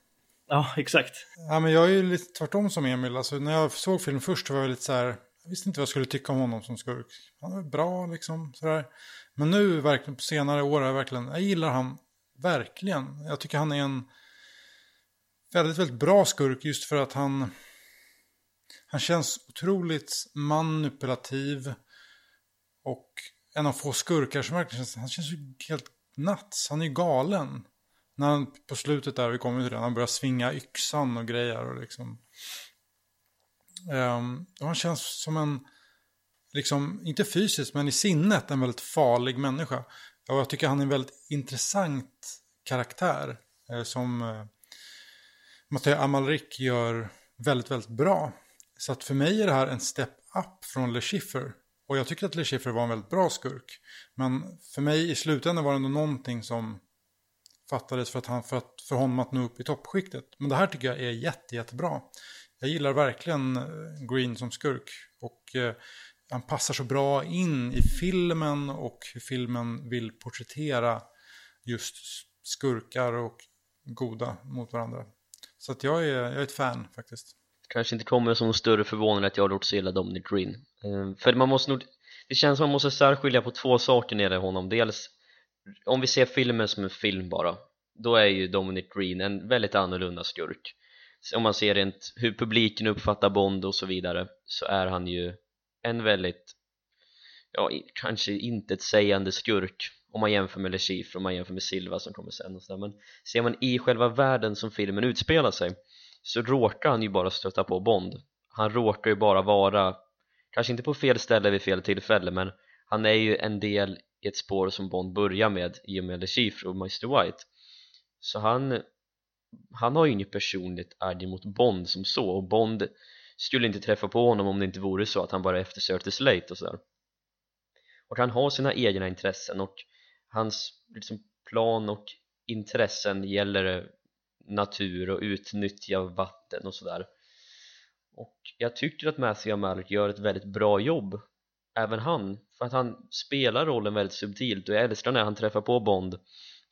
Ja, exakt. Ja, men jag är ju lite tvärtom som Emil. Alltså, när jag såg filmen först så var jag lite så här, jag visste inte vad jag skulle tycka om honom som skurk. Han är bra liksom, sådär. Men nu verkligen på senare år, jag verkligen, jag gillar han verkligen. Jag tycker han är en väldigt, väldigt bra skurk just för att han, han känns otroligt manipulativ. Och en av få skurkar som verkligen känns, han känns ju helt nuts, han är ju galen. När han på slutet där, vi kommer till det, han börjar svinga yxan och grejer och liksom. Um, och han känns som en, liksom, inte fysiskt men i sinnet en väldigt farlig människa. Och jag tycker han är en väldigt intressant karaktär. Eh, som eh, Matteo Amalric gör väldigt, väldigt bra. Så att för mig är det här en step up från Le Chiffre. Och jag tycker att Le Chiffre var en väldigt bra skurk. Men för mig i slutändan var det ändå någonting som fattades för, att han, för, att, för honom att nå upp i toppskiktet. Men det här tycker jag är jätte, jättebra. Jag gillar verkligen eh, Green som skurk. Och eh, han passar så bra in i filmen och hur filmen vill porträttera just skurkar och goda mot varandra. Så att jag, är, jag är ett fan faktiskt kanske inte kommer som någon större förvåning att jag har gjort så illa Dominic Green. Eh, för man måste nog det känns som man måste särskilja på två saker när det gäller honom. Dels om vi ser filmen som en film bara då är ju Dominic Green en väldigt annorlunda skurk. Om man ser rent hur publiken uppfattar Bond och så vidare så är han ju en väldigt ja, kanske inte ett sägande skurk om man jämför med Lechif om man jämför med Silva som kommer sen och sådär men ser man i själva världen som filmen utspelar sig så råkar han ju bara stöta på Bond. Han råkar ju bara vara kanske inte på fel ställe vid fel tillfälle men han är ju en del i ett spår som Bond börjar med i och med The Chief och Mr White. Så han han har ju inget personligt agg mot Bond som så och Bond skulle inte träffa på honom om det inte vore så att han bara eftersökte Slate och sådär. Och han har sina egna intressen och hans liksom, plan och intressen gäller natur och utnyttja vatten och sådär. Och jag tycker att Matthew Malik gör ett väldigt bra jobb även han, för att han spelar rollen väldigt subtilt. Och jag älskar när han träffar på Bond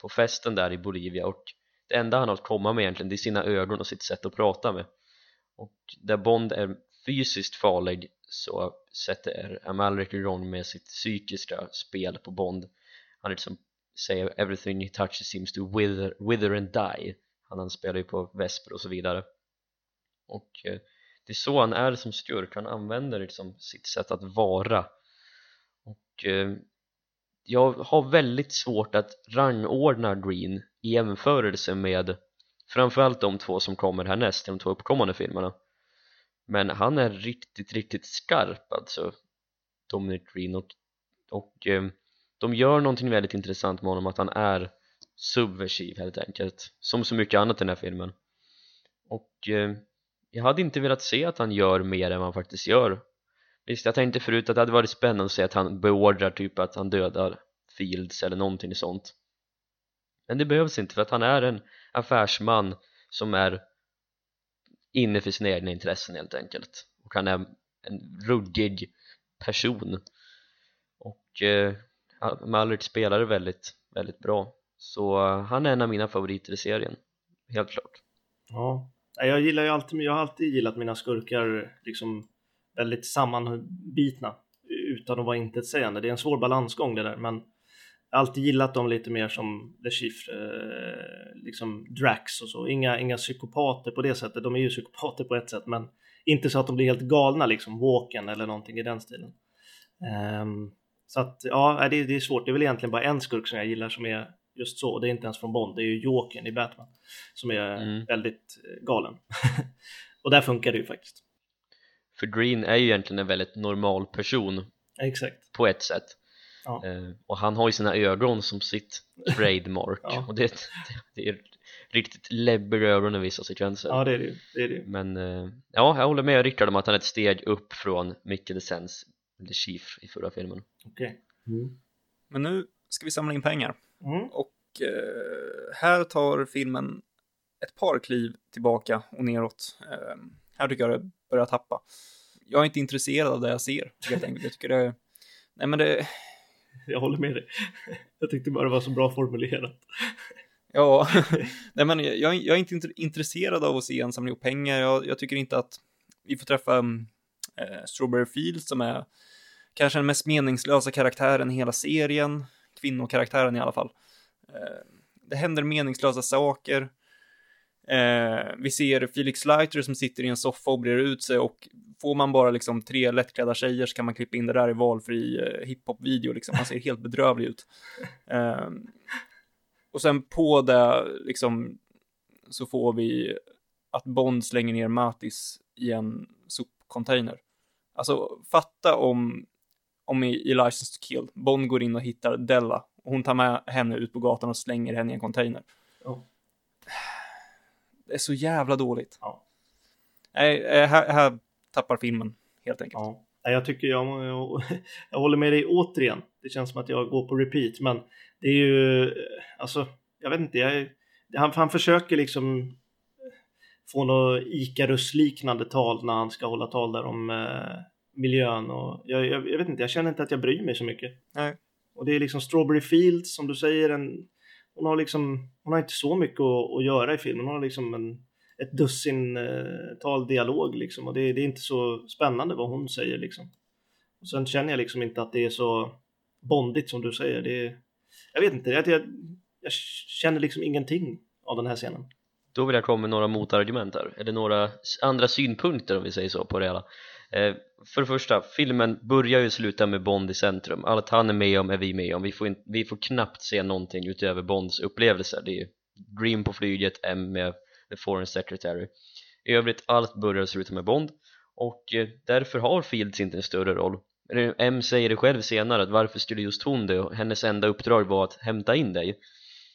på festen där i Bolivia och det enda han har att komma med egentligen det är sina ögon och sitt sätt att prata med. Och där Bond är fysiskt farlig så sätter Amalric igång med sitt psykiska spel på Bond. Han liksom säger everything he touches seems to wither, wither and die han, han spelar ju på Vesper och så vidare. Och eh, det är så han är som skurk, han använder liksom sitt sätt att vara. Och eh, jag har väldigt svårt att rangordna Green i jämförelse med framförallt de två som kommer härnäst, de två uppkommande filmerna. Men han är riktigt, riktigt skarp alltså Dominic Green. Och, och eh, de gör någonting väldigt intressant med honom att han är subversiv helt enkelt. Som så mycket annat i den här filmen. Och eh, jag hade inte velat se att han gör mer än vad han faktiskt gör. Visst jag tänkte förut att det hade varit spännande att se att han beordrar typ att han dödar Fields eller någonting sånt. Men det behövs inte för att han är en affärsman som är inne för sina egna intressen helt enkelt. Och han är en ruggig person. Och eh, Mallard spelar väldigt, väldigt bra så han är en av mina favoriter i serien helt klart Ja, jag gillar ju alltid, jag har alltid gillat mina skurkar liksom väldigt sammanbitna utan att vara intetsägande. Det är en svår balansgång det där, men jag har alltid gillat dem lite mer som The Chief, eh, liksom Drax och så. Inga, inga psykopater på det sättet. De är ju psykopater på ett sätt, men inte så att de blir helt galna, liksom Walken eller någonting i den stilen. Um, så att ja, det, det är svårt. Det är väl egentligen bara en skurk som jag gillar som är just så. Det är inte ens från Bond, det är ju Jokern i Batman som är Mm. väldigt eh, galen. och där funkar det ju faktiskt. för Green är ju egentligen en väldigt normal person Exakt. på ett sätt Ja. eh, och han har ju sina ögon som sitt trademark Ja. och det, det är riktigt läbbiga ögon i vissa sekvenser Ja, det är det ju. Det är det men eh, ja, jag håller med Rickard om att han är ett steg upp från Micke Descens The Chief i förra filmen Okej. Mm. Men nu ska vi samla in pengar. Mm. Och eh, här tar filmen ett par kliv tillbaka och neråt. Eh, här tycker jag det börjar tappa. Jag är inte intresserad av det jag ser, helt enkelt. Jag tycker det... Nej, men det... Jag håller med dig. Jag tyckte bara det var så bra formulerat. Ja, nej men jag, jag är inte int- intresserad av att se en samling pengar. Jag, jag tycker inte att vi får träffa eh, Strawberry Fields som är kanske den mest meningslösa karaktären i hela serien. Kvinnokaraktären i alla fall. Eh, det händer meningslösa saker. Eh, vi ser Felix Leiter som sitter i en soffa och brer ut sig och får man bara liksom tre lättklädda tjejer så kan man klippa in det där i valfri eh, hiphop-video liksom. Han ser helt bedrövlig ut. Eh, och sen på det liksom så får vi att Bond slänger ner Matis i en sopcontainer. Alltså fatta om, om i, i License to Kill, Bond går in och hittar Della och hon tar med henne ut på gatan och slänger henne i en container. Ja. Det är så jävla dåligt. Ja. Nej, eh, här, här tappar filmen helt enkelt. Ja. Jag tycker jag, jag, jag håller med dig återigen. Det känns som att jag går på repeat, men det är ju, alltså, jag vet inte, jag, han, han försöker liksom få något Icarus-liknande tal när han ska hålla tal där om eh, miljön och jag, jag, jag vet inte, jag känner inte att jag bryr mig så mycket. Nej. Och det är liksom Strawberry Fields som du säger, en, hon har liksom, hon har inte så mycket att, att göra i filmen. Hon har liksom en, ett dussin eh, tal dialog liksom och det, det är inte så spännande vad hon säger liksom. Och sen känner jag liksom inte att det är så bondigt som du säger. Det är, jag vet inte, jag, jag, jag känner liksom ingenting av den här scenen. Då vill jag komma med några motargument här, eller några andra synpunkter om vi säger så på det hela Eh, för det första, filmen börjar ju sluta med Bond i centrum. Allt han är med om är vi med om. Vi får, in, vi får knappt se någonting utöver Bonds upplevelser. Det är Dream på flyget, M med The Foreign Secretary. I övrigt allt börjar sluta med Bond. Och eh, därför har Fields inte en större roll. M säger det själv senare att varför skulle just hon det? Hennes enda uppdrag var att hämta in dig.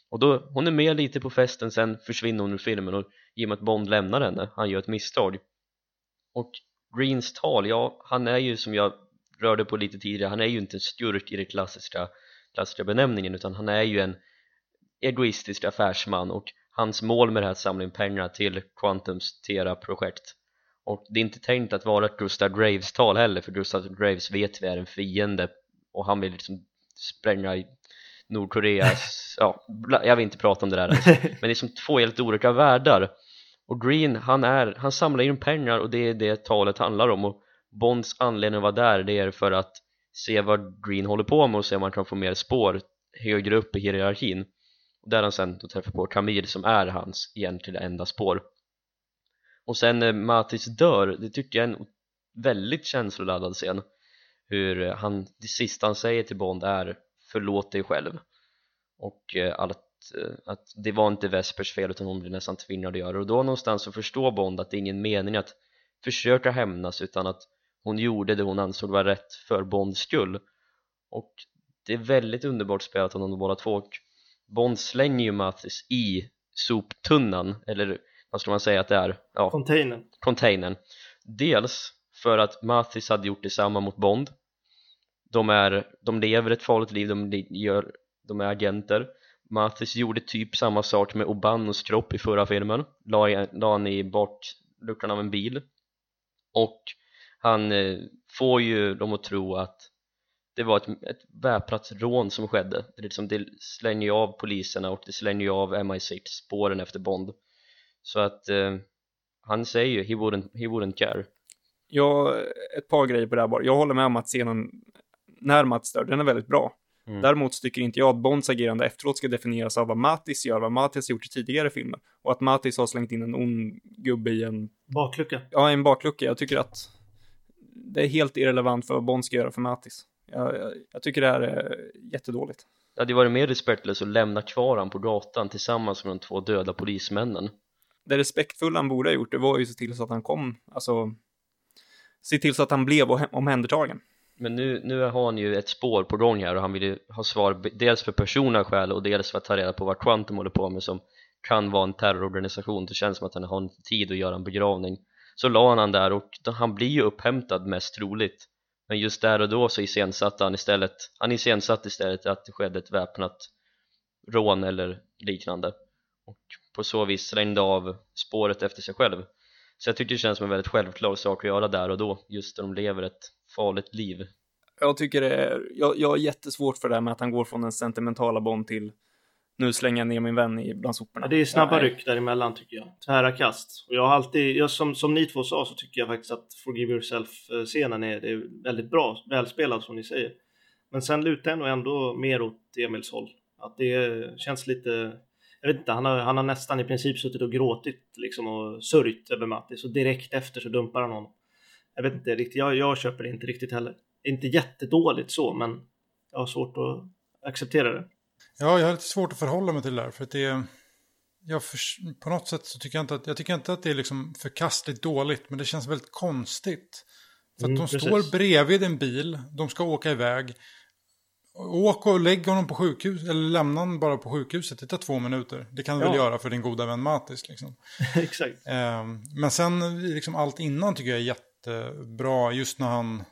Och då, hon är med lite på festen sen försvinner hon ur filmen och i och med att Bond lämnar henne, han gör ett misstag. Och Greens tal, ja han är ju som jag rörde på lite tidigare, han är ju inte en skurk i den klassiska, klassiska benämningen utan han är ju en egoistisk affärsman och hans mål med det här in pengar till Quantums Tera-projekt och det är inte tänkt att vara ett Gustav Graves tal heller för Gustav Graves vet vi är en fiende och han vill liksom spränga i Nordkoreas, ja, jag vill inte prata om det där ens. men det är som två helt olika världar och Green, han, är, han samlar in pengar och det är det talet handlar om. Och Bonds anledning att vara där det är för att se vad Green håller på med och se om man kan få mer spår högre upp i hierarkin. Och där han sen då träffar på Camille som är hans egentligen enda spår. Och sen eh, när Matis dör, det tycker jag är en väldigt känsloladdad scen. Hur eh, han, det sista han säger till Bond är förlåt dig själv. Och eh, allt att, eh, att det var inte Vespers fel utan hon blev nästan tvingad att göra det. Och då någonstans så förstår Bond att det är ingen mening att försöka hämnas utan att hon gjorde det hon ansåg var rätt för Bonds skull. Och det är väldigt underbart spelat av de båda två. Och Bond slänger ju Mathis i soptunnan eller vad ska man säga att det är? Ja, Containern. containern. Dels för att Mathis hade gjort detsamma mot Bond. De, är, de lever ett farligt liv, de, gör, de är agenter Mathis gjorde typ samma sak med Obanos kropp i förra filmen. La, la han i bakluckan av en bil. Och han eh, får ju dem att tro att det var ett, ett väpnat rån som skedde. Det, liksom, det slänger ju av poliserna och det slänger ju av MI6 spåren efter Bond. Så att eh, han säger ju he wouldn't, he wouldn't care. Ja, ett par grejer på det här bara. Jag håller med om att scenen när Mats dör, den är väldigt bra. Mm. Däremot tycker inte jag att Bonds agerande efteråt ska definieras av vad Matis gör, vad Matis har gjort i tidigare filmer. Och att Matis har slängt in en ond gubbe i en, Baklucka. ja, en baklucka. Jag tycker att det är helt irrelevant för vad Bond ska göra för Matis. Jag, jag, jag tycker det här är jättedåligt. Det hade varit mer respektlöst att lämna kvar han på gatan tillsammans med de två döda polismännen Det respektfulla han borde ha gjort, det var ju se till så att han kom, alltså, se till så att han blev om- omhändertagen. Men nu, nu har han ju ett spår på gång här och han vill ju ha svar dels för personliga skäl och dels för att ta reda på vad Quantum håller på med som kan vara en terrororganisation. Det känns som att han har inte tid att göra en begravning. Så la han han där och då, han blir ju upphämtad mest troligt. Men just där och då så iscensatte han istället han iscensatte istället att det skedde ett väpnat rån eller liknande. Och på så vis slängde av spåret efter sig själv så jag tycker det känns som en väldigt självklar sak att göra där och då just när de lever ett farligt liv Jag tycker det är, jag, jag har jättesvårt för det här med att han går från den sentimentala Bond till nu slänger jag ner min vän i bland soporna. Ja, det är snabba ryck däremellan tycker jag. Tvära kast. Och jag har alltid, jag, som, som ni två sa så tycker jag faktiskt att Forgive Yourself-scenen är, det är väldigt bra, välspelad som ni säger. Men sen lutar jag nog ändå mer åt Emils håll. Att det känns lite, jag vet inte, han har, han har nästan i princip suttit och gråtit liksom och sörjt över Mattis och direkt efter så dumpar han honom. Jag vet inte riktigt, jag, jag köper det inte riktigt heller. Det är inte jättedåligt så, men jag har svårt att acceptera det. Ja, jag har lite svårt att förhålla mig till det där. För att det är... Jag för, på något sätt så tycker jag inte att, jag tycker inte att det är liksom förkastligt dåligt. Men det känns väldigt konstigt. För att Mm, de precis. står bredvid en bil, de ska åka iväg. Åk och lägg honom på sjukhus, eller lämna honom bara på sjukhuset. Det tar två minuter. Det kan du väl Ja. göra för din goda vän Matis. Liksom. Exakt. Ehm, men sen liksom allt innan tycker jag är jättebra. Just när han,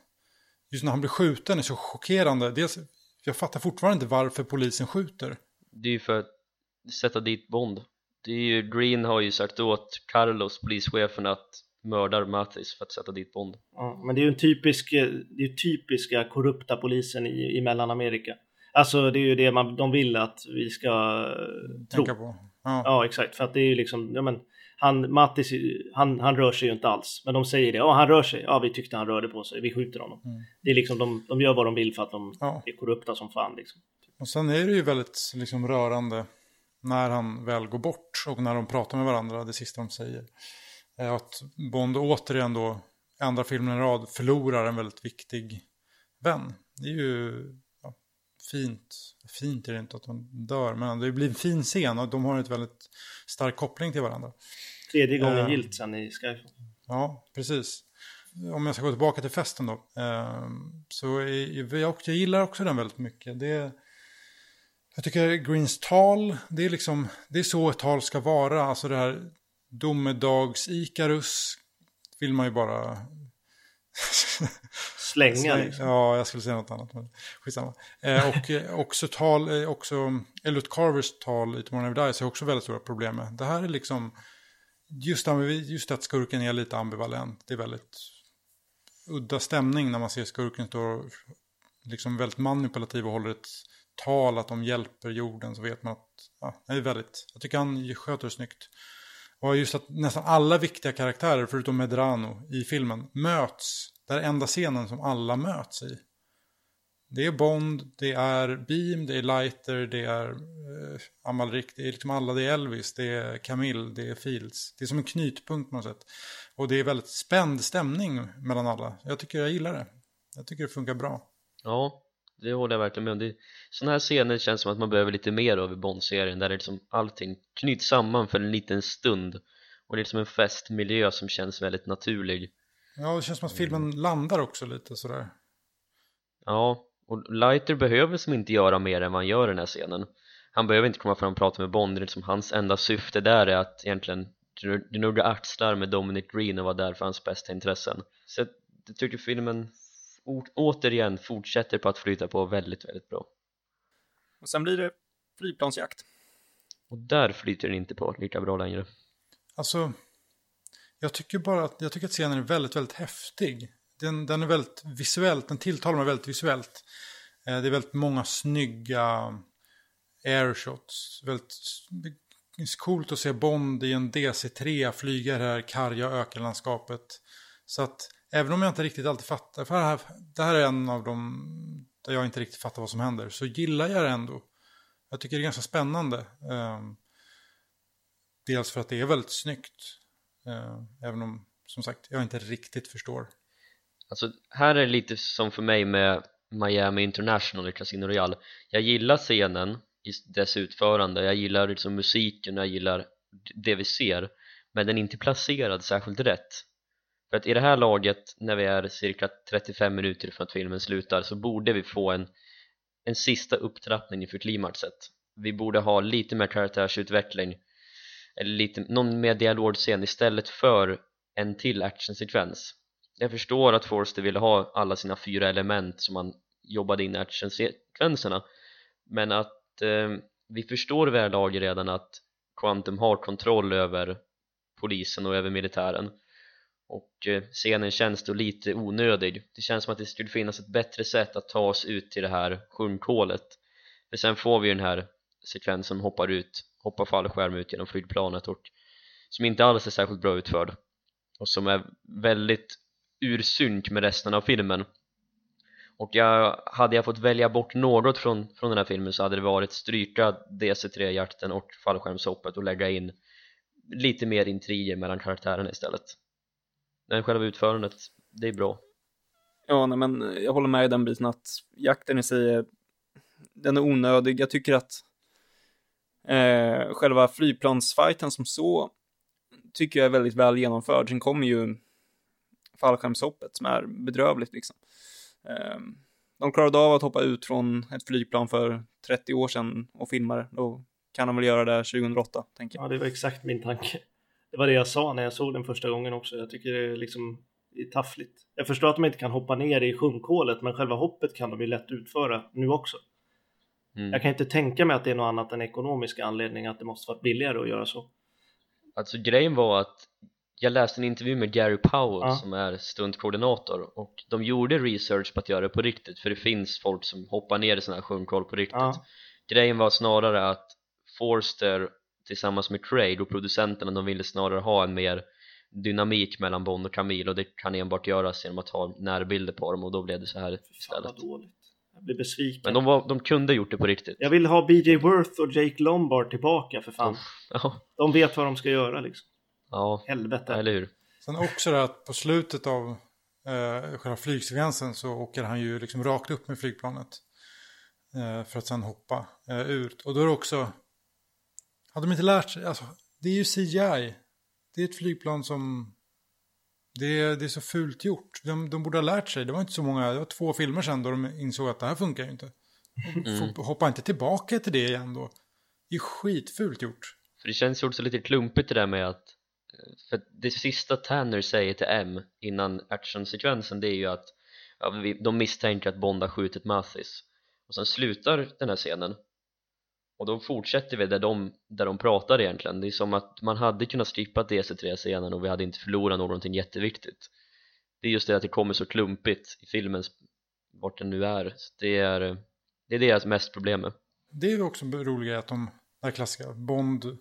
just när han blir skjuten är så chockerande. Dels, jag fattar fortfarande inte varför polisen skjuter. det är ju för att sätta dit Bond det är ju, Green har ju sagt åt Carlos, polischefen, att mörda Mathis för att sätta dit Bond Ja, men det är ju en typisk, eh, det är typiska korrupta polisen i, i Mellanamerika. Alltså det är ju det man, de vill att vi ska eh, tro. Tänka på. Ja. Ja, exakt. För att det är ju liksom, ja men, han, Mattis, han, han rör sig ju inte alls. Men de säger det, ja han rör sig, ja vi tyckte han rörde på sig, vi skjuter honom. Mm. Det är liksom, de, de gör vad de vill för att de Ja. är korrupta som fan liksom. Och sen är det ju väldigt liksom, rörande när han väl går bort och när de pratar med varandra, det sista de säger. Att Bond återigen då, andra filmen i rad, förlorar en väldigt viktig vän. Det är ju ja, fint. Fint är det inte att de dör, men det blir en fin scen och de har ett väldigt stark koppling till varandra. Tredje gången Eh. gilt sen i Skyfall. Ja, precis. Om jag ska gå tillbaka till festen då. Eh, så är, jag, jag gillar också den väldigt mycket. Det, jag tycker Greens tal, det är liksom, det är så ett tal ska vara. Alltså det här domedags-Ikarus vill man ju bara... Slänga liksom. Ja, jag skulle säga något annat, men skitsamma. Eh, och eh, också tal, eh, också Elliot Carvers tal i Tomorrow Never Dies har jag också väldigt stora problem med. Det här är liksom, just, just att skurken är lite ambivalent, det är väldigt udda stämning när man ser skurken stå liksom väldigt manipulativ och håller ett tal att de hjälper jorden så vet man att, ja, det är väldigt, jag tycker han sköter det snyggt. Och just att nästan alla viktiga karaktärer, förutom Medrano i filmen, möts. Det är enda scenen som alla möts i. Det är Bond, det är Beam, det är Lighter, det är eh, Amalrik, det är liksom alla, det är Elvis, det är Camille, det är Fields. Det är som en knytpunkt på något sätt. Och det är väldigt spänd stämning mellan alla. Jag tycker jag gillar det. Jag tycker det funkar bra. Ja, det håller jag verkligen med om. Det- Sådana här scener känns som att man behöver lite mer av i Bond-serien där det liksom allting knyts samman för en liten stund och det är liksom en festmiljö som känns väldigt naturlig. Ja, det känns som att filmen landar också lite sådär. Ja, och Lighter behöver som inte göra mer än vad han gör i den här scenen. Han behöver inte komma fram och prata med Bond, det är liksom hans enda syfte där är att egentligen gnugga axlar med Dominic Green och vara där för hans bästa intressen. Så jag tycker filmen återigen fortsätter på att flyta på väldigt, väldigt bra. Och sen blir det flygplansjakt. Och där flyter den inte på lika bra längre. Alltså, jag tycker bara att, jag tycker att scenen är väldigt, väldigt häftig. Den, den är väldigt visuellt, den tilltalar mig väldigt visuellt. Eh, Det är väldigt många snygga airshots. Väldigt det är coolt att se Bond i en DC-3 flyga i det här karga ökenlandskapet. Så att även om jag inte riktigt alltid fattar, för det här, det här är en av de där jag inte riktigt fattar vad som händer, så gillar jag det ändå. Jag tycker det är ganska spännande. Eh, Dels för att det är väldigt snyggt. Eh, även om, som sagt, jag inte riktigt förstår. Alltså, här är det lite som för mig med Miami International i Casino Royale. Jag gillar scenen i dess utförande, jag gillar liksom musiken jag gillar det vi ser, men den är inte placerad särskilt rätt. För att i det här laget, när vi är cirka 35 minuter från att filmen slutar, så borde vi få en, en sista upptrappning inför klimaxet. Vi borde ha lite mer karaktärsutveckling, eller lite, någon mer dialogscen istället för en till actionsekvens. Jag förstår att Forster ville ha alla sina fyra element som man jobbade in i actionsekvenserna men att eh, vi förstår vid det här laget redan att Quantum har kontroll över polisen och över militären och eh, scenen känns då lite onödig. Det känns som att det skulle finnas ett bättre sätt att ta oss ut till det här sjunkhålet. För sen får vi ju den här sekvensen som hoppar ut hoppar fallskärm ut genom flygplanet och som inte alls är särskilt bra utförd. Och som är väldigt ur synk med resten av filmen. Och jag, hade jag fått välja bort något från, från den här filmen så hade det varit stryka DC3-jakten och fallskärmshoppet och lägga in lite mer intriger mellan karaktärerna istället men själva utförandet, det är bra Ja, nej, men jag håller med i den biten att jakten i sig är, den är onödig. Jag tycker att eh, själva flygplansfighten som så tycker jag är väldigt väl genomförd. Sen kommer ju fallskärmshoppet som är bedrövligt liksom. Eh, de klarade av att hoppa ut från ett flygplan för 30 år sedan och filma det. Då kan de väl göra det 2008, tänker jag. Ja, det var exakt min tanke. Det var det jag sa när jag såg den första gången också. Jag tycker det är liksom det är taffligt. Jag förstår att de inte kan hoppa ner i sjunkhålet, men själva hoppet kan de ju lätt utföra nu också. mm. Jag kan inte tänka mig att det är något annat än ekonomiska anledningar att det måste vara billigare att göra så. Alltså grejen var att jag läste en intervju med Gary Powell Ja. som är stuntkoordinator och de gjorde research på att göra det på riktigt för det finns folk som hoppar ner i sådana här sjunkhål på riktigt Ja. grejen var snarare att Forster tillsammans med Craig och producenterna de ville snarare ha en mer dynamik mellan Bond och Camille och det kan enbart göras genom att ha närbilder på dem och då blev det så här istället dåligt. Jag blir besviken. men de, var, de kunde gjort det på riktigt Jag vill ha BJ Worth och Jake Lombard tillbaka för fan. ja, De vet vad de ska göra liksom. ja, Helvete. eller hur Sen också det att på slutet av eh, själva flygsekvensen så åker han ju liksom rakt upp med flygplanet. Eh, för att sen hoppa eh, ut. Och då är det också... Hade de inte lärt sig... Alltså, det är ju CGI. det är ett flygplan som... Det är, det är så fult gjort. De, de borde ha lärt sig. Det var inte så många, det var två filmer sedan då de insåg att det här funkar ju inte. Mm. Hoppa inte tillbaka till det igen då. Det är skitfult gjort. För det känns ju också lite klumpigt det där med att för det sista Tanner säger till M innan actionsekvensen det är ju att ja, vi, de misstänker att Bond har skjutit Mathis och sen slutar den här scenen och då fortsätter vi där de, där de pratar egentligen det är som att man hade kunnat strippa DC3-scenen och vi hade inte förlorat någonting jätteviktigt det är just det att det kommer så klumpigt i filmen vart den nu är Så det är det är deras mest problem med Det är ju också roliga att de, det här klassiska, Bond,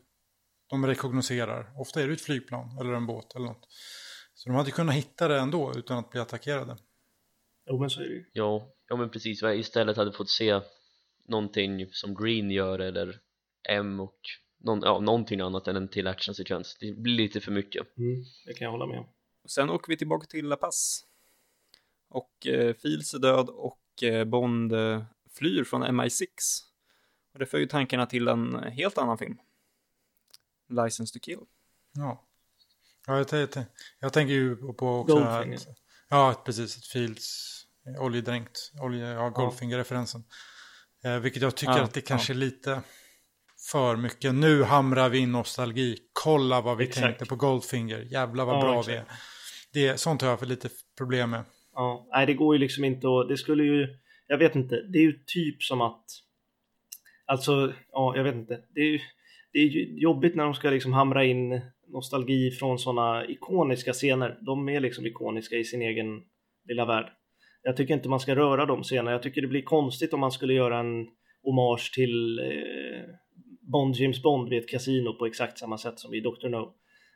de rekognoserar. Ofta är det ett flygplan eller en båt eller något. Så de hade kunnat hitta det ändå utan att bli attackerade. Jo, men så är det ju. Ja, ja men precis, istället hade fått se någonting som Green gör eller M och någon, ja, någonting annat än en till actionsekvens det blir lite för mycket Mm, det kan jag hålla med om. Sen åker vi tillbaka till La Paz. Och eh, Fields är död och eh, Bond eh, flyr från MI6. Och det för ju tankarna till en helt annan film. License to kill. Ja, ja jag, jag, jag tänker ju på också att, Ja, precis. Ett Fields eh, oljedränkt. Olje, ja, Goldfinger-referensen. Eh, vilket jag tycker Ja, att det kanske är lite för mycket. Nu hamrar vi in nostalgi. Kolla vad vi Exakt. tänkte på Goldfinger. Jävla vad Ja, bra exakt. vi är. Det, sånt har jag för lite problem med. Ja, nej det går ju liksom inte och det skulle ju, jag vet inte, det är ju typ som att, alltså, ja jag vet inte, det är ju, det är ju jobbigt när de ska liksom hamra in nostalgi från sådana ikoniska scener. De är liksom ikoniska i sin egen lilla värld. Jag tycker inte man ska röra de scenerna. Jag tycker det blir konstigt om man skulle göra en hommage till eh, Bond, James Bond vid ett kasino på exakt samma sätt som i Dr. No.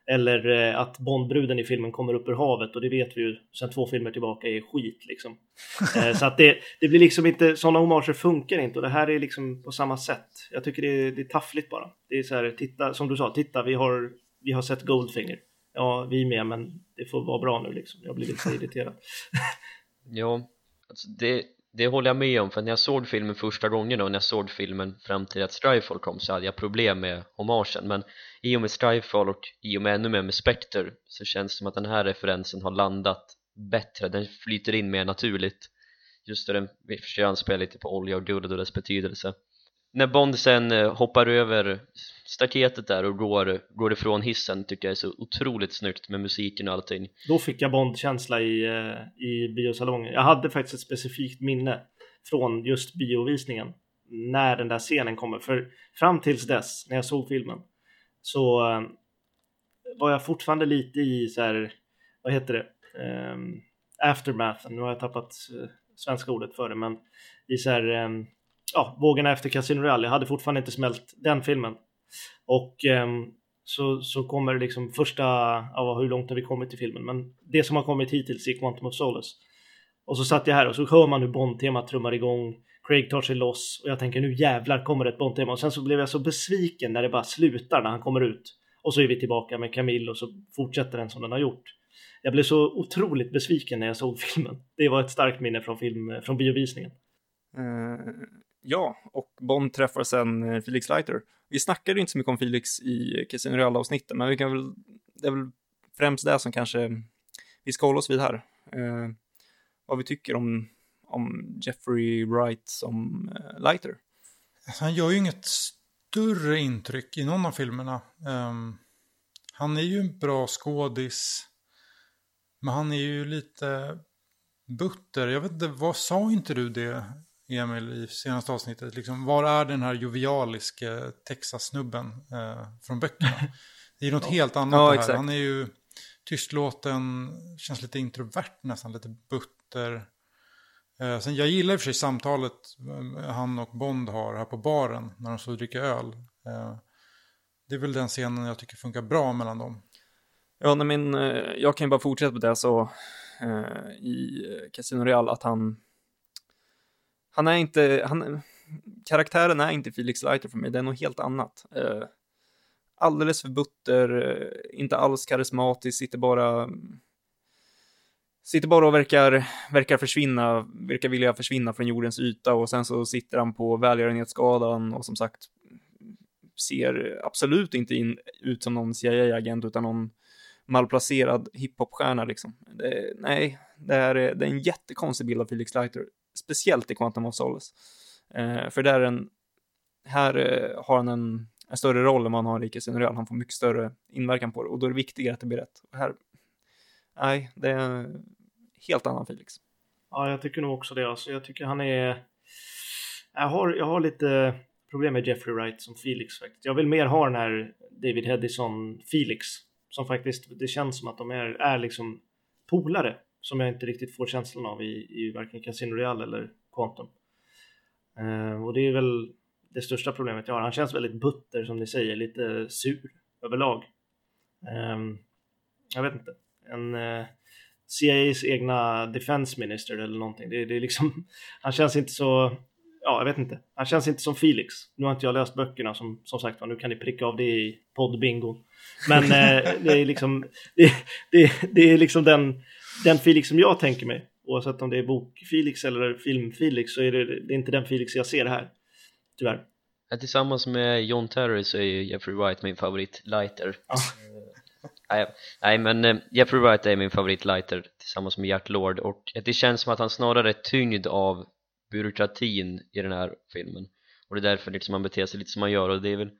Eller eh, att Bondbruden i filmen kommer upp ur havet och det vet vi ju sen två filmer tillbaka är skit liksom. Eh, så att det, det blir liksom inte, sådana hommager funkar inte och det här är liksom på samma sätt. Jag tycker det är, det är taffligt bara. Det är så här, titta, som du sa, titta vi har, vi har sett Goldfinger. Ja, vi med, men det får vara bra nu liksom. Jag blir lite irriterad. Ja, alltså det, det håller jag med om för när jag såg filmen första gången och när jag såg filmen fram till att Strifefall kom så hade jag problem med hommagen. Men i och med Strifefall och i och med ännu mer med Spectre så känns det som att den här referensen har landat bättre, den flyter in mer naturligt. Just då den försöker anspela lite på olja och guld och dess betydelse när Bond sen eh, hoppar över staketet där och går, går ifrån hissen tycker jag är så otroligt snyggt med musiken och allting Då fick jag Bond-känsla i, eh, i biosalongen. Jag hade faktiskt ett specifikt minne från just biovisningen när den där scenen kommer. För fram tills dess, när jag såg filmen, så eh, var jag fortfarande lite i så här, vad heter det, um, aftermath. Nu har jag tappat svenska ordet för det, men i så här, ehm, ja, vågorna efter Casino Royale. Jag hade fortfarande inte smält den filmen. Och eh, så, så kommer det liksom första, ja, hur långt har vi kommit i filmen? Men det som har kommit hittills i Quantum of Solace. Och så satt jag här och så hör man hur Bond-temat trummar igång. Craig tar sig loss och jag tänker nu jävlar kommer det ett Bond-tema. Och sen så blev jag så besviken när det bara slutar när han kommer ut. Och så är vi tillbaka med Camille och så fortsätter den som den har gjort. Jag blev så otroligt besviken när jag såg filmen. Det var ett starkt minne från, film, från biovisningen. Eh, ja, och Bond träffar sen eh, Felix Leiter. Vi snackade inte så mycket om Felix i eh, Casino Real-avsnittet, men vi kan väl, det är väl främst det som kanske vi ska hålla oss vid här. Eh, vad vi tycker om, om Jeffrey Wright som eh, Leiter. Han gör ju inget större intryck i någon av filmerna. Um, han är ju en bra skådis. Men han är ju lite butter. Jag vet inte, vad sa inte du det, Emil, i senaste avsnittet? Liksom, var är den här jovialiske Texas-snubben eh, från böckerna? Det är något helt annat Ja, det här. exakt. Han är ju tystlåten, känns lite introvert nästan, lite butter. Eh, sen jag gillar i och för sig samtalet eh, han och Bond har här på baren när de står och dricker öl. Eh, det är väl den scenen jag tycker funkar bra mellan dem. Ja, men eh, jag kan ju bara fortsätta på det så eh, i Casino Real att han han är inte, han, karaktären är inte Felix Leiter för mig, det är något helt annat. Eh, alldeles för butter, eh, inte alls karismatisk, sitter bara sitter bara och verkar, verkar försvinna, verkar vilja försvinna från jordens yta och sen så sitter han på välgörenhetsskadan och som sagt ser absolut inte in, ut som någon CIA-agent utan någon malplacerad hiphopstjärna liksom. Det, nej, det är, det är en jättekonstig bild av Felix Leiter, speciellt i Quantum of Solace. Eh, för där är en, här eh, har han en, en större roll än man har i Rikets general. Han får mycket större inverkan på det och då är det viktigare att det blir rätt. Och här, nej, det är en helt annan Felix. Ja, jag tycker nog också det. Alltså, jag tycker han är... Jag har, jag har lite problem med Jeffrey Wright som Felix faktiskt. Jag vill mer ha den här David Hedison Felix som faktiskt, det känns som att de är, är liksom polare som jag inte riktigt får känslan av i, i varken Casino Real eller Quantum. Eh, och det är väl det största problemet jag har. Han känns väldigt butter som ni säger, lite sur överlag. Eh, jag vet inte. En eh, CIAs egna defense minister eller någonting. Det, det är liksom, han känns inte så, ja jag vet inte. Han känns inte som Felix. Nu har inte jag läst böckerna som, som sagt var, nu kan ni pricka av det i poddbingo. Men eh, det är liksom, det, det, det är liksom den, den Felix som jag tänker mig. Oavsett om det är bok-Felix eller film-Felix så är det, det är inte den Felix jag ser här. Tyvärr. Ja, tillsammans med John Terry så är ju Jeffrey Wright min favorit lighter Ja. nej, nej men eh, Jeffrey Wright är min favorit lighter tillsammans med Gert Lord och det känns som att han snarare är tyngd av byråkratin i den här filmen och det är därför liksom han beter sig lite som han gör och det är väl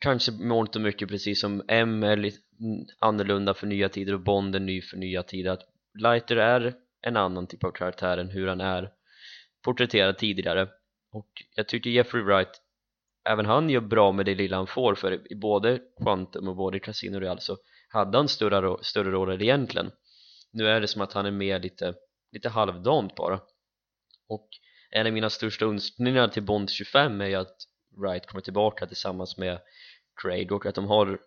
kanske mångt och mycket precis som M är lite Mm, annorlunda för nya tider och Bond är ny för nya tider. Att Lighter är en annan typ av karaktär än hur han är porträtterad tidigare. Och jag tycker Jeffrey Wright även han gör bra med det lilla han får för i både Quantum och både Casino Real så hade han större, större roller egentligen. Nu är det som att han är med lite, lite halvdant bara. Och en av mina största önskningar till Bond 25 är ju att Wright kommer tillbaka tillsammans med Craig och att de har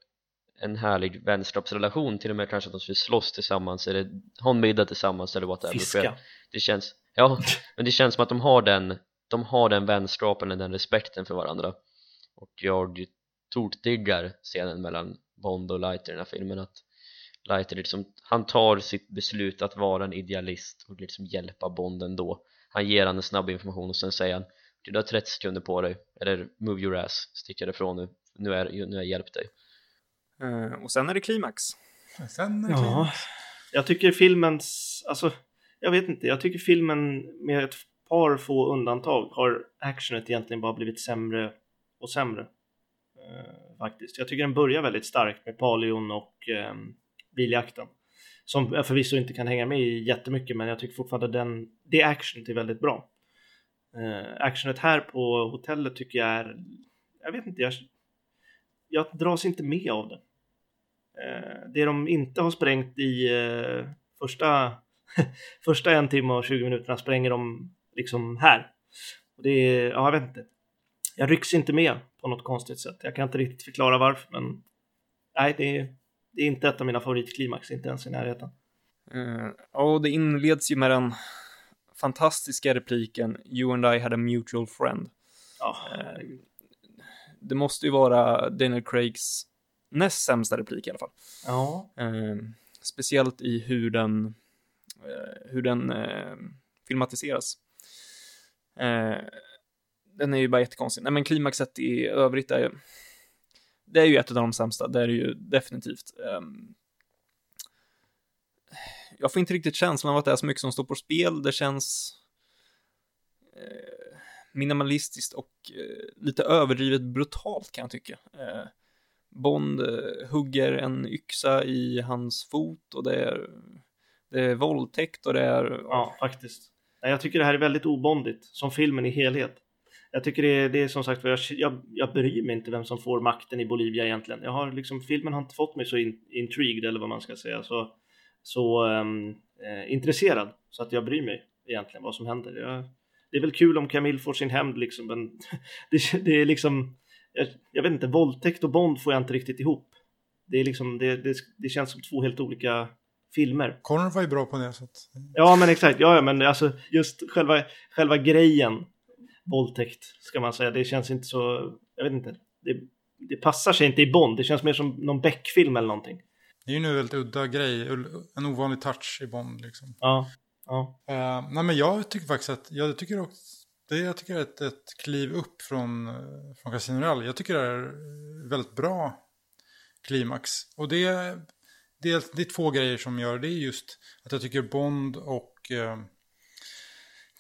en härlig vänskapsrelation. Till och med kanske att de skulle slåss tillsammans eller ha en middag tillsammans eller whatever. Fiska. det känns, ja, men det känns som att de har den de har den vänskapen och den respekten för varandra. Och jag tokdiggar scenen mellan Bond och Lighter i den här filmen. Att Lighter liksom, han tar sitt beslut att vara en idealist och liksom hjälpa Bond ändå. Han ger han en snabb information och sen säger han du har 30 sekunder på dig. Eller move your ass, stick härifrån nu. Nu är nu har jag hjälpt dig och sen är det klimax. Sen är Ja, jag tycker filmens, alltså jag vet inte, jag tycker filmen med ett par få undantag har actionet egentligen bara blivit sämre och sämre. Eh, faktiskt. Jag tycker den börjar väldigt starkt med Palion och eh, biljakten. Som jag förvisso inte kan hänga med i jättemycket men jag tycker fortfarande den, det actionet är väldigt bra. Eh, actionet här på hotellet tycker jag är, jag vet inte, jag, jag dras inte med av det. Eh, det de inte har sprängt i eh, första, första en timme och 20 minuterna spränger de liksom här. Och det är, ja, jag vet inte. Jag rycks inte med på något konstigt sätt. Jag kan inte riktigt förklara varför, men nej, det är, det är inte ett av mina favoritklimax, inte ens i närheten. Eh, och det inleds ju med den fantastiska repliken You and I had a mutual friend. Ja, Eh, det måste ju vara Daniel Craigs näst sämsta replik i alla fall. ja, Eh, speciellt i hur den, eh, hur den eh, filmatiseras. Eh, den är ju bara jättekonstig. Nej men klimaxet i övrigt är ju, det är ju ett av de sämsta, det är det ju definitivt. Ehm, jag får inte riktigt känslan av att det är så mycket som står på spel, det känns eh, minimalistiskt och eh, lite överdrivet brutalt kan jag tycka. Bond eh, hugger en yxa i hans fot och det är, det är våldtäkt och det är... ja, faktiskt. Jag tycker det här är väldigt obondigt, som filmen i helhet. Jag tycker det är, det är som sagt, jag, jag, jag bryr mig inte vem som får makten i Bolivia egentligen. Jag har liksom, filmen har inte fått mig så in, intrigued eller vad man ska säga, så, så um, eh, intresserad så att jag bryr mig egentligen vad som händer. Jag, det är väl kul om Camille får sin hämnd liksom, men det, det är liksom, jag, jag vet inte, våldtäkt och Bond får jag inte riktigt ihop. Det är liksom, det, det, det känns som två helt olika filmer. Connor var ju bra på det. Så att, Ja, men exakt. Ja, ja, men alltså just själva, själva grejen våldtäkt ska man säga. Det känns inte så, jag vet inte. Det, det passar sig inte i Bond. Det känns mer som någon Beck-film eller någonting. det är ju en väldigt udda grej, en ovanlig touch i Bond liksom. Ja, ja. Eh, nej men jag tycker faktiskt att, jag tycker också, det jag tycker är ett, ett kliv upp från, eh, från Casino Real. Jag tycker det är väldigt bra klimax. Och det, det, det är två grejer som gör det. är just att jag tycker Bond och eh,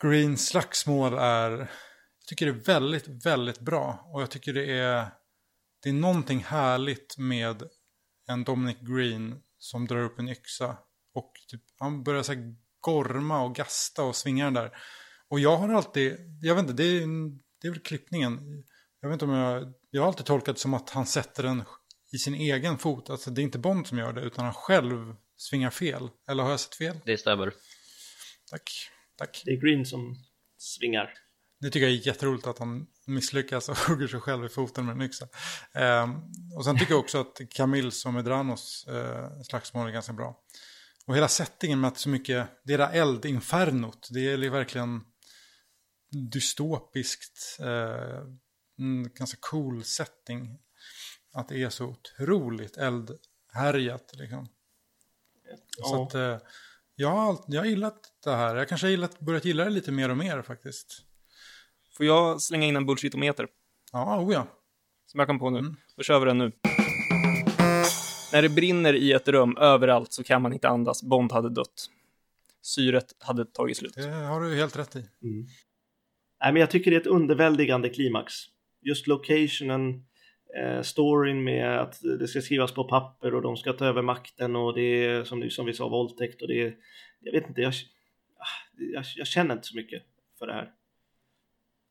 Greens slagsmål är, jag tycker det är väldigt, väldigt bra. Och jag tycker det är, det är någonting härligt med en Dominic Green som drar upp en yxa. Och typ, han börjar så här gorma och gasta och svinga den där. Och jag har alltid, jag vet inte, det är, det är väl klippningen. Jag vet inte om jag, jag har alltid tolkat det som att han sätter den i sin egen fot. Alltså det är inte Bond som gör det, utan han själv svingar fel. Eller har jag sett fel? Det stämmer. Tack, tack. Det är Green som svingar. Det tycker jag är jätteroligt att han misslyckas och hugger sig själv i foten med en yxa. Ehm, och sen tycker jag också att Camilles och Medranos eh, slagsmål är ganska bra. Och hela settingen med att så mycket, det är det där eldinfernot, det är verkligen dystopiskt, eh, en ganska cool setting. Att det är så otroligt eldhärjat liksom. Så Ja. att eh, jag har, jag har gillat det här. Jag kanske har gillat, börjat gilla det lite mer och mer faktiskt. Får jag slänga in en bullshitometer? Ja, oh ja. Som jag kom på nu. Mm. Då kör vi den nu. När det brinner i ett rum överallt så kan man inte andas. Bond hade dött. Syret hade tagit slut. Det har du helt rätt i. Mm. Nej, men jag tycker det är ett underväldigande klimax. Just locationen, eh, storyn med att det ska skrivas på papper och de ska ta över makten och det är som, som vi sa våldtäkt och det är, jag vet inte, jag, ah, jag, jag känner inte så mycket för det här.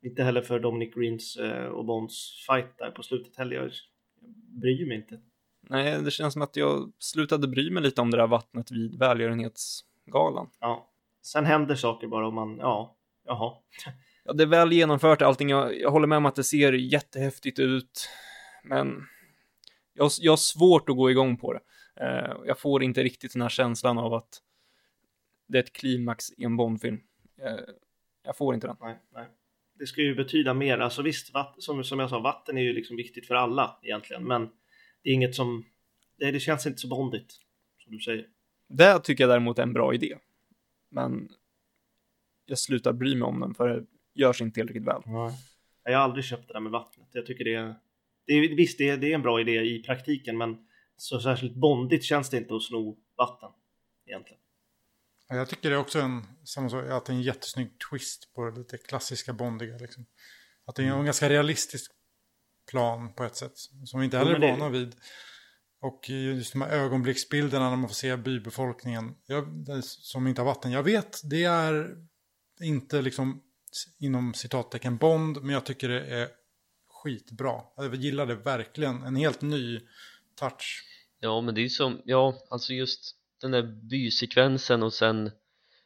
Inte heller för Dominic Greens eh, och Bonds fight där på slutet heller. Jag, jag bryr mig inte. Nej, det känns som att jag slutade bry mig lite om det där vattnet vid välgörenhetsgalan. Ja. Sen händer saker bara om man, ja, jaha. Ja, det är väl genomfört allting. Jag, jag håller med om att det ser jättehäftigt ut. Men jag, jag har svårt att gå igång på det. Eh, jag får inte riktigt den här känslan av att det är ett klimax i en Bondfilm. Eh, jag får inte den. Nej, nej. Det ska ju betyda mer. Alltså visst, vatt, som, som jag sa, vatten är ju liksom viktigt för alla egentligen, men det är inget som, det, det känns inte så bondigt, som du säger. Det tycker jag däremot är en bra idé. Men jag slutar bry mig om den för görs inte tillräckligt väl. Jag har aldrig köpt det där med vattnet. Jag tycker det är, det är visst, det är, det är en bra idé i praktiken, men så särskilt bondigt känns det inte att sno vatten egentligen. Ja, Jag tycker det är också en, samma sak, att det är en jättesnygg twist på det lite klassiska bondiga. Liksom. Att det är en ganska realistisk plan på ett sätt. Som vi inte heller är men det- vana vid. Och just de här ögonblicksbilderna när man får se bybefolkningen. Jag, som inte har vatten. Jag vet, det är inte liksom inom citattecken Bond. Men jag tycker det är skitbra. Jag gillar det verkligen. En helt ny touch. Ja, men det är ju som, ja, alltså just den där bysekvensen och sen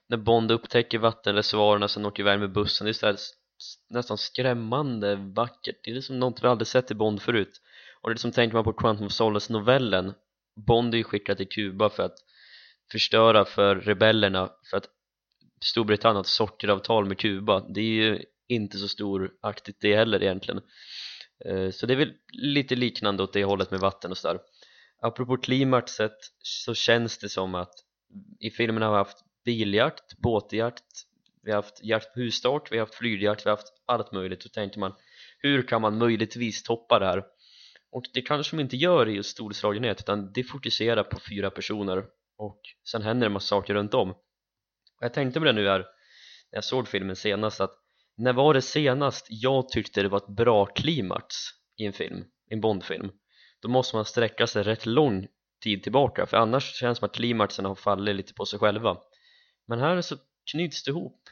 när Bond upptäcker vattenreservoarerna sen åker iväg med bussen, det är så här nästan skrämmande vackert. Det är liksom något vi aldrig sett i Bond förut. Och det är som tänker man på Quantum of Solace-novellen. Bond är ju skickad till Kuba för att förstöra för rebellerna för att Storbritannien har ett sockeravtal med Kuba. Det är ju inte så storaktigt det heller egentligen. Eh, så det är väl lite liknande åt det hållet med vatten och sådär. Apropå klimaxet så känns det som att i filmen har vi haft biljakt, båtjakt, vi har haft jakt på husstart, vi har haft flygjakt, vi har haft allt möjligt. Då tänker man, hur kan man möjligtvis toppa det här? Och det kanske de inte gör i just storslagenhet utan det fokuserar på fyra personer och sen händer det en massa saker runt om. Och jag tänkte på det nu här när jag såg filmen senast att när var det senast jag tyckte det var ett bra klimax i en film, i en Bondfilm? Då måste man sträcka sig rätt lång tid tillbaka för annars känns det som att klimaxen har fallit lite på sig själva. Men här så knyts det ihop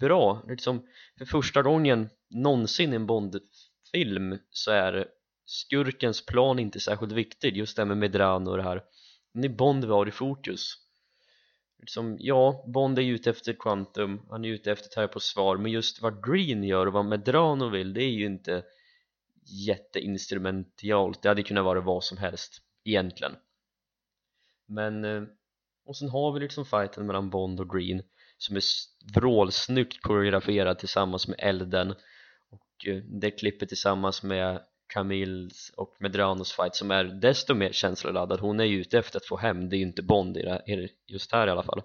bra, liksom för första gången någonsin i en Bondfilm så är skurkens plan inte särskilt viktig. Just det här med Medrano och det här. Men det är Bond vi har i fokus liksom, ja, Bond är ute efter Quantum han är ute efter att på svar men just vad Green gör och vad Medrano vill det är ju inte jätteinstrumentalt. Det hade kunnat vara vad som helst egentligen. Men eh, och sen har vi liksom fighten mellan Bond och Green som är vrålsnyggt koreograferad tillsammans med elden. Och eh, det klippet tillsammans med Camilles och Medranos fight som är desto mer känsloladdad. Hon är ju ute efter att få hem, det är ju inte Bond i det, just här i alla fall.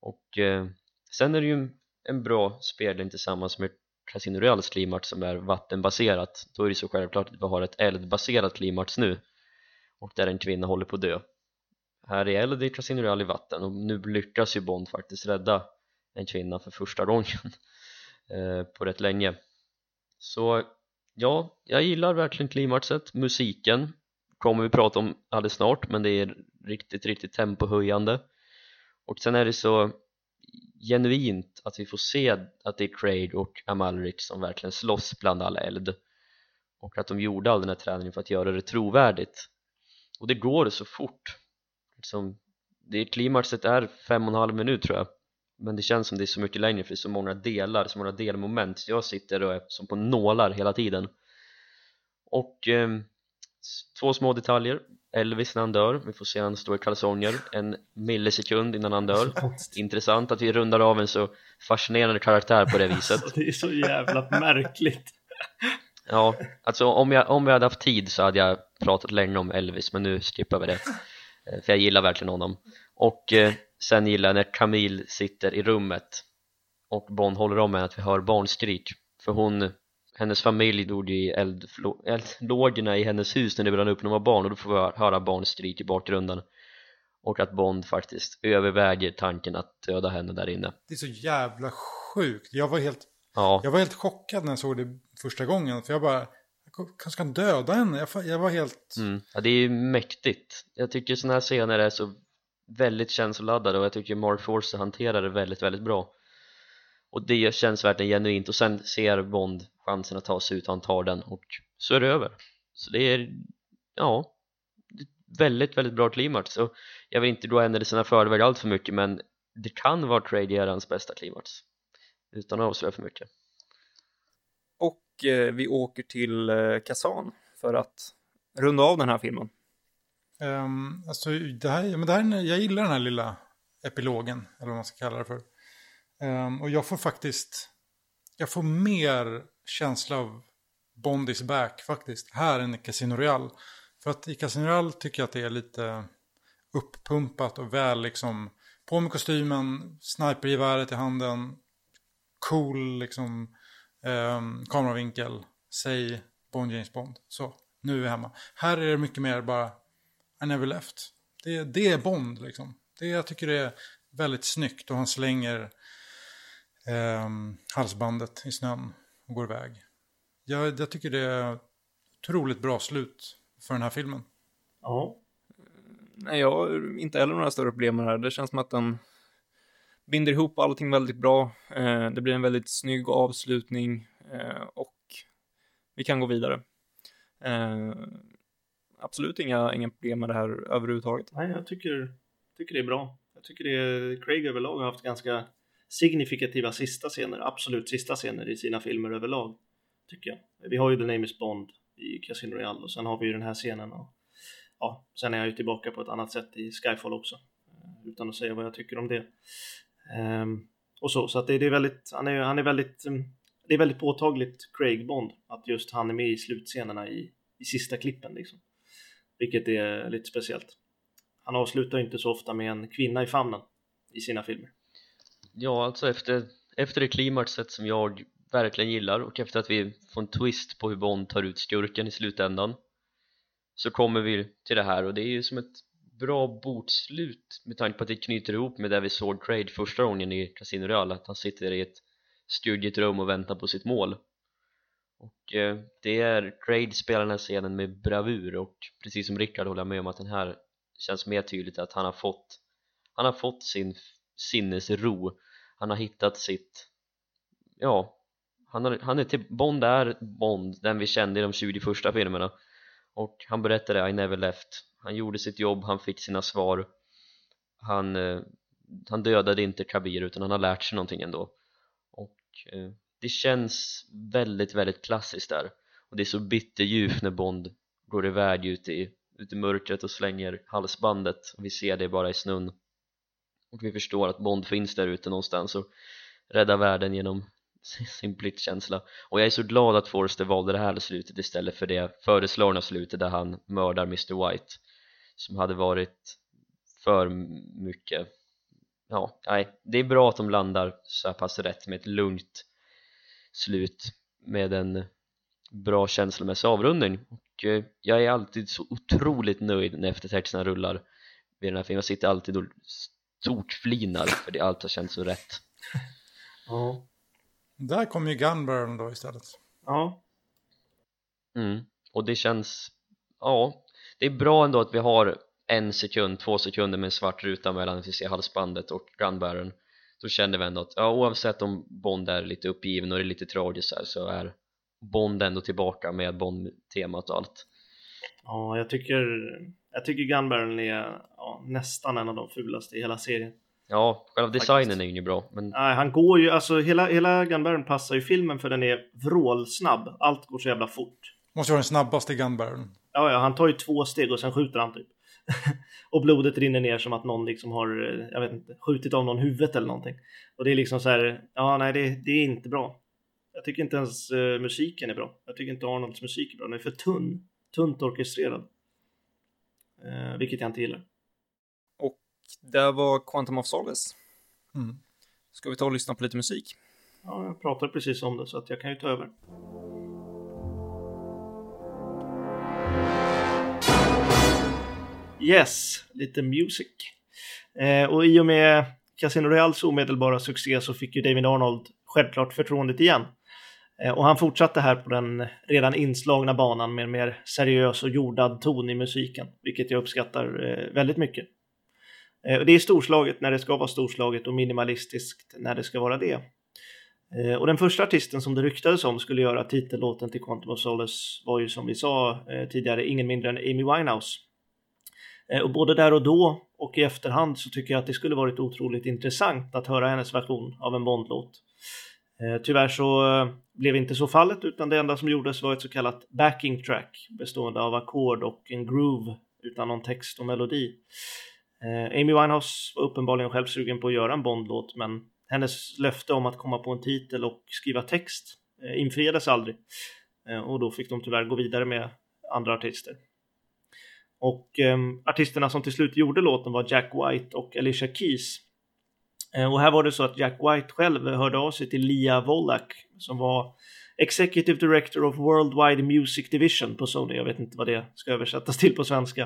Och eh, sen är det ju en- bra spelning tillsammans med Casino Royales klimax som är vattenbaserat. Då är det så självklart att vi har ett eldbaserat klimax nu. Och där en kvinna håller på att dö. Här är Eld i Casino Royale i vatten. Och nu lyckas ju Bond faktiskt rädda en kvinna för första gången eh, på rätt länge. Så ja, jag gillar verkligen klimaxet, musiken kommer vi prata om alldeles snart men det är riktigt, riktigt tempohöjande. Och sen är det så genuint att vi får se att det är Craig och Amalric som verkligen slåss bland all eld. Och att de gjorde all den här träningen för att göra det trovärdigt. Och det går så fort. Liksom, det klimaxet är fem och en halv minut tror jag men det känns som det är så mycket längre för det är så många delar, så många delmoment. Så jag sitter och är som på nålar hela tiden. Och eh, två små detaljer. Elvis när han dör, vi får se han stå i kalsonger. En millisekund innan han dör. Intressant att vi rundar av en så fascinerande karaktär på det viset. Alltså, det är så jävla märkligt. Ja, alltså om jag, om jag hade haft tid så hade jag pratat länge om Elvis men nu skippar vi det. Eh, för jag gillar verkligen honom. Och eh, sen gillar jag när Camille sitter i rummet och Bond håller om med att vi hör barnskrik för hon, hennes familj dog i eldlågorna i hennes hus när det brann upp när de var barn och då får vi höra barnskrik i bakgrunden och att Bond faktiskt överväger tanken att döda henne där inne Det är så jävla sjukt. Jag var helt, ja, jag var helt chockad när jag såg det första gången. För jag bara, kanske ska han döda henne? Jag, jag var helt... mm. ja det är ju mäktigt jag tycker sådana här scener är så väldigt känsloladdade och jag tycker Mark Forster hanterar det väldigt, väldigt bra. Och det känns verkligen genuint. Och sen ser Bond chansen att ta sig ut och han tar den och så är det över. Så det är, ja väldigt, väldigt bra klimax. Så jag vill inte gå händelserna i förväg allt för mycket men det kan vara Craig bästa klimax. Utan att avslöja för mycket. Och eh, vi åker till eh, Kazan för att runda av den här filmen. Um, alltså, det här, men det här, jag gillar den här lilla epilogen, eller vad man ska kalla det för. Um, och jag får faktiskt, jag får mer känsla av Bond is back faktiskt, här än i Casino Royale. För att i Casino Royale tycker jag att det är lite upppumpat och väl liksom, på med kostymen, snipergeväret i handen, cool liksom, um, kameravinkel, säg Bond James Bond. Så, nu är vi hemma. Här är det mycket mer bara, i never left. Det, det är Bond liksom. Det, jag tycker det är väldigt snyggt och han slänger eh, halsbandet i snön och går iväg. Jag, jag tycker det är otroligt bra slut för den här filmen. Ja, Nej, jag har inte heller några större problem med det här. Det känns som att den binder ihop allting väldigt bra. Eh, det blir en väldigt snygg avslutning eh, och vi kan gå vidare. Eh, absolut inga, inga problem med det här överhuvudtaget. nej, jag tycker, tycker det är bra. Jag tycker det är, Craig överlag har haft ganska signifikativa sista scener, absolut sista scener i sina filmer överlag. Tycker jag. Vi har ju The Name is Bond i Casino Royale och sen har vi ju den här scenen och ja, sen är jag ju tillbaka på ett annat sätt i Skyfall också. Eh, utan att säga vad jag tycker om det. Um, och så, så att det, det är väldigt, han är, han är väldigt, mm, det är väldigt påtagligt Craig Bond att just han är med i slutscenerna i, i sista klippen liksom. Vilket är lite speciellt. Han avslutar inte så ofta med en kvinna i famnen i sina filmer. Ja, alltså efter, efter det klimaxet som jag verkligen gillar och efter att vi får en twist på hur Bond tar ut skurken i slutändan så kommer vi till det här och det är ju som ett bra bokslut med tanke på att det knyter ihop med det vi såg Craig första gången i Casino Royale att han sitter i ett stugigt rum och väntar på sitt mål och eh, det är Craig spelar den här scenen med bravur och precis som Rickard håller jag med om att den här känns mer tydligt att han har fått han har fått sin sinnesro. Han har hittat sitt ja han, har, han är till, Bond är Bond, den vi kände i de 20 första filmerna. Och han berättade I never left. Han gjorde sitt jobb, han fick sina svar. Han, eh, han dödade inte Kabir utan han har lärt sig någonting ändå. Och eh, det känns väldigt, väldigt klassiskt där. Och det är så bitterljuvt när Bond går iväg ut i, ut i mörkret och slänger halsbandet. Och vi ser det bara i snön. Och vi förstår att Bond finns där ute någonstans och räddar världen genom sin pliktkänsla och jag är så glad att Forrester valde det här slutet istället för det föreslagna slutet där han mördar Mr White som hade varit för mycket. Ja, nej, det är bra att de landar så här pass rätt med ett lugnt slut med en bra känslomässig avrundning och eh, jag är alltid så otroligt nöjd när eftertexterna rullar vid den här filmen, jag sitter alltid och stortflinar för det allt har känts så rätt Ja. Där kom ju Gunburn då istället. Ja. mm. och det känns, ja det är bra ändå att vi har en sekund, två sekunder med en svart ruta mellan att vi ser halsbandet och gunbarren då känner vi ändå att ja, oavsett om Bond är lite uppgiven och det är lite tragiskt så, här, så är Bond ändå tillbaka med Bond-temat och allt Ja, jag tycker, jag tycker Gunbarrel är ja, nästan en av de fulaste i hela serien. Ja, själva designen Faktiskt. är ju bra men Nej, han går ju, alltså hela, hela Gunbarrel passar ju filmen för den är vrålsnabb. Allt går så jävla fort. Måste vara den snabbaste Gunburn. Ja, ja, han tar ju två steg och sen skjuter han typ. och blodet rinner ner som att någon liksom har, jag vet inte, skjutit av någon huvudet eller någonting. Och det är liksom så här, ja nej det, det är inte bra. Jag tycker inte ens eh, musiken är bra. Jag tycker inte Arnolds musik är bra. Den är för tunn. Tunt orkestrerad. Eh, vilket jag inte gillar. Och där var Quantum of Solace. Mm. Ska vi ta och lyssna på lite musik? Ja, jag pratade precis om det så att jag kan ju ta över. Yes, lite music. Eh, och i och med Casino Royals omedelbara succé så fick ju David Arnold självklart förtroendet igen. Eh, och han fortsatte här på den redan inslagna banan med en mer seriös och jordad ton i musiken, vilket jag uppskattar eh, väldigt mycket. Eh, och det är storslaget när det ska vara storslaget och minimalistiskt när det ska vara det. Eh, och den första artisten som det ryktades om skulle göra titellåten till Quantum of Solace var ju som vi sa eh, tidigare ingen mindre än Amy Winehouse. Eh, och både där och då och i efterhand så tycker jag att det skulle varit otroligt intressant att höra hennes version av en Bond-låt. Eh, tyvärr så eh, blev inte så fallet utan det enda som gjordes var ett så kallat backing track bestående av ackord och en groove utan någon text och melodi. Amy Winehouse var uppenbarligen själv sugen på att göra en Bond-låt men hennes löfte om att komma på en titel och skriva text infriades aldrig. Och då fick de tyvärr gå vidare med andra artister. Och ehm, artisterna som till slut gjorde låten var Jack White och Alicia Keys. Eh, och här var det så att Jack White själv hörde av sig till Lia Volak som var Executive Director of Worldwide Music Division på Sony. Jag vet inte vad det ska översättas till på svenska.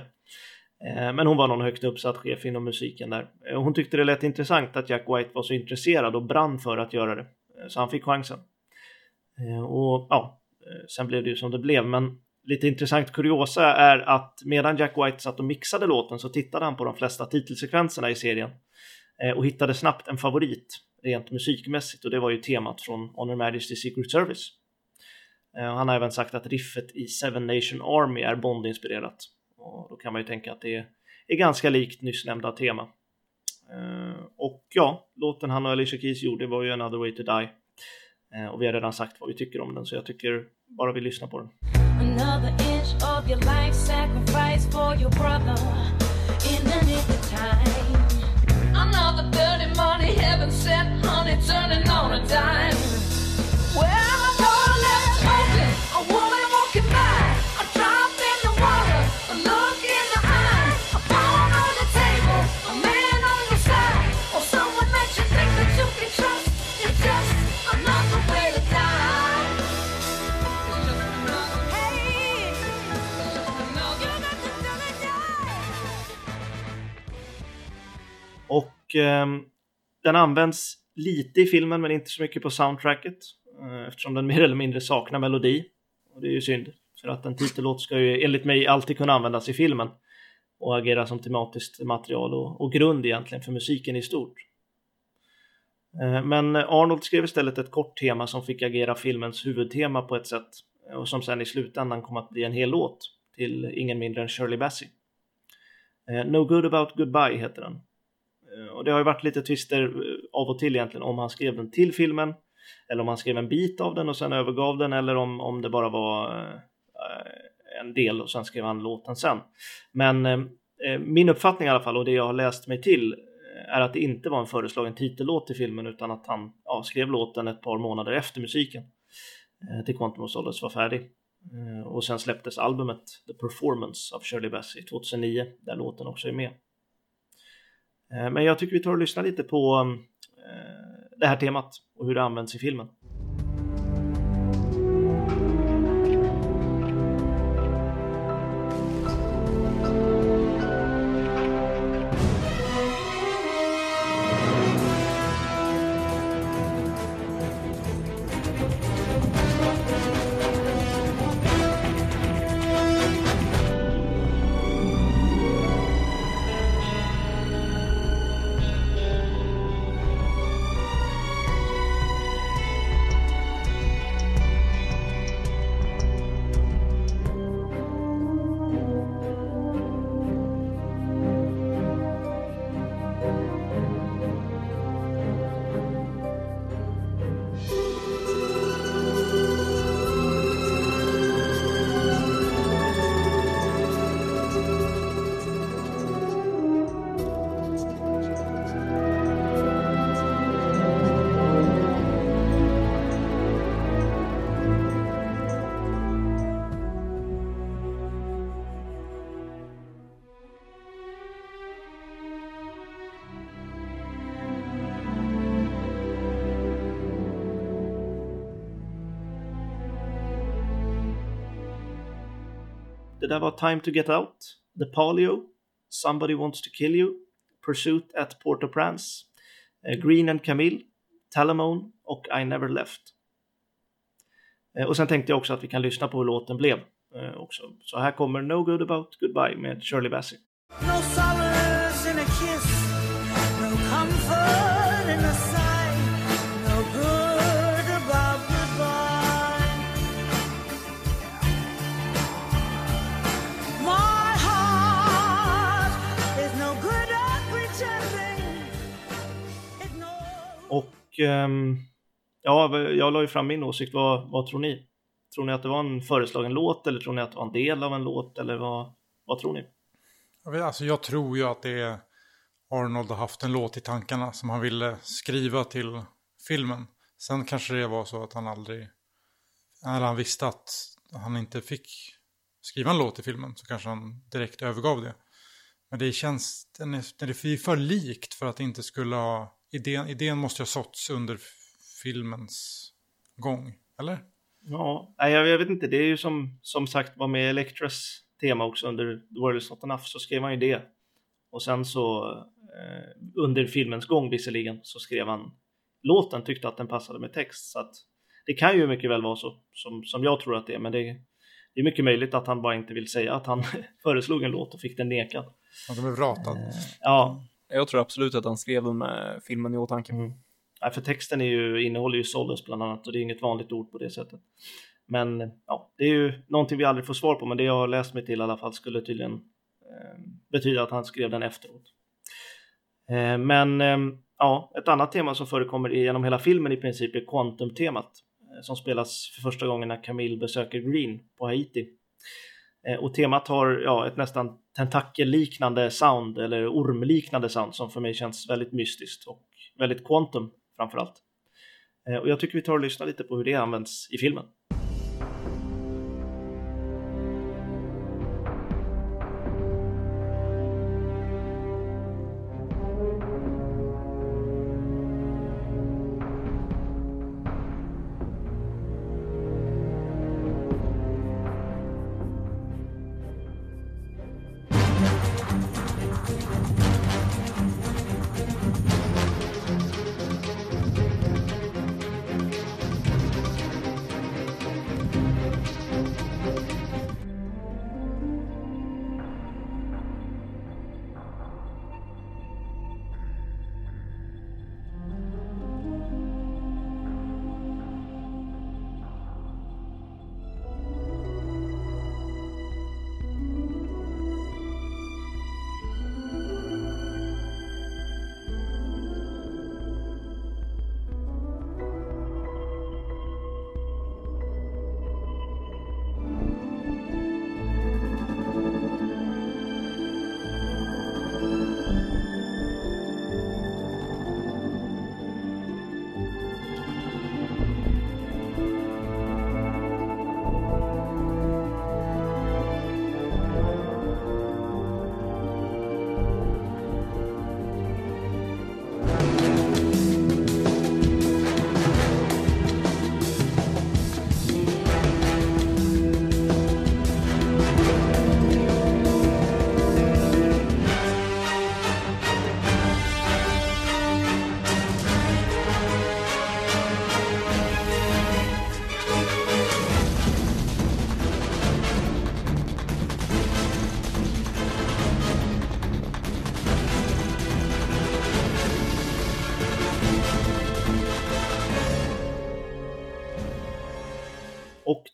Eh, men hon var någon högt uppsatt chef inom musiken där. Eh, hon tyckte det lät intressant att Jack White var så intresserad och brann för att göra det. Eh, så han fick chansen. Och ja, sen blev det ju som det blev. Men lite intressant kuriosa är att medan Jack White satt och mixade låten så tittade han på de flesta titelsekvenserna i serien. Eh, och hittade snabbt en favorit rent musikmässigt och det var ju temat från Honor Majesty Secret Service. Eh, han har även sagt att riffet i Seven Nation Army är Bond-inspirerat. Och då kan man ju tänka att det är, ganska likt nyss nämnda tema. Eh, och ja, låten han och Alicia Keys gjorde var ju Another Way to Die. Och vi har redan sagt vad vi tycker om den så jag tycker bara vi lyssnar på den. Another inch of your life sacrifice for your brother in the nick of time. Another dirty money heaven sent honey turning on a dime. Och den används lite i filmen men inte så mycket på soundtracket eh, eftersom den mer eller mindre saknar melodi. Och det är ju synd för att en titellåt ska ju enligt mig alltid kunna användas i filmen och agera som tematiskt material och, och grund egentligen för musiken i stort. Eh, Men Arnold skrev istället ett kort tema som fick agera filmens huvudtema på ett sätt eh, och som sen i slutändan kom att bli en hel låt till ingen mindre än Shirley Bassey. Eh, no Good About Goodbye heter den. Eh, och det har ju varit lite tvister eh, av och till egentligen om han skrev den till filmen eller om han skrev en bit av den och sen övergav den eller om, om det bara var eh, en del och sen skrev han låten sen. Men eh, eh min uppfattning i alla fall och det jag har läst mig till är att det inte var en föreslagen titellåt till filmen utan att han ja, skrev låten ett par månader efter musiken eh, till Quantum of Solace var färdig. Eh, Och sen släpptes albumet The Performance av Shirley Bassey 2009 där låten också är med. Eh, men jag tycker vi tar och lyssnar lite på eh, det här temat och hur det används i filmen. Där var Time to Get Out, The Palio, Somebody Wants to Kill You, Pursuit at Port-au-Prince, Green and Camille, Talamone och I Never Left. Eh, och sen tänkte jag också att vi kan lyssna på hur låten blev eh, också. Så här kommer No Good About Goodbye med Shirley Bassey. No solace in a kiss, no Och ehm, ja, jag la ju fram min åsikt. Vad, vad tror ni? Tror ni att det var en föreslagen låt eller tror ni att det var en del av en låt eller vad, vad tror ni? Jag, vet, alltså, jag tror ju att det är Arnold har haft en låt i tankarna som han ville skriva till filmen. Sen kanske det var så att han aldrig, eller han visste att han inte fick skriva en låt i filmen så kanske han direkt övergav det. Men det känns, den är, den är för likt för att det inte skulle ha, idén, idén måste ha såtts under filmens gång, eller? Ja, nej, jag, jag vet inte. Det är ju som, som sagt var med Electras tema också under The World is not enough så skrev han ju det. Och sen så eh, under filmens gång visserligen så skrev han låten, tyckte att den passade med text. Så att det kan ju mycket väl vara så som, som jag tror att det är. Men det, det är mycket möjligt att han bara inte vill säga att han föreslog en låt och fick den nekad. De är ratad. Ja, jag tror absolut att han skrev den med filmen i åtanke. Mm. Ja, för texten är ju, innehåller ju solace bland annat och det är inget vanligt ord på det sättet. Men ja, det är ju någonting vi aldrig får svar på, men det jag har läst mig till i alla fall skulle tydligen eh, betyda att han skrev den efteråt. Eh, men eh, ja, ett annat tema som förekommer genom hela filmen i princip är quantum-temat eh, som spelas för första gången när Camille besöker Green på Haiti. Eh, och temat har ja, ett nästan tentakelliknande sound eller ormliknande sound som för mig känns väldigt mystiskt och väldigt quantum framförallt. Eh, och jag tycker vi tar och lyssnar lite på hur det används i filmen.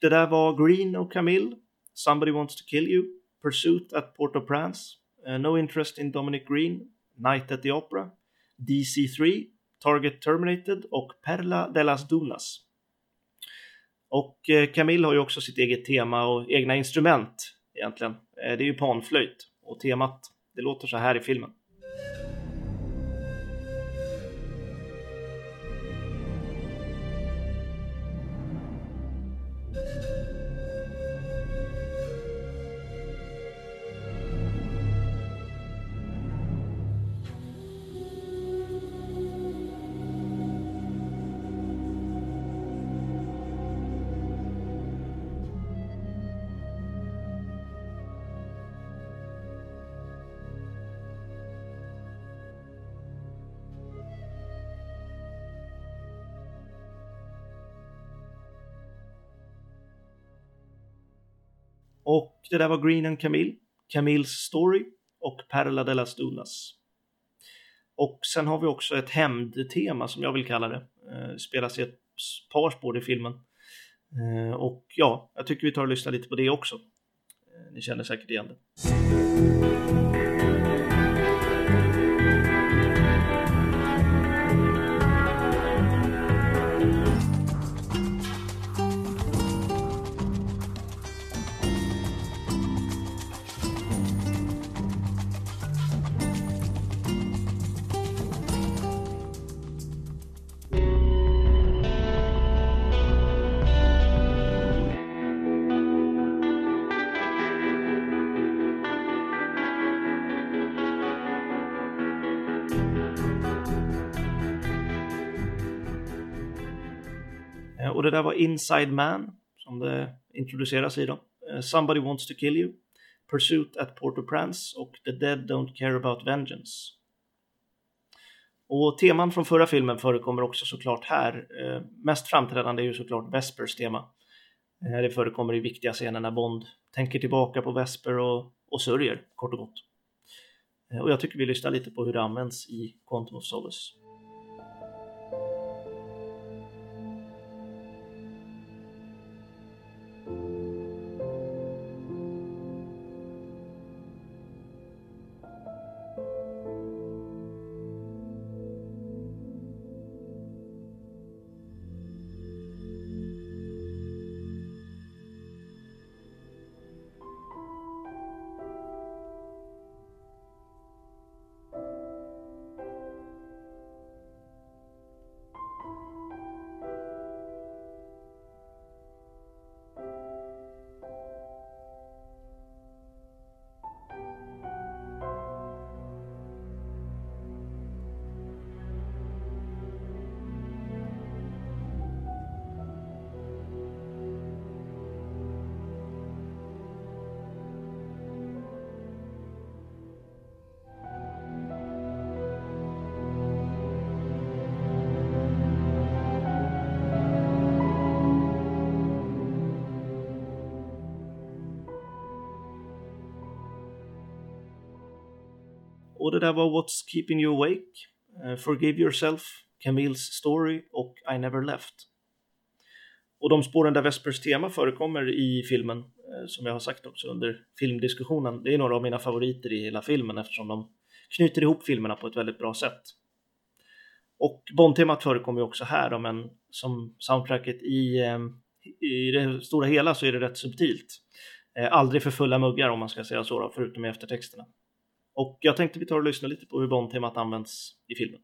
Det där var Green och Camille, Somebody Wants to Kill You, Pursuit at Port-au-Prince, uh, No Interest in Dominic Green, Night at the Opera, DC3, Target Terminated och Perla de las Dunas. Och eh, Camille har ju också sitt eget tema och egna instrument egentligen. Eh, det är ju panflöjt och temat, det låter så här i filmen. Det där var Green and Camille, Camille's Story och Perla de las Dunas. Och sen har vi också ett hämndtema som jag vill kalla det. Eh, spelas i ett par spår i filmen. Eh, och ja, jag tycker vi tar och lyssnar lite på det också. Eh, ni känner säkert igen det. Där var Inside Man, som det introduceras i då. Eh, Somebody Wants to Kill You, Pursuit at Port-au-Prince och The Dead Don't Care About Vengeance. Och teman från förra filmen förekommer också såklart här. Eh, mest framträdande är ju såklart Vespers tema. Eh, det förekommer i viktiga scener när Bond tänker tillbaka på Vesper och, och sörjer, kort och gott. Och jag tycker vi lyssnar lite på hur det används i Quantum of Solace. Det där var What's Keeping You Awake, eh, Forgive Yourself, Camille's Story och I Never Left. Och de spåren där Vespers tema förekommer i filmen, eh, som jag har sagt också under filmdiskussionen, det är några av mina favoriter i hela filmen eftersom de knyter ihop filmerna på ett väldigt bra sätt. Och Bond-temat förekommer ju också här, då, men som soundtracket i, eh, i det stora hela så är det rätt subtilt. Aldrig för fulla muggar om man ska säga så, då, förutom i eftertexterna. Och jag tänkte vi tar och lyssnar lite på hur Bond-temat används i filmen.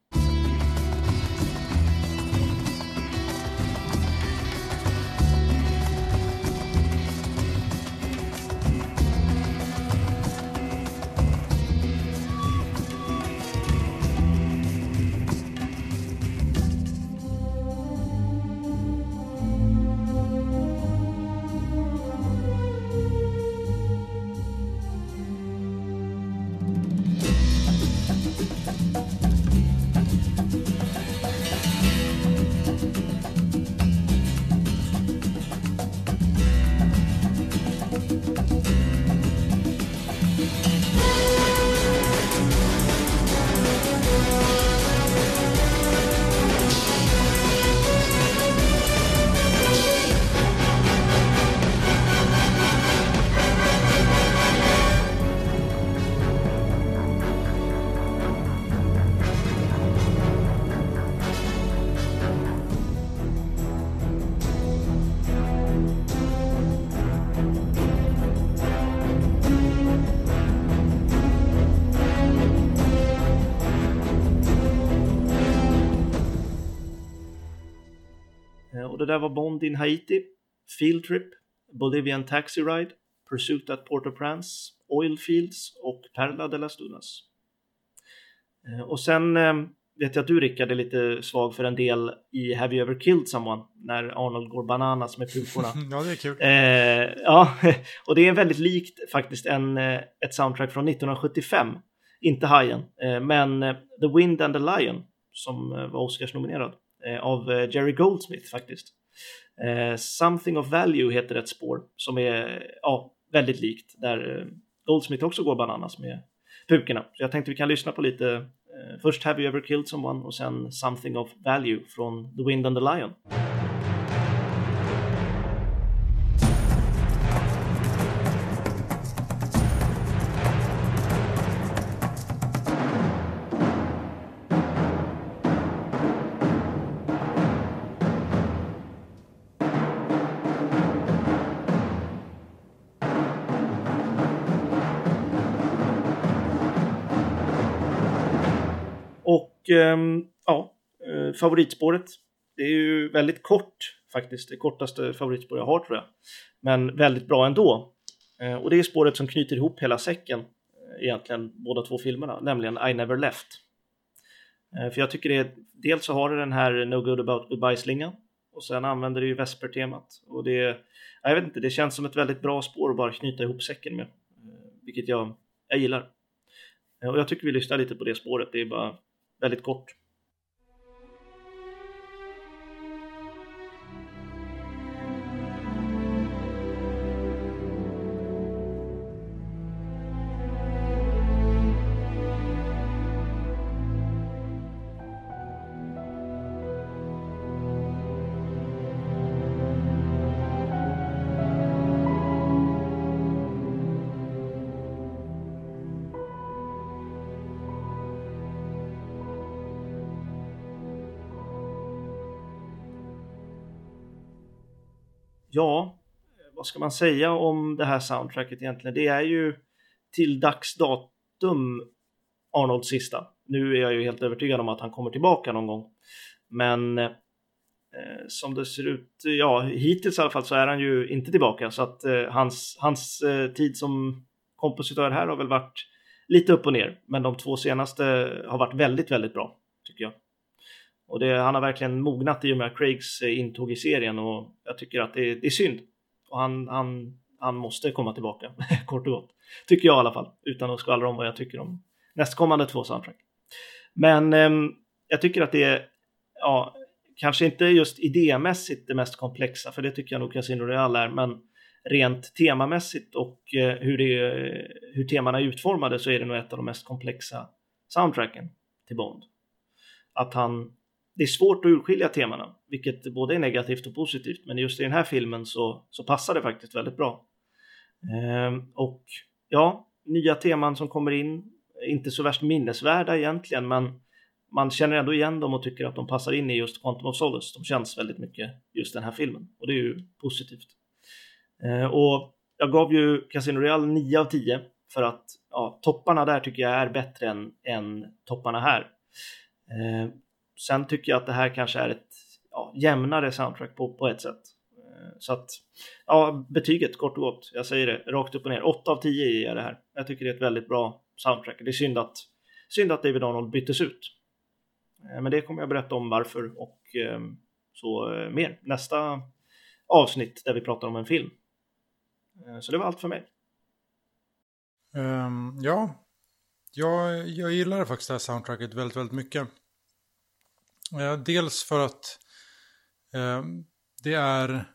Bond in Haiti, Field Trip, Bolivian Taxi Ride, Pursuit at Port-au-Prince, Oil Fields och Perla de las Dunas. Eh, Och sen eh, vet jag att du Rickard är lite svag för en del i Have You Ever Killed Someone? När Arnold går bananas med pukorna. Ja, det är kul. Eh, ja, och det är väldigt likt faktiskt en, eh, ett soundtrack från 1975. Inte Hajen, eh, men eh, The Wind and the Lion som var Oscars-nominerad eh, av Jerry Goldsmith faktiskt. Eh, Something of Value heter ett spår som är, ja, väldigt likt där eh, Goldsmith också går bananas med pukorna. Så jag tänkte vi kan lyssna på lite eh, först Have You Ever Killed Someone och sen Something of Value från The Wind and the Lion. Och ja, eh, favoritspåret. Det är ju väldigt kort faktiskt, det kortaste favoritspår jag har tror jag. Men väldigt bra ändå. Eh, och det är spåret som knyter ihop hela säcken, eh, egentligen båda två filmerna, nämligen I Never Left. För jag tycker det, är, dels så har det den här No Good About Goodbye-slingan och sen använder det ju Vesper-temat. Och det, jag vet inte, det känns som ett väldigt bra spår att bara knyta ihop säcken med. Vilket jag, jag gillar. Och jag tycker vi lyssnar lite på det spåret, det är bara väldigt kort. Ja, vad ska man säga om det här soundtracket egentligen? Det är ju till dags datum Arnolds sista. Nu är jag ju helt övertygad om att han kommer tillbaka någon gång. Men eh, som det ser ut, ja hittills i alla fall så är han ju inte tillbaka så att eh, hans, hans eh, tid som kompositör här har väl varit lite upp och ner. Men de två senaste har varit väldigt, väldigt bra tycker jag. Och det, han har verkligen mognat i och med Craigs eh, intåg i serien och jag tycker att det, det är synd. Och han, han, han måste komma tillbaka, kort och gott. Tycker jag i alla fall, utan att skvallra om vad jag tycker om nästkommande två soundtrack. Men eh, jag tycker att det är, ja, kanske inte just idémässigt det mest komplexa, för det tycker jag nog Casino Royale är, men rent temamässigt och eh, hur, det, hur temana är utformade så är det nog ett av de mest komplexa soundtracken till Bond. Att han, det är svårt att urskilja temana, vilket både är negativt och positivt, men just i den här filmen så, så passar det faktiskt väldigt bra. Ehm, och ja, nya teman som kommer in, inte så värst minnesvärda egentligen, men man känner ändå igen dem och tycker att de passar in i just Quantum of Solace. De känns väldigt mycket just den här filmen och det är ju positivt. Eh, och jag gav ju Casino Royale 9 av 10 för att ja, topparna där tycker jag är bättre än, än topparna här. Eh, sen tycker jag att det här kanske är ett ja, jämnare soundtrack på, på ett sätt. Eh, så att, ja, betyget kort och gott, jag säger det rakt upp och ner. 8 av 10 ger jag det här. Jag tycker det är ett väldigt bra soundtrack. Det är synd att, synd att David Arnold byttes ut. Eh, men det kommer jag berätta om varför och eh, så mer nästa avsnitt där vi pratar om en film. Så det var allt för mig. Um, ja, jag, jag gillar faktiskt det här soundtracket väldigt, väldigt mycket. Eh, dels för att ehm, det är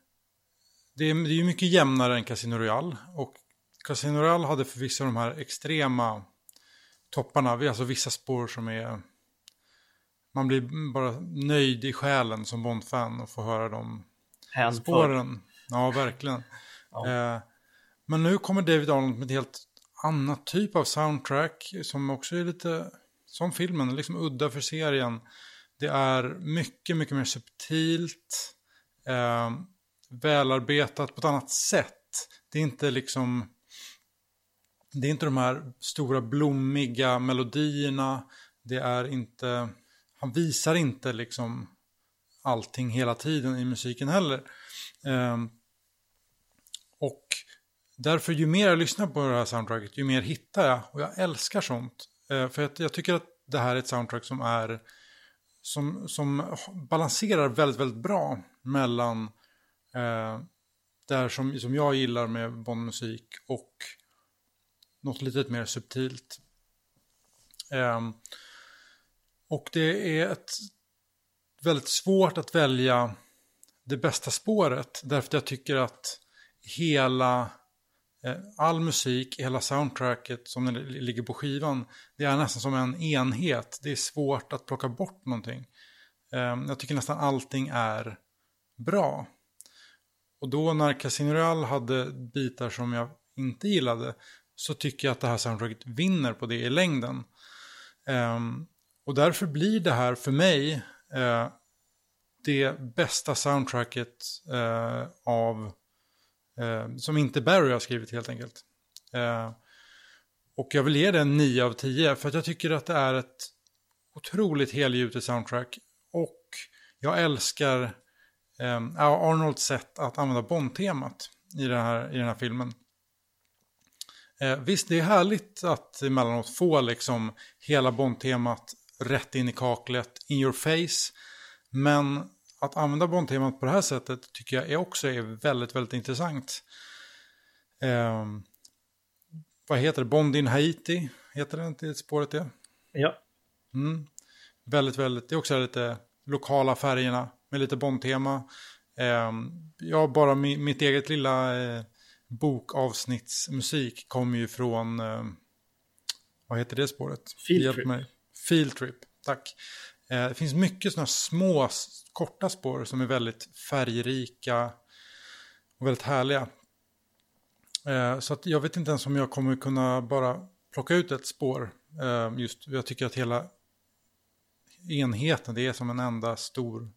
det är, det är mycket jämnare än Casino Royale. Och Casino Royale hade förvisso de här extrema topparna. Alltså vissa spår som är... Man blir bara nöjd i själen som Bond-fan och får höra de Hand för. spåren. Ja, verkligen. Ja. Eh, men nu kommer David Arnold med ett helt annat typ av soundtrack som också är lite som filmen, liksom udda för serien. Det är mycket, mycket mer subtilt, eh, välarbetat på ett annat sätt. Det är inte liksom, det är inte de här stora blommiga melodierna. Det är inte, han visar inte liksom allting hela tiden i musiken heller. Eh, och därför ju mer jag lyssnar på det här soundtracket, ju mer hittar jag. Och jag älskar sånt. Eh, för jag, jag tycker att det här är ett soundtrack som är som, som balanserar väldigt, väldigt bra mellan eh, det här som, som jag gillar med Bondmusik och något lite mer subtilt. Eh, och det är ett väldigt svårt att välja det bästa spåret. Därför att jag tycker att hela Eh, all musik, hela soundtracket som den ligger på skivan, det är nästan som en enhet. Det är svårt att plocka bort någonting. Ehm, jag tycker nästan allting är bra. Och då när Casino Royale hade bitar som jag inte gillade så tycker jag att det här soundtracket vinner på det i längden. Ehm, och därför blir det här för mig eh, det bästa soundtracket eh, av eh, som inte Barry har skrivit helt enkelt. Eh, och jag vill ge det en 9 av 10 för att jag tycker att det är ett otroligt helgjutet soundtrack. Och jag älskar eh, Arnolds sätt att använda Bond-temat i, den här- i den här filmen. Eh, visst, det är härligt att emellanåt få liksom hela Bond-temat rätt in i kaklet, in your face. Men att använda Bond-temat på det här sättet tycker jag är också är väldigt, väldigt intressant. Eh, vad heter det? Bond in Haiti, heter det inte spåret det? Ja, Mm. Väldigt, väldigt, det är också lite lokala färgerna med lite Bond-tema. Eh, ja, bara mi, mitt eget lilla eh, bokavsnittsmusik kommer ju från, eh, vad heter det spåret? Field Hjälp Trip. mig. Field Trip, tack. Eh, det finns mycket sådana små, korta spår som är väldigt färgrika och väldigt härliga. Eh, så att jag vet inte ens om jag kommer kunna bara plocka ut ett spår. Eh, just, jag tycker att hela enheten, det är som en enda stor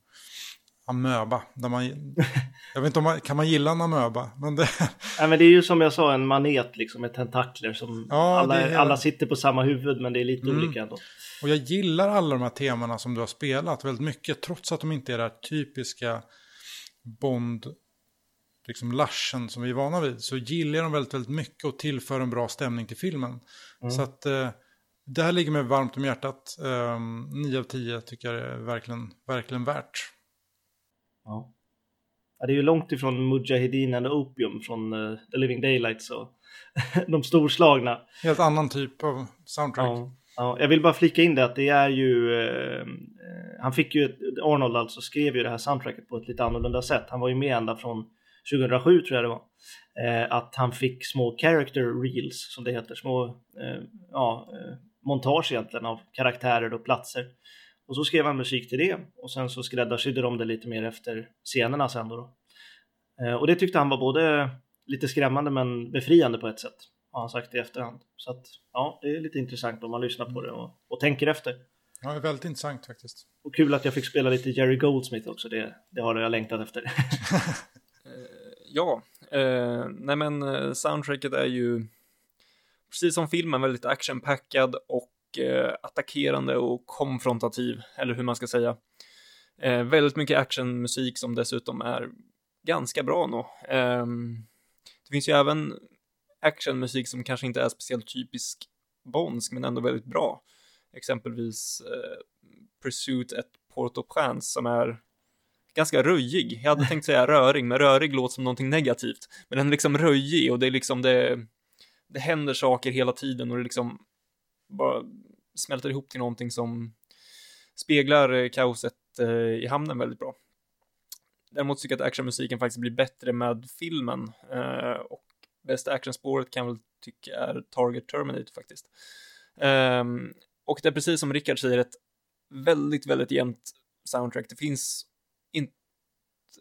amöba. Där man, jag vet inte om man, kan man gilla en amöba? Men det, Nej, men det är ju som jag sa en manet liksom med tentakler som Ja, alla, är alla sitter på samma huvud men det är lite Mm. olika ändå. och jag gillar alla de här temana som du har spelat väldigt mycket. Trots att de inte är det här typiska Bond, liksom larsen som vi är vana vid. Så gillar jag dem väldigt, väldigt mycket och tillför en bra stämning till filmen. Så att eh, det här ligger mig varmt om hjärtat. Um, 9 av 10 tycker jag är verkligen, verkligen värt. Ja. Ja, det är ju långt ifrån Mujahedin and Opium från eh, The Living Daylights och de storslagna. Helt annan typ av soundtrack. Ja. Ja, jag vill bara flika in det att det är ju, eh, han fick ju, Arnold alltså skrev ju det här soundtracket på ett lite annorlunda sätt. Han var ju med ända från 2007 tror jag det var. Eh, att han fick små character reels som det heter, små eh, ja, eh, montage egentligen av karaktärer och platser. Och så skrev han musik till det och sen så skräddarsydde de det lite mer efter scenerna sen då. då. Eh, och det tyckte han var både lite skrämmande men befriande på ett sätt. Har han sagt i efterhand. Så att ja, det är lite intressant om man lyssnar på det och, och tänker efter. Ja, det är väldigt intressant faktiskt. Och kul att jag fick spela lite Jerry Goldsmith också. Det, det har jag längtat efter. Ja, eh, nej men eh, soundtracket är ju precis som filmen väldigt actionpackad och eh, attackerande och konfrontativ, eller hur man ska säga. Eh, väldigt mycket actionmusik som dessutom är ganska bra nog. Eh, det finns ju även actionmusik som kanske inte är speciellt typisk bondsk, men ändå väldigt bra. Exempelvis eh, Pursuit at Port-au-Prince som är ganska röjig. Jag hade tänkt säga röring, men rörig låter som någonting negativt. Men den är liksom röjig och det är liksom det, det händer saker hela tiden och det är liksom bara smälter ihop till någonting som speglar eh, kaoset eh, i hamnen väldigt bra. Däremot tycker jag att actionmusiken faktiskt blir bättre med filmen eh, och bästa actionspåret kan jag väl tycka är Target Terminator faktiskt. Ehm, och det är precis som Rickard säger ett väldigt, väldigt jämnt soundtrack. Det finns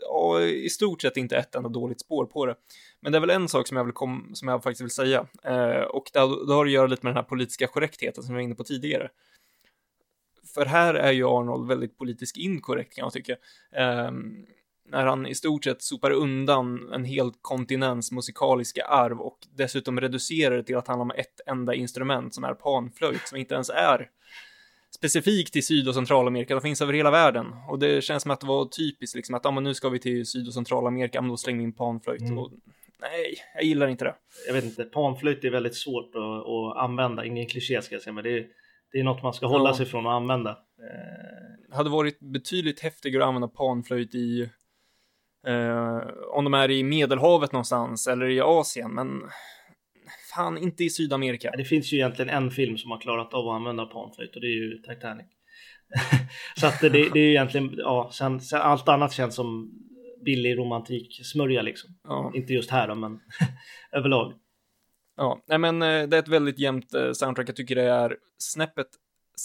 ja, i stort sett inte ett enda dåligt spår på det. Men det är väl en sak som jag, vill kom, som jag faktiskt vill säga. Eh, och det, har- det har att göra lite med den här politiska korrektheten som vi var inne på tidigare. För här är ju Arnold väldigt politiskt inkorrekt kan jag tycka. Eh, när han i stort sett sopar undan en hel kontinents musikaliska arv och dessutom reducerar det till att handla om ett enda instrument som är panflöjt, som inte ens är specifikt i Syd och Centralamerika, de finns över hela världen. Och det känns som att det var typiskt, liksom, att ah, men nu ska vi till Syd och Centralamerika, men då slänger vi in panflöjt. Mm. Och, nej, jag gillar inte det. jag vet inte, panflöjt är väldigt svårt att, att använda. Ingen kliché ska jag säga, men det är, det är något man ska hålla Ja. sig från att använda. Eh, Det hade varit betydligt häftigare att använda panflöjt i eh, om de är i Medelhavet någonstans eller i Asien, men fan inte i Sydamerika. det finns ju egentligen en film som har klarat av att använda panflöjt och det är ju Titanic. Så att det, det är ju egentligen, ja, sen, sen allt annat känns som billig romantik smörja liksom. Ja. Inte just här då, men överlag. Ja, nej men eh, det är ett väldigt jämnt eh, soundtrack. Jag tycker det är snäppet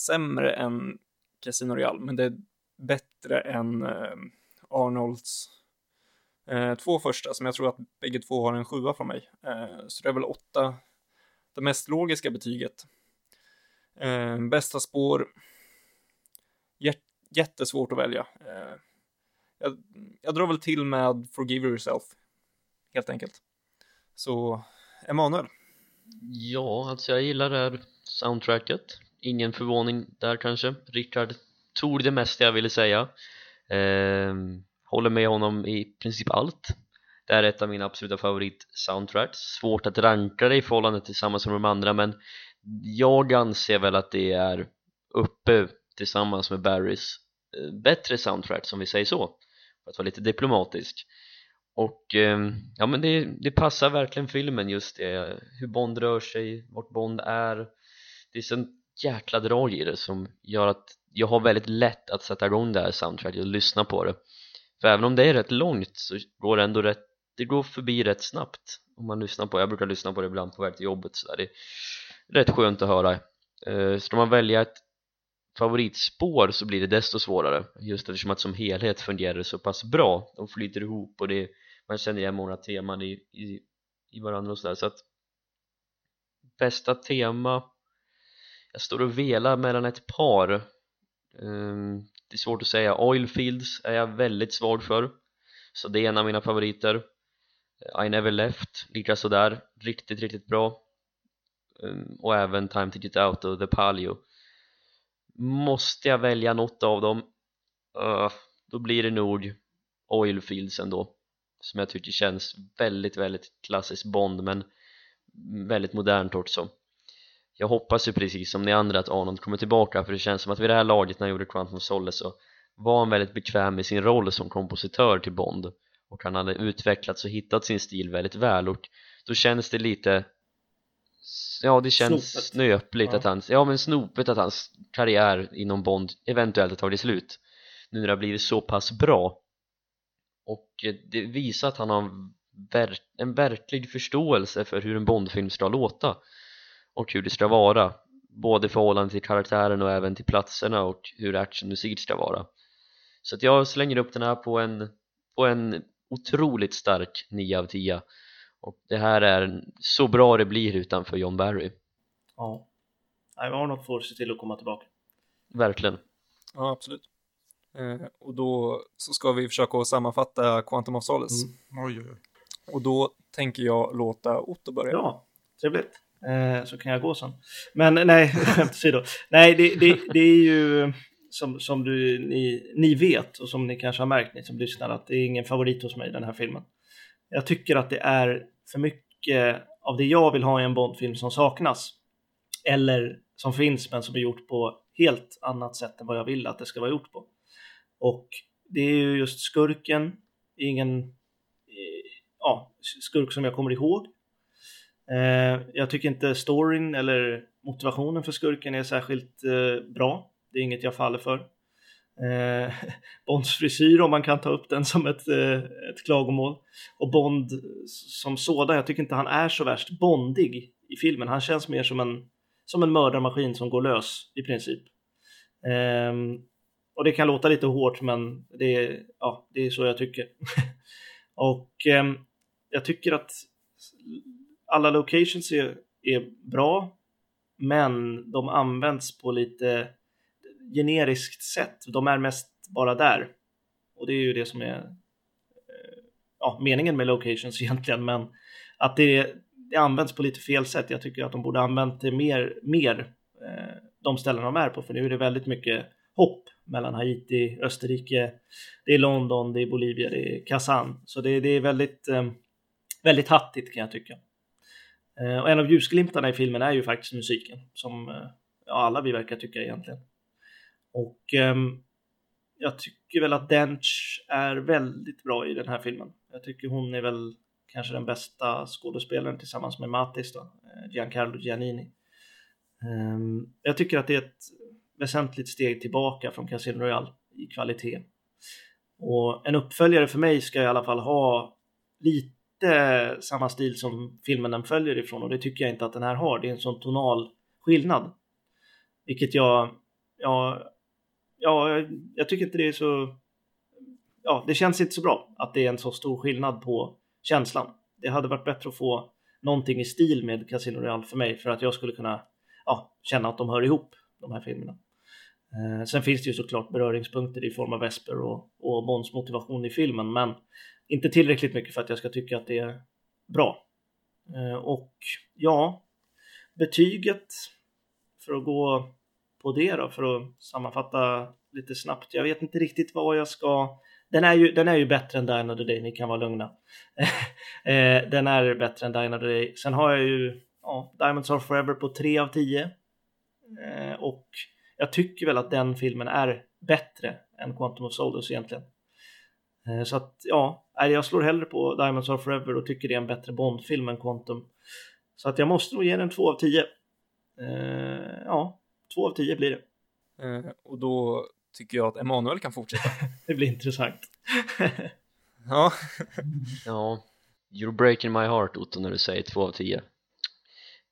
sämre än Casino Royale, men det är bättre än eh, Arnolds eh, två första, som jag tror att bägge två har en sjua från mig. Eh, så det är väl åtta, det mest logiska betyget. Eh, bästa spår, Jätt, jättesvårt att välja. Eh, jag, jag drar väl till med Forgive Yourself, helt enkelt. Så, Emanuel. Ja, alltså jag gillar det här soundtracket Ingen förvåning där kanske Rickard tog det mesta jag ville säga ehm, Håller med honom i princip allt. Det är ett av mina absoluta favorit-soundtracks. Svårt att ranka det i förhållande tillsammans med de andra men Jag anser väl att det är uppe tillsammans med Barrys eh, bättre soundtrack som vi säger så För att vara lite diplomatisk. Och ehm, ja men det, det passar verkligen filmen just det Hur Bond rör sig, vart Bond är. Det är sånt jäkla drag i det som gör att jag har väldigt lätt att sätta igång det här soundtracket och lyssna på det. För även om det är rätt långt så går det ändå rätt Det går förbi rätt snabbt. Om man lyssnar på Jag brukar lyssna på det ibland på väg till jobbet så där. Det är rätt skönt att höra. Eh, Ska man välja ett favoritspår så blir det desto svårare. Just eftersom att som helhet fungerar det så pass bra. De flyter ihop och det man känner igen många teman i, i, i varandra och sådär så att bästa tema jag står och velar mellan ett par. Ehm, det är svårt att säga. Oilfields är jag väldigt svag för. Så det är en av mina favoriter. I never left, lika sådär. Riktigt riktigt bra. Ehm, och även Time to get out och The Palio. Måste jag välja något av dem? Öh, då blir det nog Oilfields ändå. Som jag tycker känns väldigt väldigt klassiskt Bond men väldigt modernt också jag hoppas ju precis som ni andra att Arnold kommer tillbaka för det känns som att vid det här laget när han gjorde Quantum of Solace så var han väldigt bekväm i sin roll som kompositör till Bond och han hade utvecklats och hittat sin stil väldigt väl och då känns det lite ja det känns Snopet. snöpligt Ja. att hans, ja men snopet att hans karriär inom Bond eventuellt har tagit slut nu när det har blivit så pass bra och det visar att han har en verklig förståelse för hur en Bondfilm ska låta och hur det ska vara både i förhållande till karaktären och även till platserna och hur actionmusik ska vara så att jag slänger upp den här på en, på en otroligt stark 9 av 10 och det här är så bra det blir utanför John Barry Ja. Nej, Arnold får se till att komma tillbaka. verkligen Ja, absolut. Eh, och då så ska vi försöka att sammanfatta Quantum of Solace. Mm. Oj, oj, oj. Och då tänker jag låta Otto börja. Ja, trevligt. Eh, så kan jag gå sen. Men nej, skämt åsido. Nej, det, det, det är ju som, som du, ni, ni vet och som ni kanske har märkt, ni som lyssnar, att det är ingen favorit hos mig den här filmen. Jag tycker att det är för mycket av det jag vill ha i en Bondfilm som saknas. Eller som finns men som är gjort på helt annat sätt än vad jag vill att det ska vara gjort på. Och det är ju just skurken, ingen eh, ja, skurk som jag kommer ihåg. Eh, jag tycker inte storyn eller motivationen för skurken är särskilt eh, bra. Det är inget jag faller för. Eh, Bonds frisyr om man kan ta upp den som ett, eh, ett klagomål. Och Bond som sådan, jag tycker inte han är så värst bondig i filmen. Han känns mer som en, som en mördarmaskin som går lös i princip. Ehm, och det kan låta lite hårt men det är, ja, det är så jag tycker. och ehm, jag tycker att alla locations är, är bra men de används på lite generiskt sätt. De är mest bara där. Och det är ju det som är eh, ja, meningen med locations egentligen men att det, det används på lite fel sätt. Jag tycker att de borde använt det mer, mer eh, de ställen de är på för nu är det väldigt mycket hopp mellan Haiti, Österrike, det är London, det är Bolivia, det är Kazan. Så det, det är väldigt, eh, väldigt hattigt kan jag tycka. Eh, och en av ljusglimtarna i filmen är ju faktiskt musiken som eh, ja, alla vi verkar tycka egentligen. Och ehm, jag tycker väl att Dench är väldigt bra i den här filmen. Jag tycker hon är väl kanske den bästa skådespelaren tillsammans med Mattis då, eh, Giancarlo Giannini. Ehm, jag tycker att det är ett väsentligt steg tillbaka från Casino Royale i kvalitet. Och en uppföljare för mig ska i alla fall ha lite inte samma stil som filmen den följer ifrån och det tycker jag inte att den här har. Det är en sån tonal skillnad. Vilket jag, ja, ja, jag tycker inte det är så, ja, det känns inte så bra att det är en så stor skillnad på känslan. Det hade varit bättre att få någonting i stil med Casino Royale för mig för att jag skulle kunna ja, känna att de hör ihop, de här filmerna. Eh, sen finns det ju såklart beröringspunkter i form av Vesper och, och Bonds motivation i filmen, men inte tillräckligt mycket för att jag ska tycka att det är bra. Eh, och ja, betyget för att gå på det då, för att sammanfatta lite snabbt. Jag vet inte riktigt vad jag ska... Den är ju, den är ju bättre än Die Another Day, ni kan vara lugna. Eh, den är bättre än Die Another Day. Sen har jag ju ja, Diamonds Are Forever på 3 av 10. Eh, och jag tycker väl att den filmen är bättre än Quantum of Solace egentligen. Eh, så att ja, jag slår hellre på Diamonds Are Forever och tycker det är en bättre Bond-film än Quantum. Så att jag måste nog ge den 2 av 10. Eh, ja, 2 av 10 blir det. Eh, och då tycker jag att Emanuel kan fortsätta. Det blir intressant. ja, Ja, you're breaking my heart Otto när du säger 2 av 10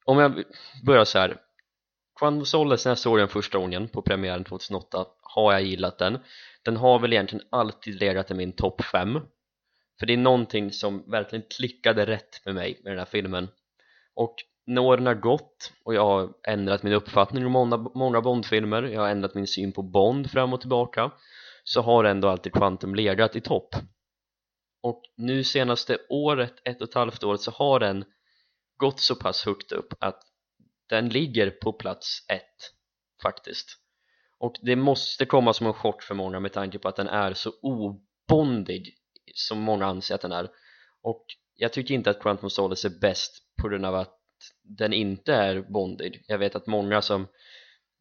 Om jag börjar så här Quantum Solace när jag såg den första gången på premiären 2008 har jag gillat den den har väl egentligen alltid legat i min topp 5 För det är någonting som verkligen klickade rätt med mig med den här filmen. Och när åren har gått och jag har ändrat min uppfattning om många, många Bondfilmer Jag har ändrat min syn på Bond fram och tillbaka Så har ändå alltid Quantum legat i topp. Och nu senaste året, ett och ett halvt året så har den gått så pass högt upp att den ligger på plats ett faktiskt och det måste komma som en chock för många med tanke på att den är så obondig som många anser att den är. Och jag tycker inte att Quantum Solace är bäst på grund av att den inte är bondig. Jag vet att många som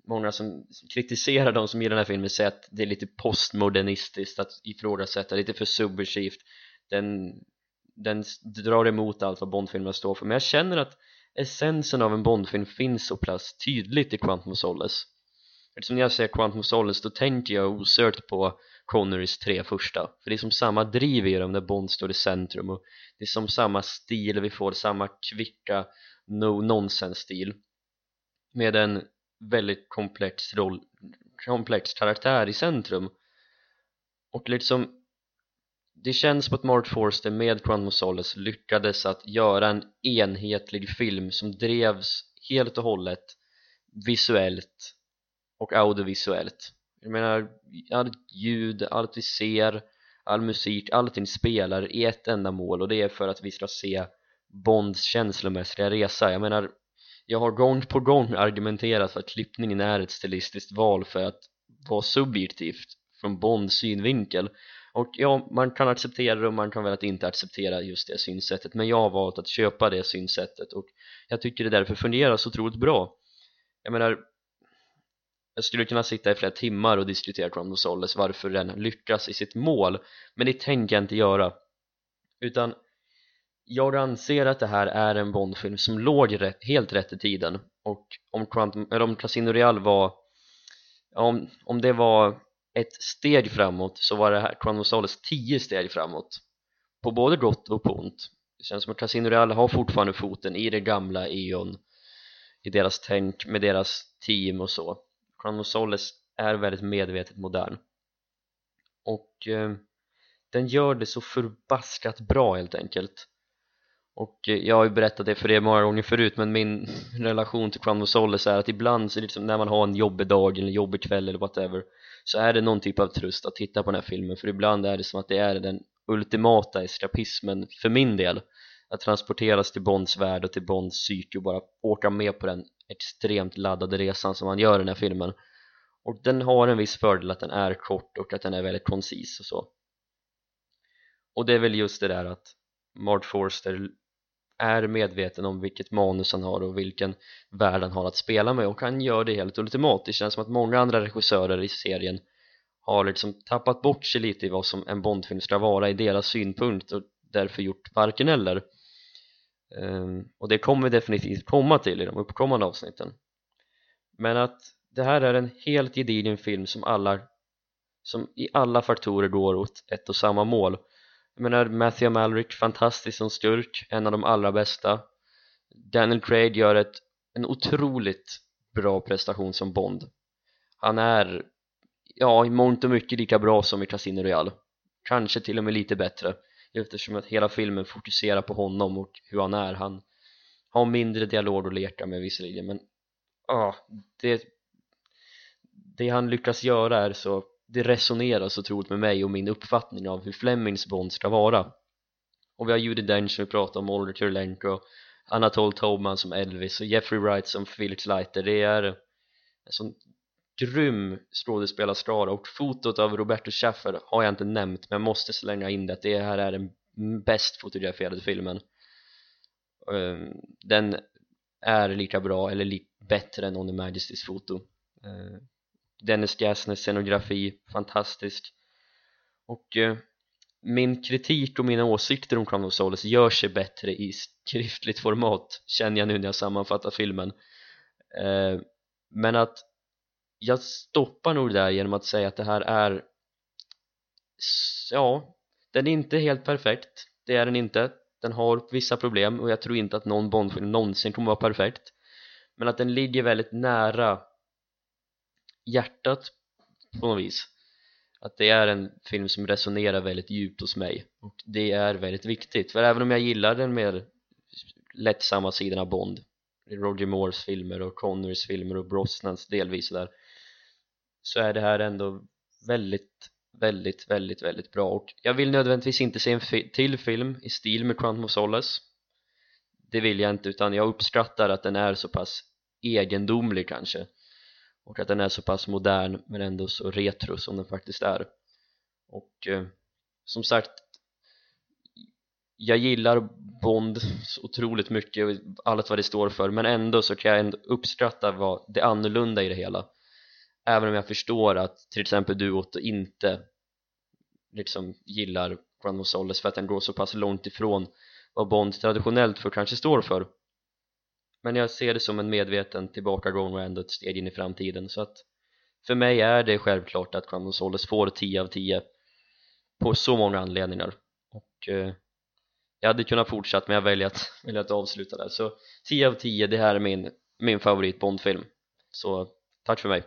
många som kritiserar de som gillar den här filmen säger att det är lite postmodernistiskt att ifrågasätta, lite för subversivt. Den, den drar emot allt vad Bondfilmerna står för. Men jag känner att essensen av en Bondfilm finns så pass tydligt i Quantum of Solace eftersom när jag säger Quantum of Solace då tänker jag osökt på Connerys tre första. För det är som samma driv i dem när Bond står i centrum och det är som samma stil, vi får samma kvicka no nonsense stil med en väldigt komplex roll komplex karaktär i centrum. Och liksom det känns på att Mark Forster med Quantum of Solace lyckades att göra en enhetlig film som drevs helt och hållet visuellt och audiovisuellt. Jag menar, allt ljud, allt vi ser, all musik, allting spelar i ett enda mål och det är för att vi ska se Bonds känslomässiga resa. Jag menar, jag har gång på gång argumenterat för att klippningen är ett stilistiskt val för att vara subjektivt från Bonds synvinkel. Och ja, man kan acceptera det och man kan väl att inte acceptera just det synsättet men jag har valt att köpa det synsättet och jag tycker det därför fungerar så otroligt bra. Jag menar jag skulle kunna sitta i flera timmar och diskutera Quantum Solles varför den lyckas i sitt mål. Men det tänker jag inte göra. Utan jag anser att det här är en Bondfilm som låg rätt, helt rätt i tiden. Och om, Quantum, eller om Casino Real var om, om det var ett steg framåt så var det här Quantum of Solace tio steg framåt. På både gott och på ont. Det känns som att Casino Real har fortfarande foten i det gamla E.ON i deras tänk med deras team och så. Quantum of är väldigt medvetet modern. Och eh, den gör det så förbaskat bra helt enkelt. Och eh, jag har ju berättat det för er många gånger förut men min relation till Quantum of är att ibland så liksom när man har en jobbig dag eller jobbig kväll eller whatever så är det någon typ av tröst att titta på den här filmen. För ibland är det som att det är den ultimata eskapismen för min del. Att transporteras till Bonds värld och till Bonds psyke och bara åka med på den extremt laddade resan som han gör i den här filmen. Och den har en viss fördel att den är kort och att den är väldigt koncis och så. Och det är väl just det där att Mart Forster är medveten om vilket manus han har och vilken värld han har att spela med och han gör det helt ultimat. Det känns som att många andra regissörer i serien har liksom tappat bort sig lite i vad som en Bondfilm ska vara i deras synpunkt och därför gjort varken eller. Ehm, och det kommer vi definitivt komma till i de uppkommande avsnitten. Men att det här är en helt gedigen film som alla som i alla faktorer går åt ett och samma mål. Jag menar Matthew Malrick, fantastisk som skurk, en av de allra bästa. Daniel Craig gör ett, en otroligt bra prestation som Bond. Han är, ja i mångt och mycket lika bra som i Casino Royale. Kanske till och med lite bättre eftersom att hela filmen fokuserar på honom och hur han är. Han har mindre dialog att leka med visserligen men ja, det det han lyckas göra är så det resonerar så otroligt med mig och min uppfattning av hur Flemings Bond ska vara. Och vi har Judi Dench som vi pratade om, Oliver Kurylenko Anatol Tobman som Elvis och Jeffrey Wright som Felix Leiter. Det är en sån grym skådespelarskara och fotot av Roberto Schaffer har jag inte nämnt men jag måste slänga in det att det här är den bäst fotograferade filmen. Ehm, den är lika bra eller li bättre än On the Majestys foto. Ehm, Dennis Gassners scenografi, fantastisk. Och eh, min kritik och mina åsikter om Crown of Solace gör sig bättre i skriftligt format känner jag nu när jag sammanfattar filmen. Ehm, men att jag stoppar nog där genom att säga att det här är ja, den är inte helt perfekt. Det är den inte. Den har vissa problem och jag tror inte att någon Bondfilm någonsin kommer vara perfekt. Men att den ligger väldigt nära hjärtat på något vis. Att det är en film som resonerar väldigt djupt hos mig och det är väldigt viktigt. För även om jag gillar den mer lättsamma sidan av Bond Roger Moores filmer och Connors filmer och Brosnans delvis där så är det här ändå väldigt väldigt, väldigt, väldigt bra. Och jag vill nödvändigtvis inte se en fi- till film i stil med Quantum of Solace det vill jag inte utan jag uppskattar att den är så pass egendomlig kanske. Och att den är så pass modern men ändå så retro som den faktiskt är. Och eh, som sagt jag gillar Bond så otroligt mycket och allt vad det står för men ändå så kan jag ändå uppskatta vad det annorlunda i det hela även om jag förstår att till exempel du Otto inte liksom gillar Grand of Solace för att den går så pass långt ifrån vad Bond traditionellt för kanske står för. Men jag ser det som en medveten tillbakagång och ändå ett steg in i framtiden. Så att för mig är det självklart att Grand of Solace får 10 av 10 på så många anledningar. Och eh, jag hade kunnat fortsätta men jag väljer att, väljer att avsluta där. Så 10 av 10 det här är min, min favorit Bondfilm. Så tack för mig.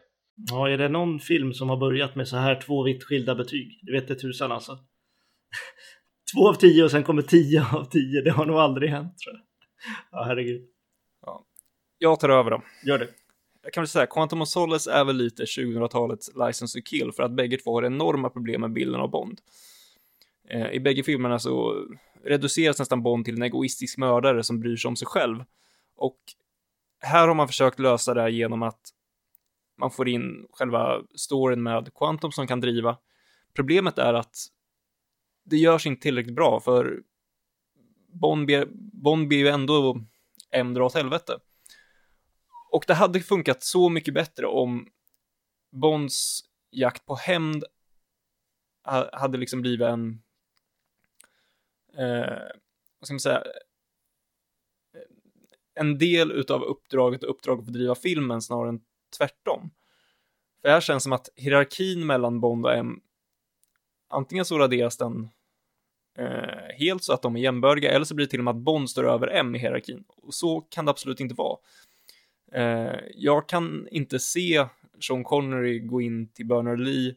Ja, är det någon film som har börjat med så här två vitt skilda betyg? Det vet det tusan alltså. Två av tio och sen kommer tio av tio. Det har nog aldrig hänt tror jag. Ja, herregud. Jag tar över då. Gör det. Jag kan väl säga, Quantum of Solace är väl lite 2000-talets License to Kill för att bägge två har enorma problem med bilden av Bond. Eh, I bägge filmerna så reduceras nästan Bond till en egoistisk mördare som bryr sig om sig själv. Och här har man försökt lösa det här genom att man får in själva storyn med Quantum som kan driva. Problemet är att det görs inte tillräckligt bra för Bond ber, Bond ju ändå M dra åt helvete. Och det hade funkat så mycket bättre om Bonds jakt på hämnd hade liksom blivit en, eh, vad ska man säga, en del utav uppdraget och uppdraget att driva filmen snarare än tvärtom. För här känns som att hierarkin mellan Bond och M, antingen så raderas den eh, helt så att de är jämbördiga, eller så blir det till och med att Bond står över M i hierarkin. Och så kan det absolut inte vara. Eh, jag kan inte se Sean Connery gå in till Bernard Lee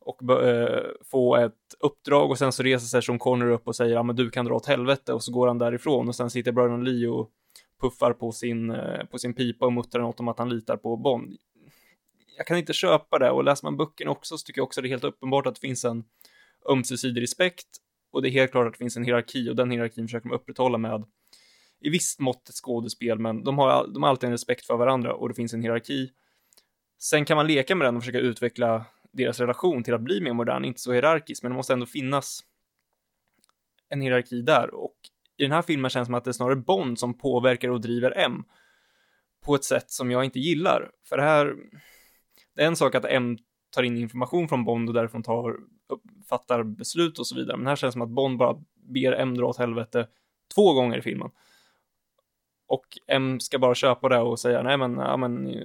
och eh, få ett uppdrag och sen så reser sig Sean Connery upp och säger ja men du kan dra åt helvete och så går han därifrån och sen sitter Bernard Lee och puffar på sin, eh, på sin pipa och muttrar något om att han litar på Bond. Jag kan inte köpa det och läser man böckerna också så tycker jag också det är helt uppenbart att det finns en ömsesidig respekt och det är helt klart att det finns en hierarki och den hierarkin försöker man upprätthålla med i visst mått ett skådespel, men de har, de har alltid en respekt för varandra och det finns en hierarki. Sen kan man leka med den och försöka utveckla deras relation till att bli mer modern, inte så hierarkisk, men det måste ändå finnas en hierarki där och i den här filmen känns det som att det är snarare Bond som påverkar och driver M på ett sätt som jag inte gillar. För det här, det är en sak att M tar in information från Bond och därifrån tar, fattar beslut och så vidare, men här känns det som att Bond bara ber M dra åt helvete två gånger i filmen. Och M ska bara köpa det och säga nej men, ja men eh,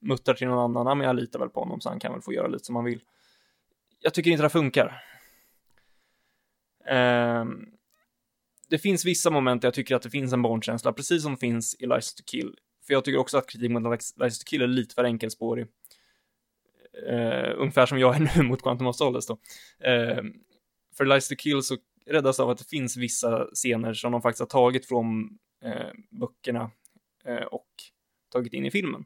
muttrar till någon annan, ja men jag litar väl på honom så han kan väl få göra lite som han vill. Jag tycker inte det funkar. Um, det finns vissa moment där jag tycker att det finns en Bond-känsla, precis som finns i License to Kill. För jag tycker också att kritik mot License to Kill är lite för enkelspårig. Uh, ungefär som jag är nu mot Quantum of Solace då. Uh, för License to Kill så räddas av att det finns vissa scener som de faktiskt har tagit från uh, böckerna och tagit in i filmen.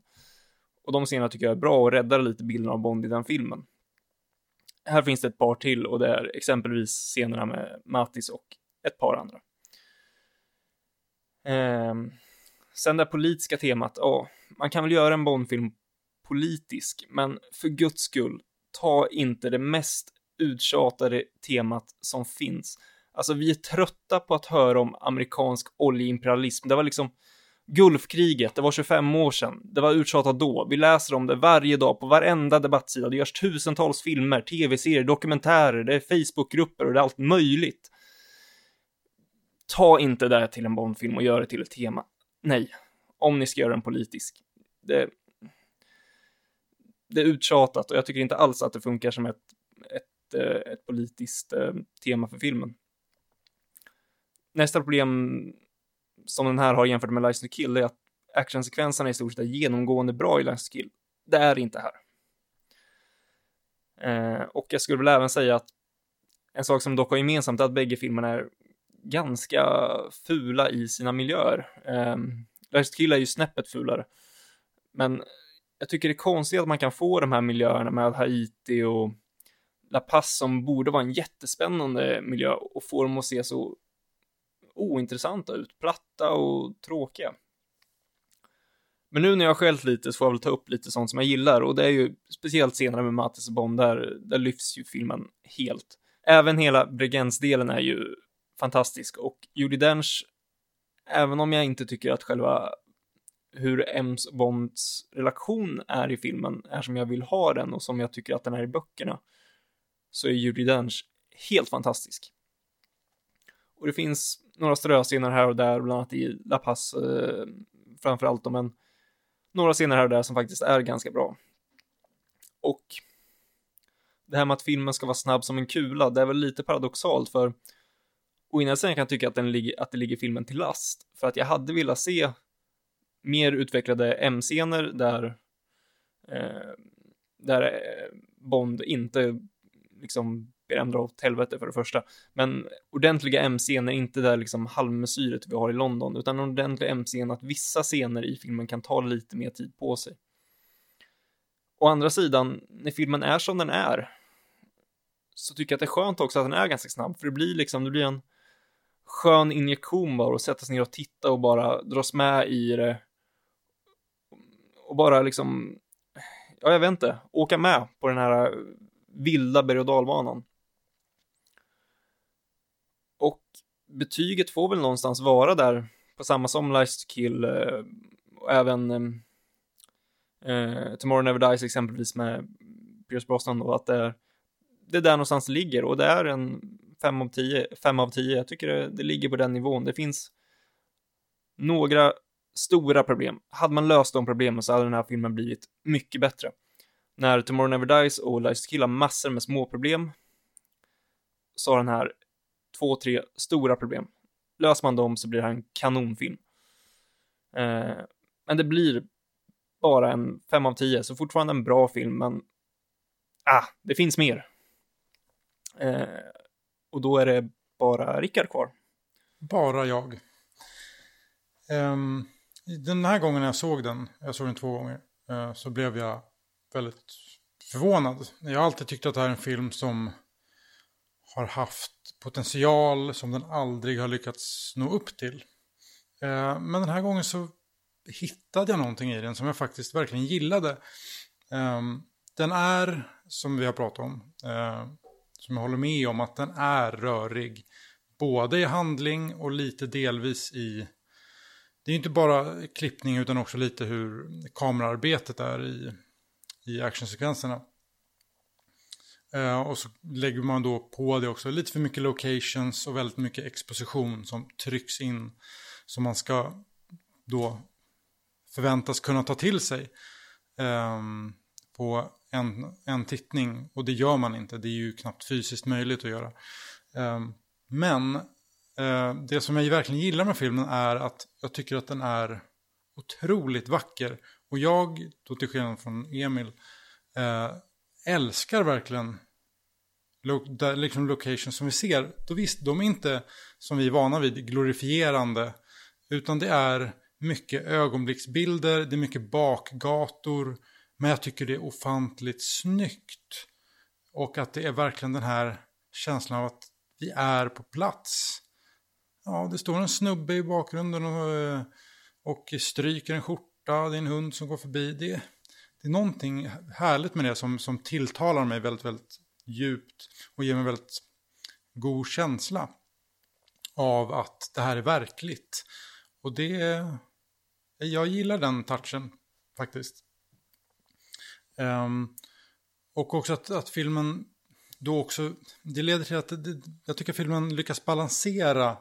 Och de scenerna tycker jag är bra och räddar lite bilden av Bond i den filmen. Här finns det ett par till och det är exempelvis scenerna med Matis och ett par andra. Eh, sen det politiska temat, ja, man kan väl göra en Bondfilm politisk, men för guds skull, ta inte det mest uttjatade temat som finns. Alltså, vi är trötta på att höra om amerikansk oljeimperialism. Det var liksom Gulfkriget, det var 25 år sedan. Det var uttjatat då. Vi läser om det varje dag på varenda debattsida. Det görs tusentals filmer, tv-serier, dokumentärer, det är Facebookgrupper och det är allt möjligt. Ta inte det till en Bondfilm och gör det till ett tema. Nej, om ni ska göra den politisk. Det, det är uttjatat och jag tycker inte alls att det funkar som ett, ett, eh, ett politiskt eh, tema för filmen. Nästa problem som den här har jämfört med License to Kill är att actionsekvenserna i stort sett är genomgående bra i License to Kill. Det är inte här. Eh, och jag skulle väl även säga att en sak som dock har gemensamt är att bägge filmerna är ganska fula i sina miljöer. Eh, Kill är ju snäppet fulare. Men jag tycker det är konstigt att man kan få de här miljöerna med Haiti och La Paz som borde vara en jättespännande miljö och få dem att se så ointressanta ut, platta och tråkiga. Men nu när jag har skällt lite så får jag väl ta upp lite sånt som jag gillar och det är ju speciellt senare med Mattis och Bond där, där lyfts ju filmen helt. Även hela Bregenz-delen är ju fantastisk och Judi Dench, även om jag inte tycker att själva hur Ems Bonds relation är i filmen är som jag vill ha den och som jag tycker att den är i böckerna, så är Judi Dench helt fantastisk. Och det finns några ströscener här och där, bland annat i La Paz, eh, framförallt om men några scener här och där som faktiskt är ganska bra. Och det här med att filmen ska vara snabb som en kula, det är väl lite paradoxalt för å ena sidan kan jag tycka att, den ligger, att det ligger filmen till last, för att jag hade velat se mer utvecklade M-scener där, eh, där eh, Bond inte liksom ber ändra åt helvete för det första. Men ordentliga M-scener, inte där liksom halvmesyret vi har i London, utan en ordentlig M-scen att vissa scener i filmen kan ta lite mer tid på sig. Å andra sidan, när filmen är som den är, så tycker jag att det är skönt också att den är ganska snabb, för det blir liksom, det blir en skön injektion bara att sätta sig ner och titta och bara dras med i det. Och bara liksom, ja jag vet inte, åka med på den här eh, vilda berg och dalbanan. Och betyget får väl någonstans vara där på samma som Last to Kill eh, och även eh, eh, Tomorrow Never Dies exempelvis med Pierce Brosnan då, att det är, det är där någonstans det ligger och det är en Fem av 10, 5 av tio, jag tycker det, det ligger på den nivån. Det finns några stora problem. Hade man löst de problemen så hade den här filmen blivit mycket bättre. När Tomorrow Never Dies och Lies to Kill har massor med små problem så har den här två, tre stora problem. Löser man dem så blir det här en kanonfilm. Eh, men det blir bara en 5 av 10, så fortfarande en bra film, men ah, det finns mer. Eh, och då är det bara Rickard kvar. Bara jag. Um, den här gången jag såg den, jag såg den två gånger, uh, så blev jag väldigt förvånad. Jag har alltid tyckt att det här är en film som har haft potential som den aldrig har lyckats nå upp till. Uh, men den här gången så hittade jag någonting i den som jag faktiskt verkligen gillade. Um, den är, som vi har pratat om, eh, som jag håller med om, att den är rörig. Både i handling och lite delvis i... Det är inte bara klippning utan också lite hur kamerarbetet är i, i actionsekvenserna. Eh, och så lägger man då på det också lite för mycket locations och väldigt mycket exposition som trycks in. Som man ska då förväntas kunna ta till sig eh, på en, en tittning. Och det gör man inte, det är ju knappt fysiskt möjligt att göra. Eh, Men eh, det som jag verkligen gillar med filmen är att jag tycker att den är otroligt vacker. Och jag, då till skillnad från Emil, eh, älskar verkligen liksom locations som vi ser. Då visst, de är inte som vi är vana vid glorifierande. Utan det är mycket ögonblicksbilder, det är mycket bakgator. Men jag tycker det är ofantligt snyggt. Och att det är verkligen den här känslan av att vi är på plats. Ja, det står en snubbe i bakgrunden och, eh, och stryker en skjorta. Det är en hund som går förbi. Det, det är någonting härligt med det som, som tilltalar mig väldigt, väldigt djupt. Och ger mig väldigt god känsla av att det här är verkligt. Och det... Jag gillar den touchen faktiskt. Um, och också att, att filmen då också, det leder till att det, jag tycker filmen lyckas balansera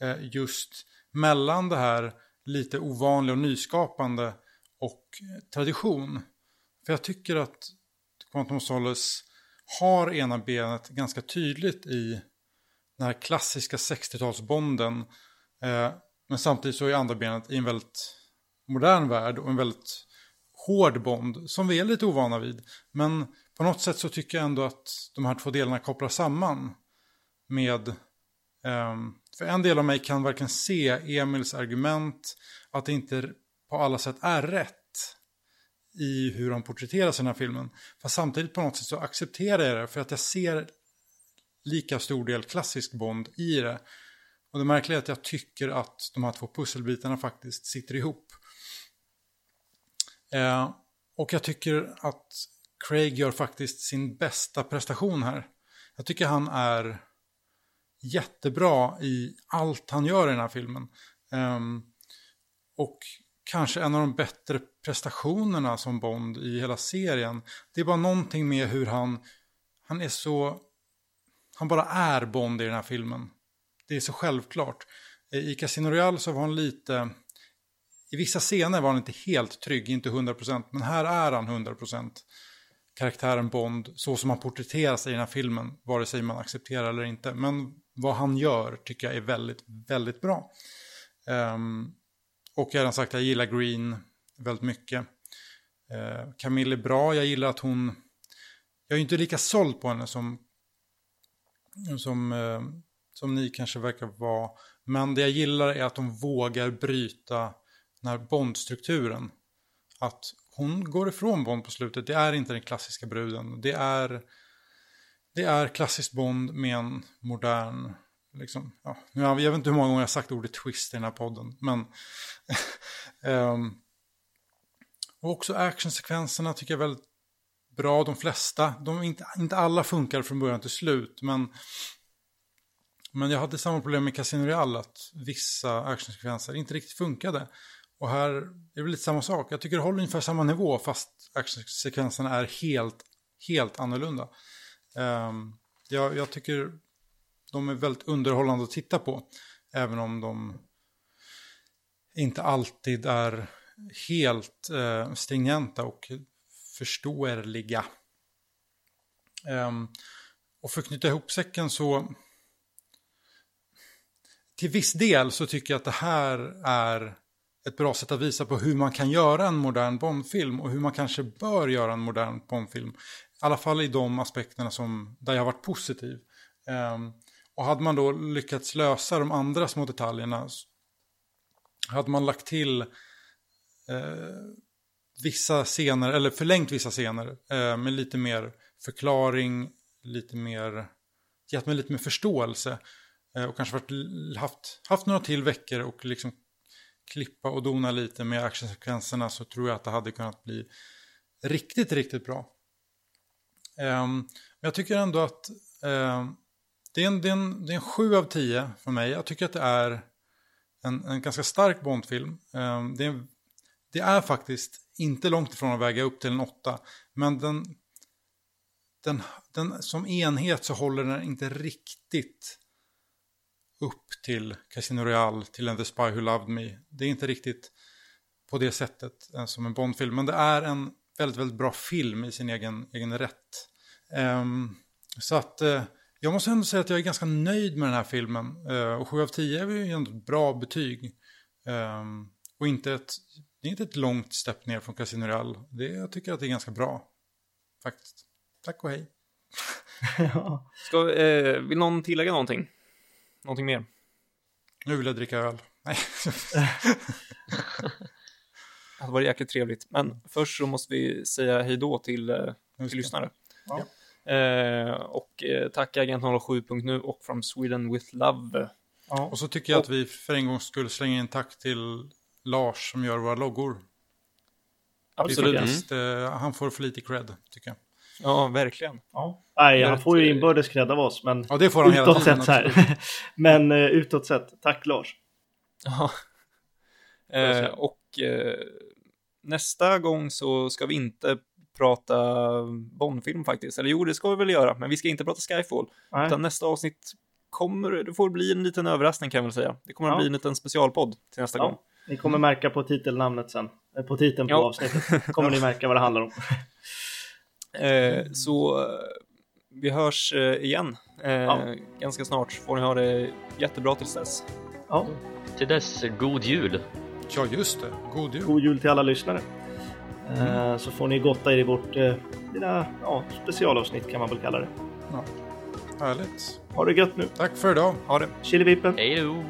eh, just mellan det här lite ovanliga och nyskapande och eh, tradition. För jag tycker att Quantum of Solace har ena benet ganska tydligt i den här klassiska 60-talsbonden. Eh, men samtidigt så är andra benet i en väldigt modern värld och en väldigt hård Bond som vi är lite ovana vid. Men på något sätt så tycker jag ändå att de här två delarna kopplas samman med... ehm, för en del av mig kan verkligen se Emils argument att det inte på alla sätt är rätt i hur han porträtterar i den här filmen. Fast samtidigt på något sätt så accepterar jag det för att jag ser lika stor del klassisk Bond i det. Och det märkliga är att jag tycker att de här två pusselbitarna faktiskt sitter ihop. Eh, och jag tycker att Craig gör faktiskt sin bästa prestation här. Jag tycker han är jättebra i allt han gör i den här filmen. Ehm, och kanske en av de bättre prestationerna som Bond i hela serien. Det är bara någonting med hur han, han är så, han bara är Bond i den här filmen. Det är så självklart. Eh, I Casino Royale så var han lite, i vissa scener var han inte helt trygg, inte 100%, men här är han 100%. Karaktären Bond, så som han porträtteras i den här filmen, vare sig man accepterar eller inte. Men vad han gör tycker jag är väldigt, väldigt bra. Um, och jag har redan sagt jag gillar Green väldigt mycket. Uh, Camille är bra, jag gillar att hon... Jag är inte lika såld på henne som, som, uh, som ni kanske verkar vara. Men det jag gillar är att hon vågar bryta den här Bond-strukturen. Att hon går ifrån Bond på slutet, det är inte den klassiska bruden. Det är, det är klassiskt Bond med en modern Liksom, ja, nu jag vet inte hur många gånger jag har sagt ordet twist i den här podden. Men, um, och också actionsekvenserna tycker jag är väldigt bra. De flesta, de, inte, inte alla funkar från början till slut. Men, men jag hade samma problem med Casino Real. Att vissa actionsekvenser inte riktigt funkade. Och här är det lite samma sak. Jag tycker det håller ungefär samma nivå fast actionsekvenserna är helt, helt annorlunda. Ehm, jag, jag tycker de är väldigt underhållande att titta på. Även om de inte alltid är helt eh, stringenta och förståeliga. Ehm, och för att knyta ihop säcken så... Till viss del så tycker jag att det här är ett bra sätt att visa på hur man kan göra en modern Bondfilm och hur man kanske bör göra en modern Bondfilm. I alla fall i de aspekterna som, där jag har varit positiv. Um, och hade man då lyckats lösa de andra små detaljerna hade man lagt till eh, vissa scener, eller förlängt vissa scener eh, med lite mer förklaring, lite mer, gett mig lite mer förståelse eh, och kanske varit, haft, haft några till veckor och liksom klippa och dona lite med actionsekvenserna så tror jag att det hade kunnat bli riktigt, riktigt bra. Ehm, men jag tycker ändå att ehm, det, är en, det, är en, det är en 7 av 10 för mig. Jag tycker att det är en, en ganska stark Bondfilm. Ehm, det, är, det är faktiskt inte långt ifrån att väga upp till en 8. Men den, den, den, som enhet så håller den inte riktigt upp till Casino Royale, till en The Spy Who Loved Me. Det är inte riktigt på det sättet eh, som en Bondfilm. Men det är en väldigt, väldigt bra film i sin egen, egen rätt. Ehm, så att eh, Jag måste ändå säga att jag är ganska nöjd med den här filmen. Eh, och 7 av 10 är ju ändå ett bra betyg. Ehm, och inte ett, det är inte ett långt stepp ner från Casino Real. Det, jag tycker att det är ganska bra. Faktiskt. Tack och hej. Ja. Ska, eh, vill någon tillägga någonting? Någonting mer? Nu vill jag dricka öl. Nej. Det hade varit jäkligt trevligt. Men först så måste vi säga hej då till, eh, till lyssnare. Ja. Eh, och eh, tacka Agent 07.nu och From Sweden with Love. Ja. Och så tycker jag att vi för en gång skulle slänga in tack till Lars som gör våra loggor. Absolut. faktiskt, eh, han får för lite cred, tycker jag. Ja, verkligen. Ja. Nej, han får ju eh, inbördes cred av oss, men Ja, det får han utåt sett så här. men uh, utåt sett, tack Lars. Ja. Eh, och eh, nästa gång så ska vi inte prata Bondfilm faktiskt. Eller jo, det ska vi väl göra, men vi ska inte prata Skyfall. Nej. Utan nästa avsnitt kommer, det får bli en liten överraskning kan jag väl säga. Det kommer att Ja. bli en liten specialpodd till nästa gång. Ja, ni kommer märka på titelnamnet sen. Eh, På titeln på Ja. avsnittet. Kommer ni märka vad det handlar om. Eh, så eh, vi hörs eh, igen eh, Ja. ganska snart. Får ni ha det jättebra tills dess. Ja, Till dess, god jul! Ja, just det. God jul. god jul till alla lyssnare. Eh, Så får ni gotta er i vårt eh, lilla ja, specialavsnitt kan man väl kalla det. Ja. Härligt. Ha det gött nu. Tack för idag. Ha det! Chilivippen! Hej då!